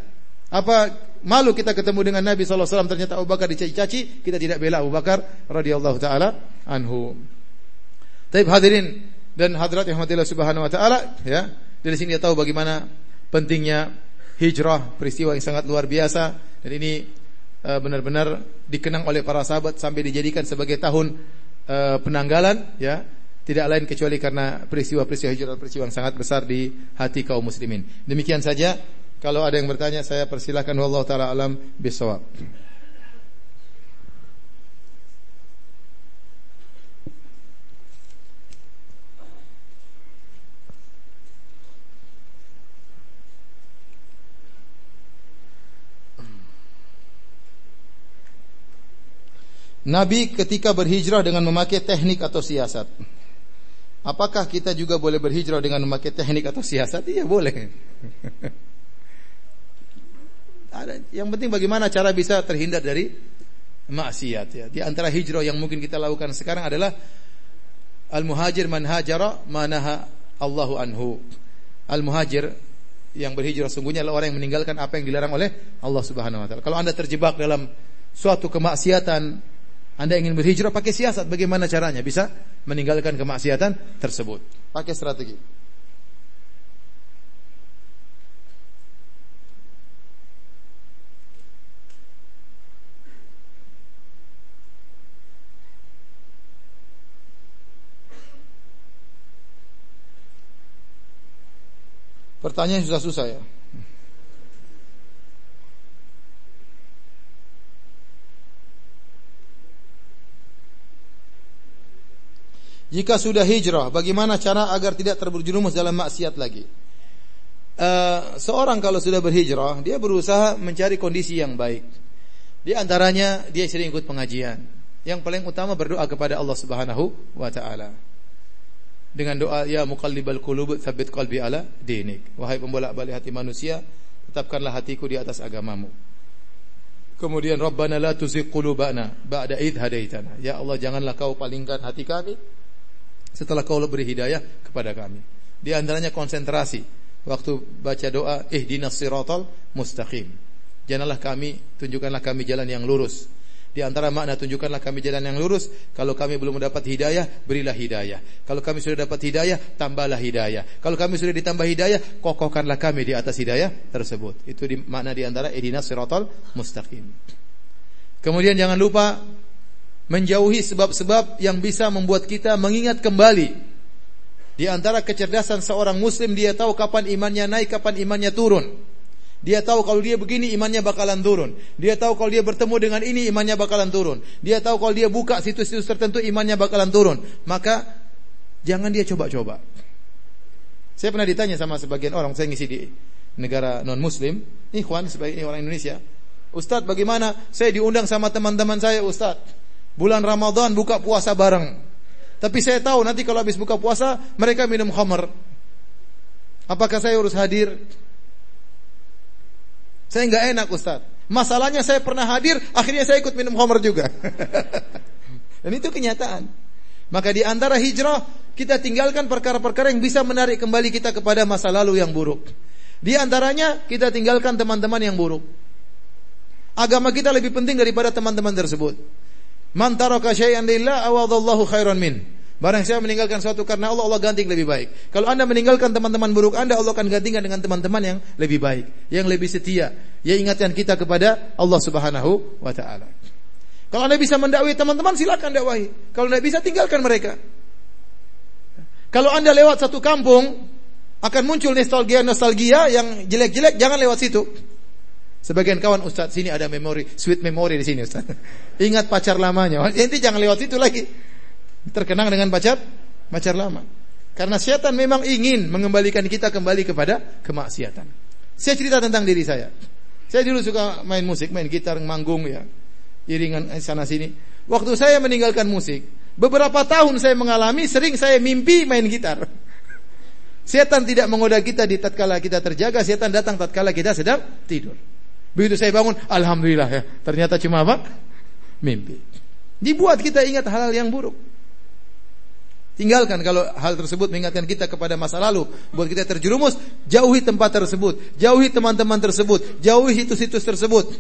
Apa malu kita ketemu dengan Nabi SAW ternyata Abu Bakar dicaci-caci, kita tidak bela Abu Bakar radhiyallahu taala anhu. Tapi hadirin dan hadirat yang Allah Subhanahu wa taala, ya. Dari sini kita tahu bagaimana pentingnya hijrah, peristiwa yang sangat luar biasa dan ini uh, benar-benar dikenang oleh para sahabat sampai dijadikan sebagai tahun uh, penanggalan, ya tidak lain kecuali karena peristiwa-peristiwa hijrah peristiwa yang sangat besar di hati kaum muslimin. Demikian saja. Kalau ada yang bertanya saya persilahkan wallahu taala alam bisawab. Nabi ketika berhijrah dengan memakai teknik atau siasat. Apakah kita juga boleh berhijrah dengan memakai teknik atau siasat? Iya boleh. yang penting bagaimana cara bisa terhindar dari maksiat ya. Di antara hijrah yang mungkin kita lakukan sekarang adalah al-muhajir man hajara manaha Allahu anhu. Al-muhajir yang berhijrah sungguhnya adalah orang yang meninggalkan apa yang dilarang oleh Allah Subhanahu wa taala. Kalau Anda terjebak dalam suatu kemaksiatan, Anda ingin berhijrah pakai siasat, bagaimana caranya? Bisa meninggalkan kemaksiatan tersebut. Pakai strategi. Pertanyaan susah-susah ya. Jika sudah hijrah, bagaimana cara agar tidak terjerumus dalam maksiat lagi? Uh, seorang kalau sudah berhijrah, dia berusaha mencari kondisi yang baik. Di antaranya dia sering ikut pengajian. Yang paling utama berdoa kepada Allah Subhanahu wa taala. dengan doa ya muqallibal qulub tsabbit qalbi ala dinik. Wahai pembolak-balik hati manusia, tetapkanlah hatiku di atas agamamu. Kemudian Rabbana la tuzigh qulubana ba'da id hadaitana. Ya Allah janganlah kau palingkan hati kami setelah kau beri hidayah kepada kami. Di antaranya konsentrasi waktu baca doa ihdinas siratal mustaqim. Janganlah kami tunjukkanlah kami jalan yang lurus. Di antara makna tunjukkanlah kami jalan yang lurus. Kalau kami belum mendapat hidayah, berilah hidayah. Kalau kami sudah dapat hidayah, tambahlah hidayah. Kalau kami sudah ditambah hidayah, kokohkanlah kami di atas hidayah tersebut. Itu di, makna di antara ihdinas siratal mustaqim. Kemudian jangan lupa menjauhi sebab-sebab yang bisa membuat kita mengingat kembali. Di antara kecerdasan seorang muslim dia tahu kapan imannya naik, kapan imannya turun. Dia tahu kalau dia begini imannya bakalan turun. Dia tahu kalau dia bertemu dengan ini imannya bakalan turun. Dia tahu kalau dia buka situs-situs tertentu imannya bakalan turun. Maka jangan dia coba-coba. Saya pernah ditanya sama sebagian orang, saya ngisi di negara non muslim, ikhwan sebagai orang Indonesia. Ustadz bagaimana? Saya diundang sama teman-teman saya Ustadz. Bulan Ramadan buka puasa bareng. Tapi saya tahu nanti kalau habis buka puasa mereka minum khamar. Apakah saya harus hadir? Saya nggak enak Ustaz. Masalahnya saya pernah hadir, akhirnya saya ikut minum khamar juga. Dan itu kenyataan. Maka di antara hijrah kita tinggalkan perkara-perkara yang bisa menarik kembali kita kepada masa lalu yang buruk. Di antaranya kita tinggalkan teman-teman yang buruk. Agama kita lebih penting daripada teman-teman tersebut. Man taraka syai'an lillah awadallahu khairan min. Barang saya meninggalkan suatu karena Allah, Allah ganti lebih baik. Kalau Anda meninggalkan teman-teman buruk Anda, Allah akan gantikan dengan teman-teman yang lebih baik, yang lebih setia, yang ingatkan kita kepada Allah Subhanahu wa taala. Kalau Anda bisa mendakwai teman-teman, silakan dakwahi. Kalau tidak bisa, tinggalkan mereka. Kalau Anda lewat satu kampung, akan muncul nostalgia-nostalgia yang jelek-jelek, jangan lewat situ. Sebagian kawan Ustaz sini ada memori, sweet memory di sini Ustaz. Ingat pacar lamanya. Inti jangan lewat situ lagi terkenang dengan pacar pacar lama. Karena setan memang ingin mengembalikan kita kembali kepada kemaksiatan. Saya cerita tentang diri saya. Saya dulu suka main musik, main gitar, manggung ya. Iringan eh, sana sini. Waktu saya meninggalkan musik, beberapa tahun saya mengalami sering saya mimpi main gitar. Setan tidak menggoda kita di tatkala kita terjaga, setan datang tatkala kita sedang tidur. Begitu saya bangun, alhamdulillah ya. Ternyata cuma apa? Mimpi. Dibuat kita ingat hal-hal yang buruk. Tinggalkan kalau hal tersebut mengingatkan kita kepada masa lalu, buat kita terjerumus, jauhi tempat tersebut, jauhi teman-teman tersebut, jauhi situs-situs tersebut.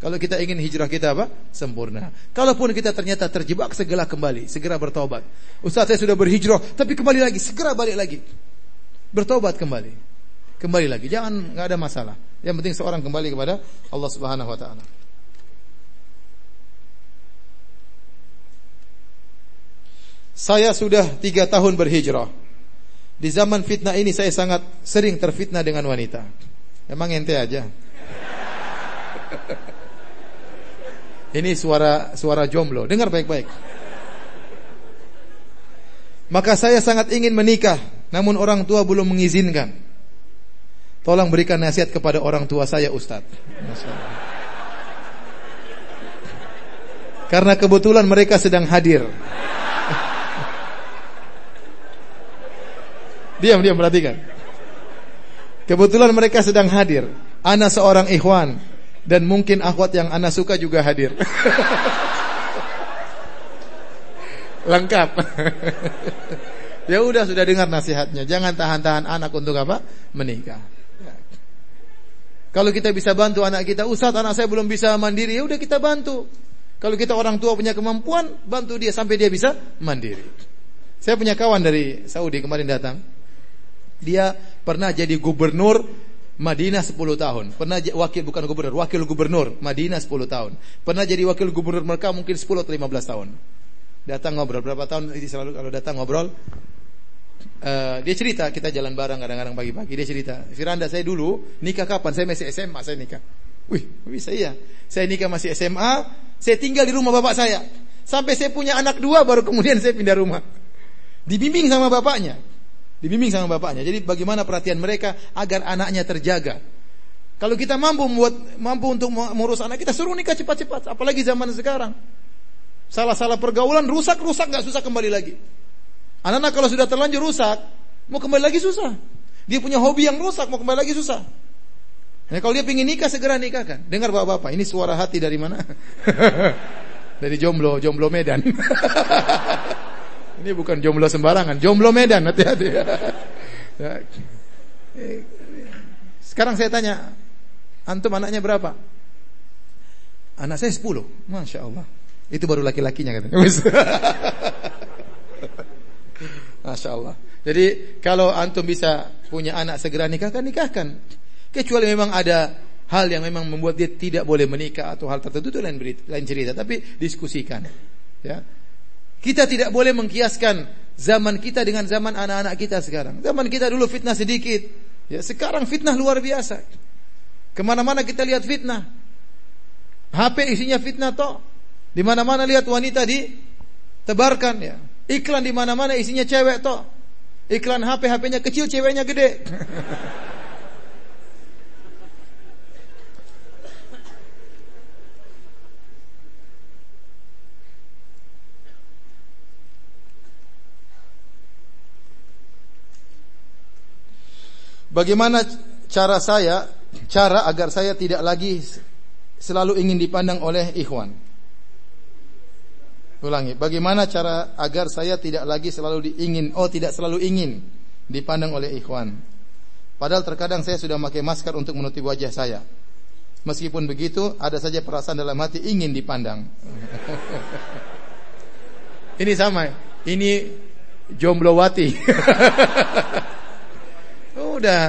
Kalau kita ingin hijrah kita apa? Sempurna. Kalaupun kita ternyata terjebak, segera kembali, segera bertobat. Ustaz saya sudah berhijrah, tapi kembali lagi, segera balik lagi. Bertobat kembali. Kembali lagi, jangan nggak ada masalah. Yang penting seorang kembali kepada Allah Subhanahu wa taala. Saya sudah tiga tahun berhijrah. Di zaman fitnah ini saya sangat sering terfitnah dengan wanita. Emang ente aja. ini suara suara jomblo. Dengar baik-baik. Maka saya sangat ingin menikah, namun orang tua belum mengizinkan. Tolong berikan nasihat kepada orang tua saya, Ustadz. Karena kebetulan mereka sedang hadir. Diam, diam, perhatikan. Kebetulan mereka sedang hadir. Ana seorang ikhwan dan mungkin akhwat yang ana suka juga hadir. Lengkap. ya udah sudah dengar nasihatnya. Jangan tahan-tahan anak untuk apa? Menikah. Kalau kita bisa bantu anak kita, Ustaz anak saya belum bisa mandiri, ya udah kita bantu. Kalau kita orang tua punya kemampuan, bantu dia sampai dia bisa mandiri. Saya punya kawan dari Saudi kemarin datang. Dia pernah jadi gubernur Madinah 10 tahun. Pernah wakil bukan gubernur, wakil gubernur Madinah 10 tahun. Pernah jadi wakil gubernur Mekah mungkin 10 atau 15 tahun. Datang ngobrol berapa tahun selalu kalau datang ngobrol Uh, dia cerita kita jalan bareng kadang-kadang pagi-pagi dia cerita Firanda saya dulu nikah kapan saya masih SMA saya nikah wih bisa iya saya nikah masih SMA saya tinggal di rumah bapak saya sampai saya punya anak dua baru kemudian saya pindah rumah dibimbing sama bapaknya Dibimbing sama bapaknya. Jadi bagaimana perhatian mereka agar anaknya terjaga. Kalau kita mampu membuat mampu untuk mengurus anak kita suruh nikah cepat-cepat, apalagi zaman sekarang. Salah-salah pergaulan rusak-rusak nggak susah kembali lagi. Anak-anak kalau sudah terlanjur rusak, mau kembali lagi susah. Dia punya hobi yang rusak, mau kembali lagi susah. Nah, kalau dia ingin nikah segera nikahkan. Dengar bapak-bapak, ini suara hati dari mana? dari jomblo, jomblo Medan. ini bukan jomblo sembarangan, jomblo Medan, hati-hati. Ya. Sekarang saya tanya, antum anaknya berapa? Anak saya 10. Masya Allah. Itu baru laki-lakinya katanya. Masya Allah. Jadi kalau antum bisa punya anak segera nikahkan, nikahkan. Kecuali memang ada hal yang memang membuat dia tidak boleh menikah atau hal tertentu itu lain berita, lain cerita. Tapi diskusikan. Ya. Kita tidak boleh mengkiaskan zaman kita dengan zaman anak-anak kita sekarang. Zaman kita dulu fitnah sedikit. Ya, sekarang fitnah luar biasa. Ke mana-mana kita lihat fitnah. HP isinya fitnah toh. Di mana-mana lihat wanita ditebarkan ya. Iklan di mana-mana isinya cewek toh. Iklan HP, HP-nya kecil, ceweknya gede. Bagaimana cara saya, cara agar saya tidak lagi selalu ingin dipandang oleh ikhwan? Ulangi, bagaimana cara agar saya tidak lagi selalu diingin, oh tidak selalu ingin dipandang oleh ikhwan. Padahal terkadang saya sudah memakai masker untuk menutupi wajah saya. Meskipun begitu, ada saja perasaan dalam hati ingin dipandang. ini sama, ini jomblowati. Udah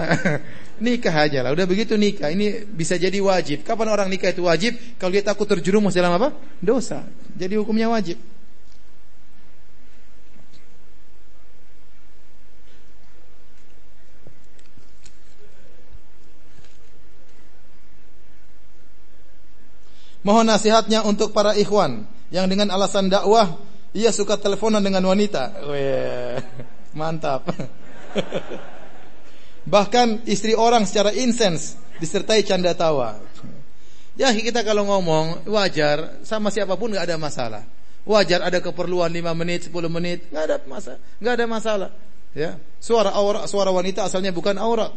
nikah aja lah. Udah begitu nikah. Ini bisa jadi wajib. Kapan orang nikah itu wajib? Kalau dia takut terjerumus dalam apa? Dosa. Jadi hukumnya wajib. Mohon nasihatnya untuk para ikhwan yang dengan alasan dakwah ia suka teleponan dengan wanita. Wih, mantap. Bahkan istri orang secara insens disertai canda tawa. Ya kita kalau ngomong wajar sama siapa pun nggak ada masalah. Wajar ada keperluan 5 menit, 10 menit, nggak ada masalah, nggak ada masalah. Ya, suara aurat, suara wanita asalnya bukan aurat.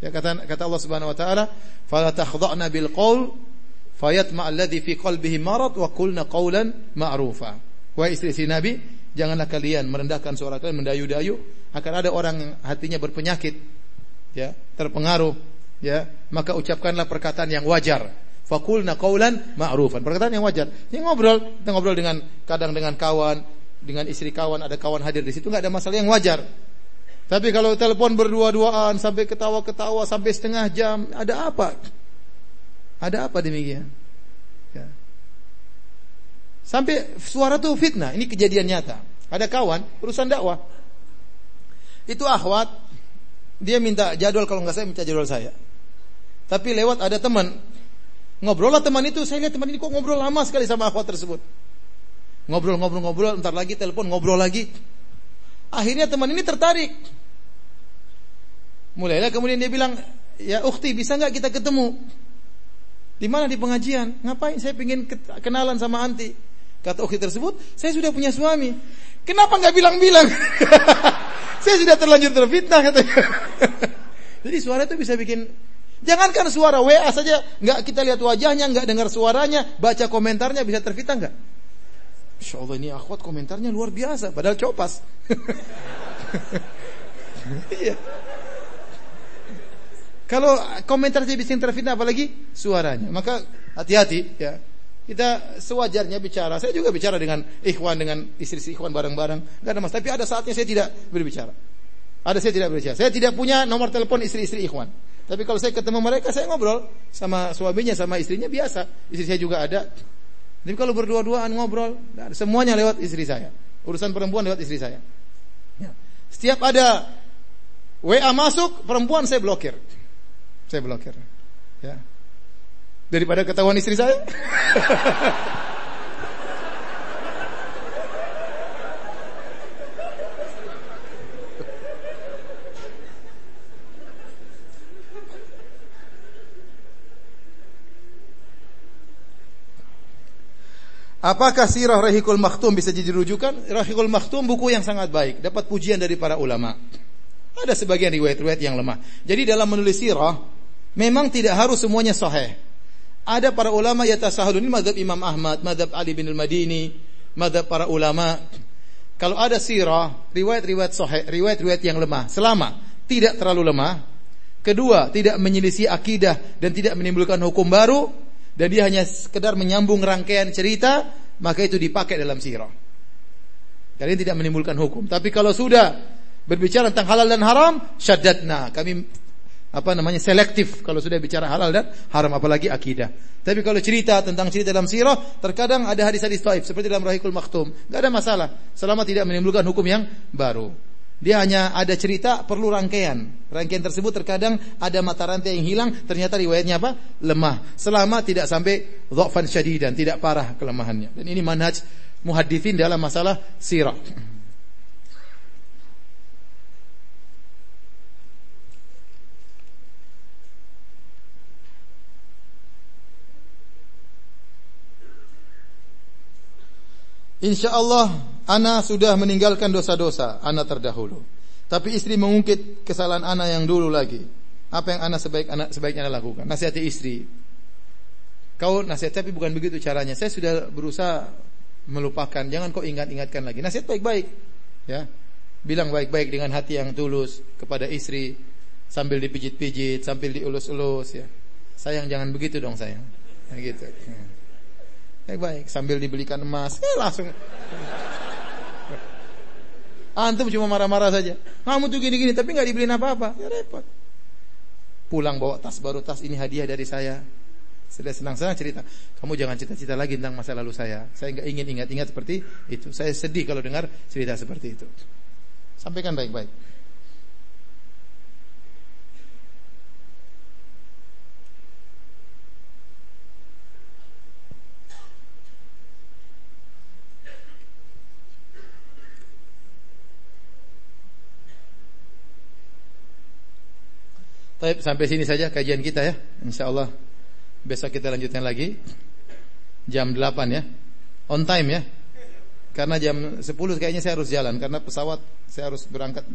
Ya kata kata Allah Subhanahu wa taala, "Fala takhdha'na bil qaul fayatma alladhi fi qalbihi marad wa qulna qawlan ma'rufa." Wahai istri-istri Nabi, janganlah kalian merendahkan suara kalian mendayu-dayu, akan ada orang yang hatinya berpenyakit ya, terpengaruh, ya, maka ucapkanlah perkataan yang wajar. Fakulna qaulan ma'rufan. Perkataan yang wajar. Ini ngobrol, kita ngobrol dengan kadang dengan kawan, dengan istri kawan, ada kawan hadir di situ nggak ada masalah yang wajar. Tapi kalau telepon berdua-duaan sampai ketawa-ketawa sampai setengah jam, ada apa? Ada apa demikian? Ya. Sampai suara tuh fitnah. Ini kejadian nyata. Ada kawan urusan dakwah. Itu ahwat dia minta jadwal kalau nggak saya minta jadwal saya. Tapi lewat ada teman. Ngobrol lah teman itu, saya lihat teman ini kok ngobrol lama sekali sama akhwat tersebut. Ngobrol, ngobrol, ngobrol, entar lagi telepon, ngobrol lagi. Akhirnya teman ini tertarik. Mulailah kemudian dia bilang, ya ukti bisa nggak kita ketemu? Di mana di pengajian? Ngapain? Saya ingin kenalan sama anti. Kata ukti tersebut, saya sudah punya suami. Kenapa nggak bilang-bilang? Saya sudah terlanjur terfitnah katanya. Jadi suara itu bisa bikin Jangankan suara WA saja, nggak kita lihat wajahnya, nggak dengar suaranya, baca komentarnya bisa terfitnah nggak? Insya Allah ini akhwat komentarnya luar biasa, padahal copas. iya. Kalau komentar saya bisa terfitnah apalagi suaranya, maka hati-hati ya. Kita sewajarnya bicara. Saya juga bicara dengan ikhwan dengan istri-istri ikhwan bareng-bareng, enggak ada masalah. Tapi ada saatnya saya tidak berbicara. Ada saya tidak berbicara. Saya tidak punya nomor telepon istri-istri ikhwan. Tapi kalau saya ketemu mereka, saya ngobrol sama suaminya, sama istrinya biasa. Istri saya juga ada. Tapi kalau berdua-duaan ngobrol, semuanya lewat istri saya. Urusan perempuan lewat istri saya. Ya. Setiap ada WA masuk, perempuan saya blokir. Saya blokir. Ya. Daripada ketahuan istri saya. Apakah sirah Rahikul Maktum bisa jadi rujukan? Rahikul Maktum buku yang sangat baik, dapat pujian dari para ulama. Ada sebagian riwayat-riwayat yang lemah. Jadi dalam menulis sirah memang tidak harus semuanya sahih. Ada para ulama yatasahadun ini madhab Imam Ahmad, madhab Ali bin Al-Madini, madhab para ulama. Kalau ada sirah, riwayat-riwayat sahih, riwayat-riwayat yang lemah, selama tidak terlalu lemah, kedua tidak menyelisih akidah dan tidak menimbulkan hukum baru, dan dia hanya sekedar menyambung rangkaian cerita, maka itu dipakai dalam sirah. Kalian tidak menimbulkan hukum. Tapi kalau sudah berbicara tentang halal dan haram, syaddadna. Kami apa namanya selektif kalau sudah bicara halal dan haram apalagi akidah. Tapi kalau cerita tentang cerita dalam sirah, terkadang ada hadis-hadis taif seperti dalam Rahikul Maktum. Enggak ada masalah selama tidak menimbulkan hukum yang baru. Dia hanya ada cerita perlu rangkaian. Rangkaian tersebut terkadang ada mata rantai yang hilang, ternyata riwayatnya apa? Lemah. Selama tidak sampai dhafan syadidan, tidak parah kelemahannya. Dan ini manhaj muhadithin dalam masalah sirah. Insya Allah Ana sudah meninggalkan dosa-dosa Ana terdahulu. Tapi istri mengungkit kesalahan Ana yang dulu lagi. Apa yang Ana sebaik anak sebaiknya Ana lakukan? Nasihati istri. Kau nasihat tapi bukan begitu caranya. Saya sudah berusaha melupakan. Jangan kau ingat-ingatkan lagi. Nasihat baik-baik ya. Bilang baik-baik dengan hati yang tulus Kepada istri Sambil dipijit-pijit Sambil diulus-ulus ya. Sayang jangan begitu dong sayang. Nah gitu. Ya. Baik-baik, sambil dibelikan emas, eh langsung. Antum cuma marah-marah saja. Kamu tuh gini-gini, tapi nggak dibeliin apa-apa, ya repot. Pulang bawa tas baru tas ini hadiah dari saya. Sudah senang-senang cerita. Kamu jangan cerita-cerita lagi tentang masa lalu saya. Saya nggak ingin ingat-ingat seperti itu. Saya sedih kalau dengar cerita seperti itu. Sampaikan baik-baik. Baik, sampai sini saja kajian kita ya. Insyaallah besok kita lanjutkan lagi jam 8 ya. On time ya. Karena jam 10 kayaknya saya harus jalan karena pesawat saya harus berangkat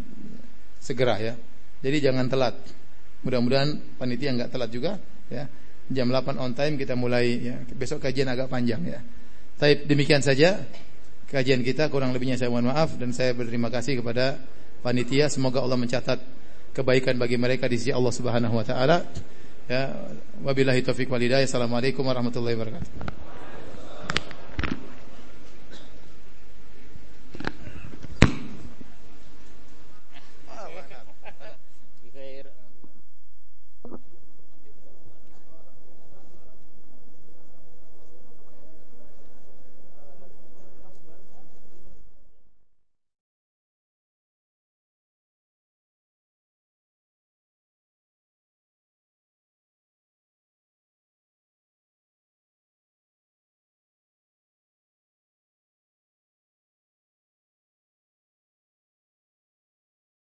segera ya. Jadi jangan telat. Mudah-mudahan panitia nggak telat juga ya. Jam 8 on time kita mulai ya. Besok kajian agak panjang ya. Tapi demikian saja kajian kita kurang lebihnya saya mohon maaf dan saya berterima kasih kepada panitia semoga Allah mencatat kebaikan bagi mereka di sisi Allah Subhanahu wa taala. Ya, wabillahi taufik wal hidayah. Assalamualaikum warahmatullahi wabarakatuh.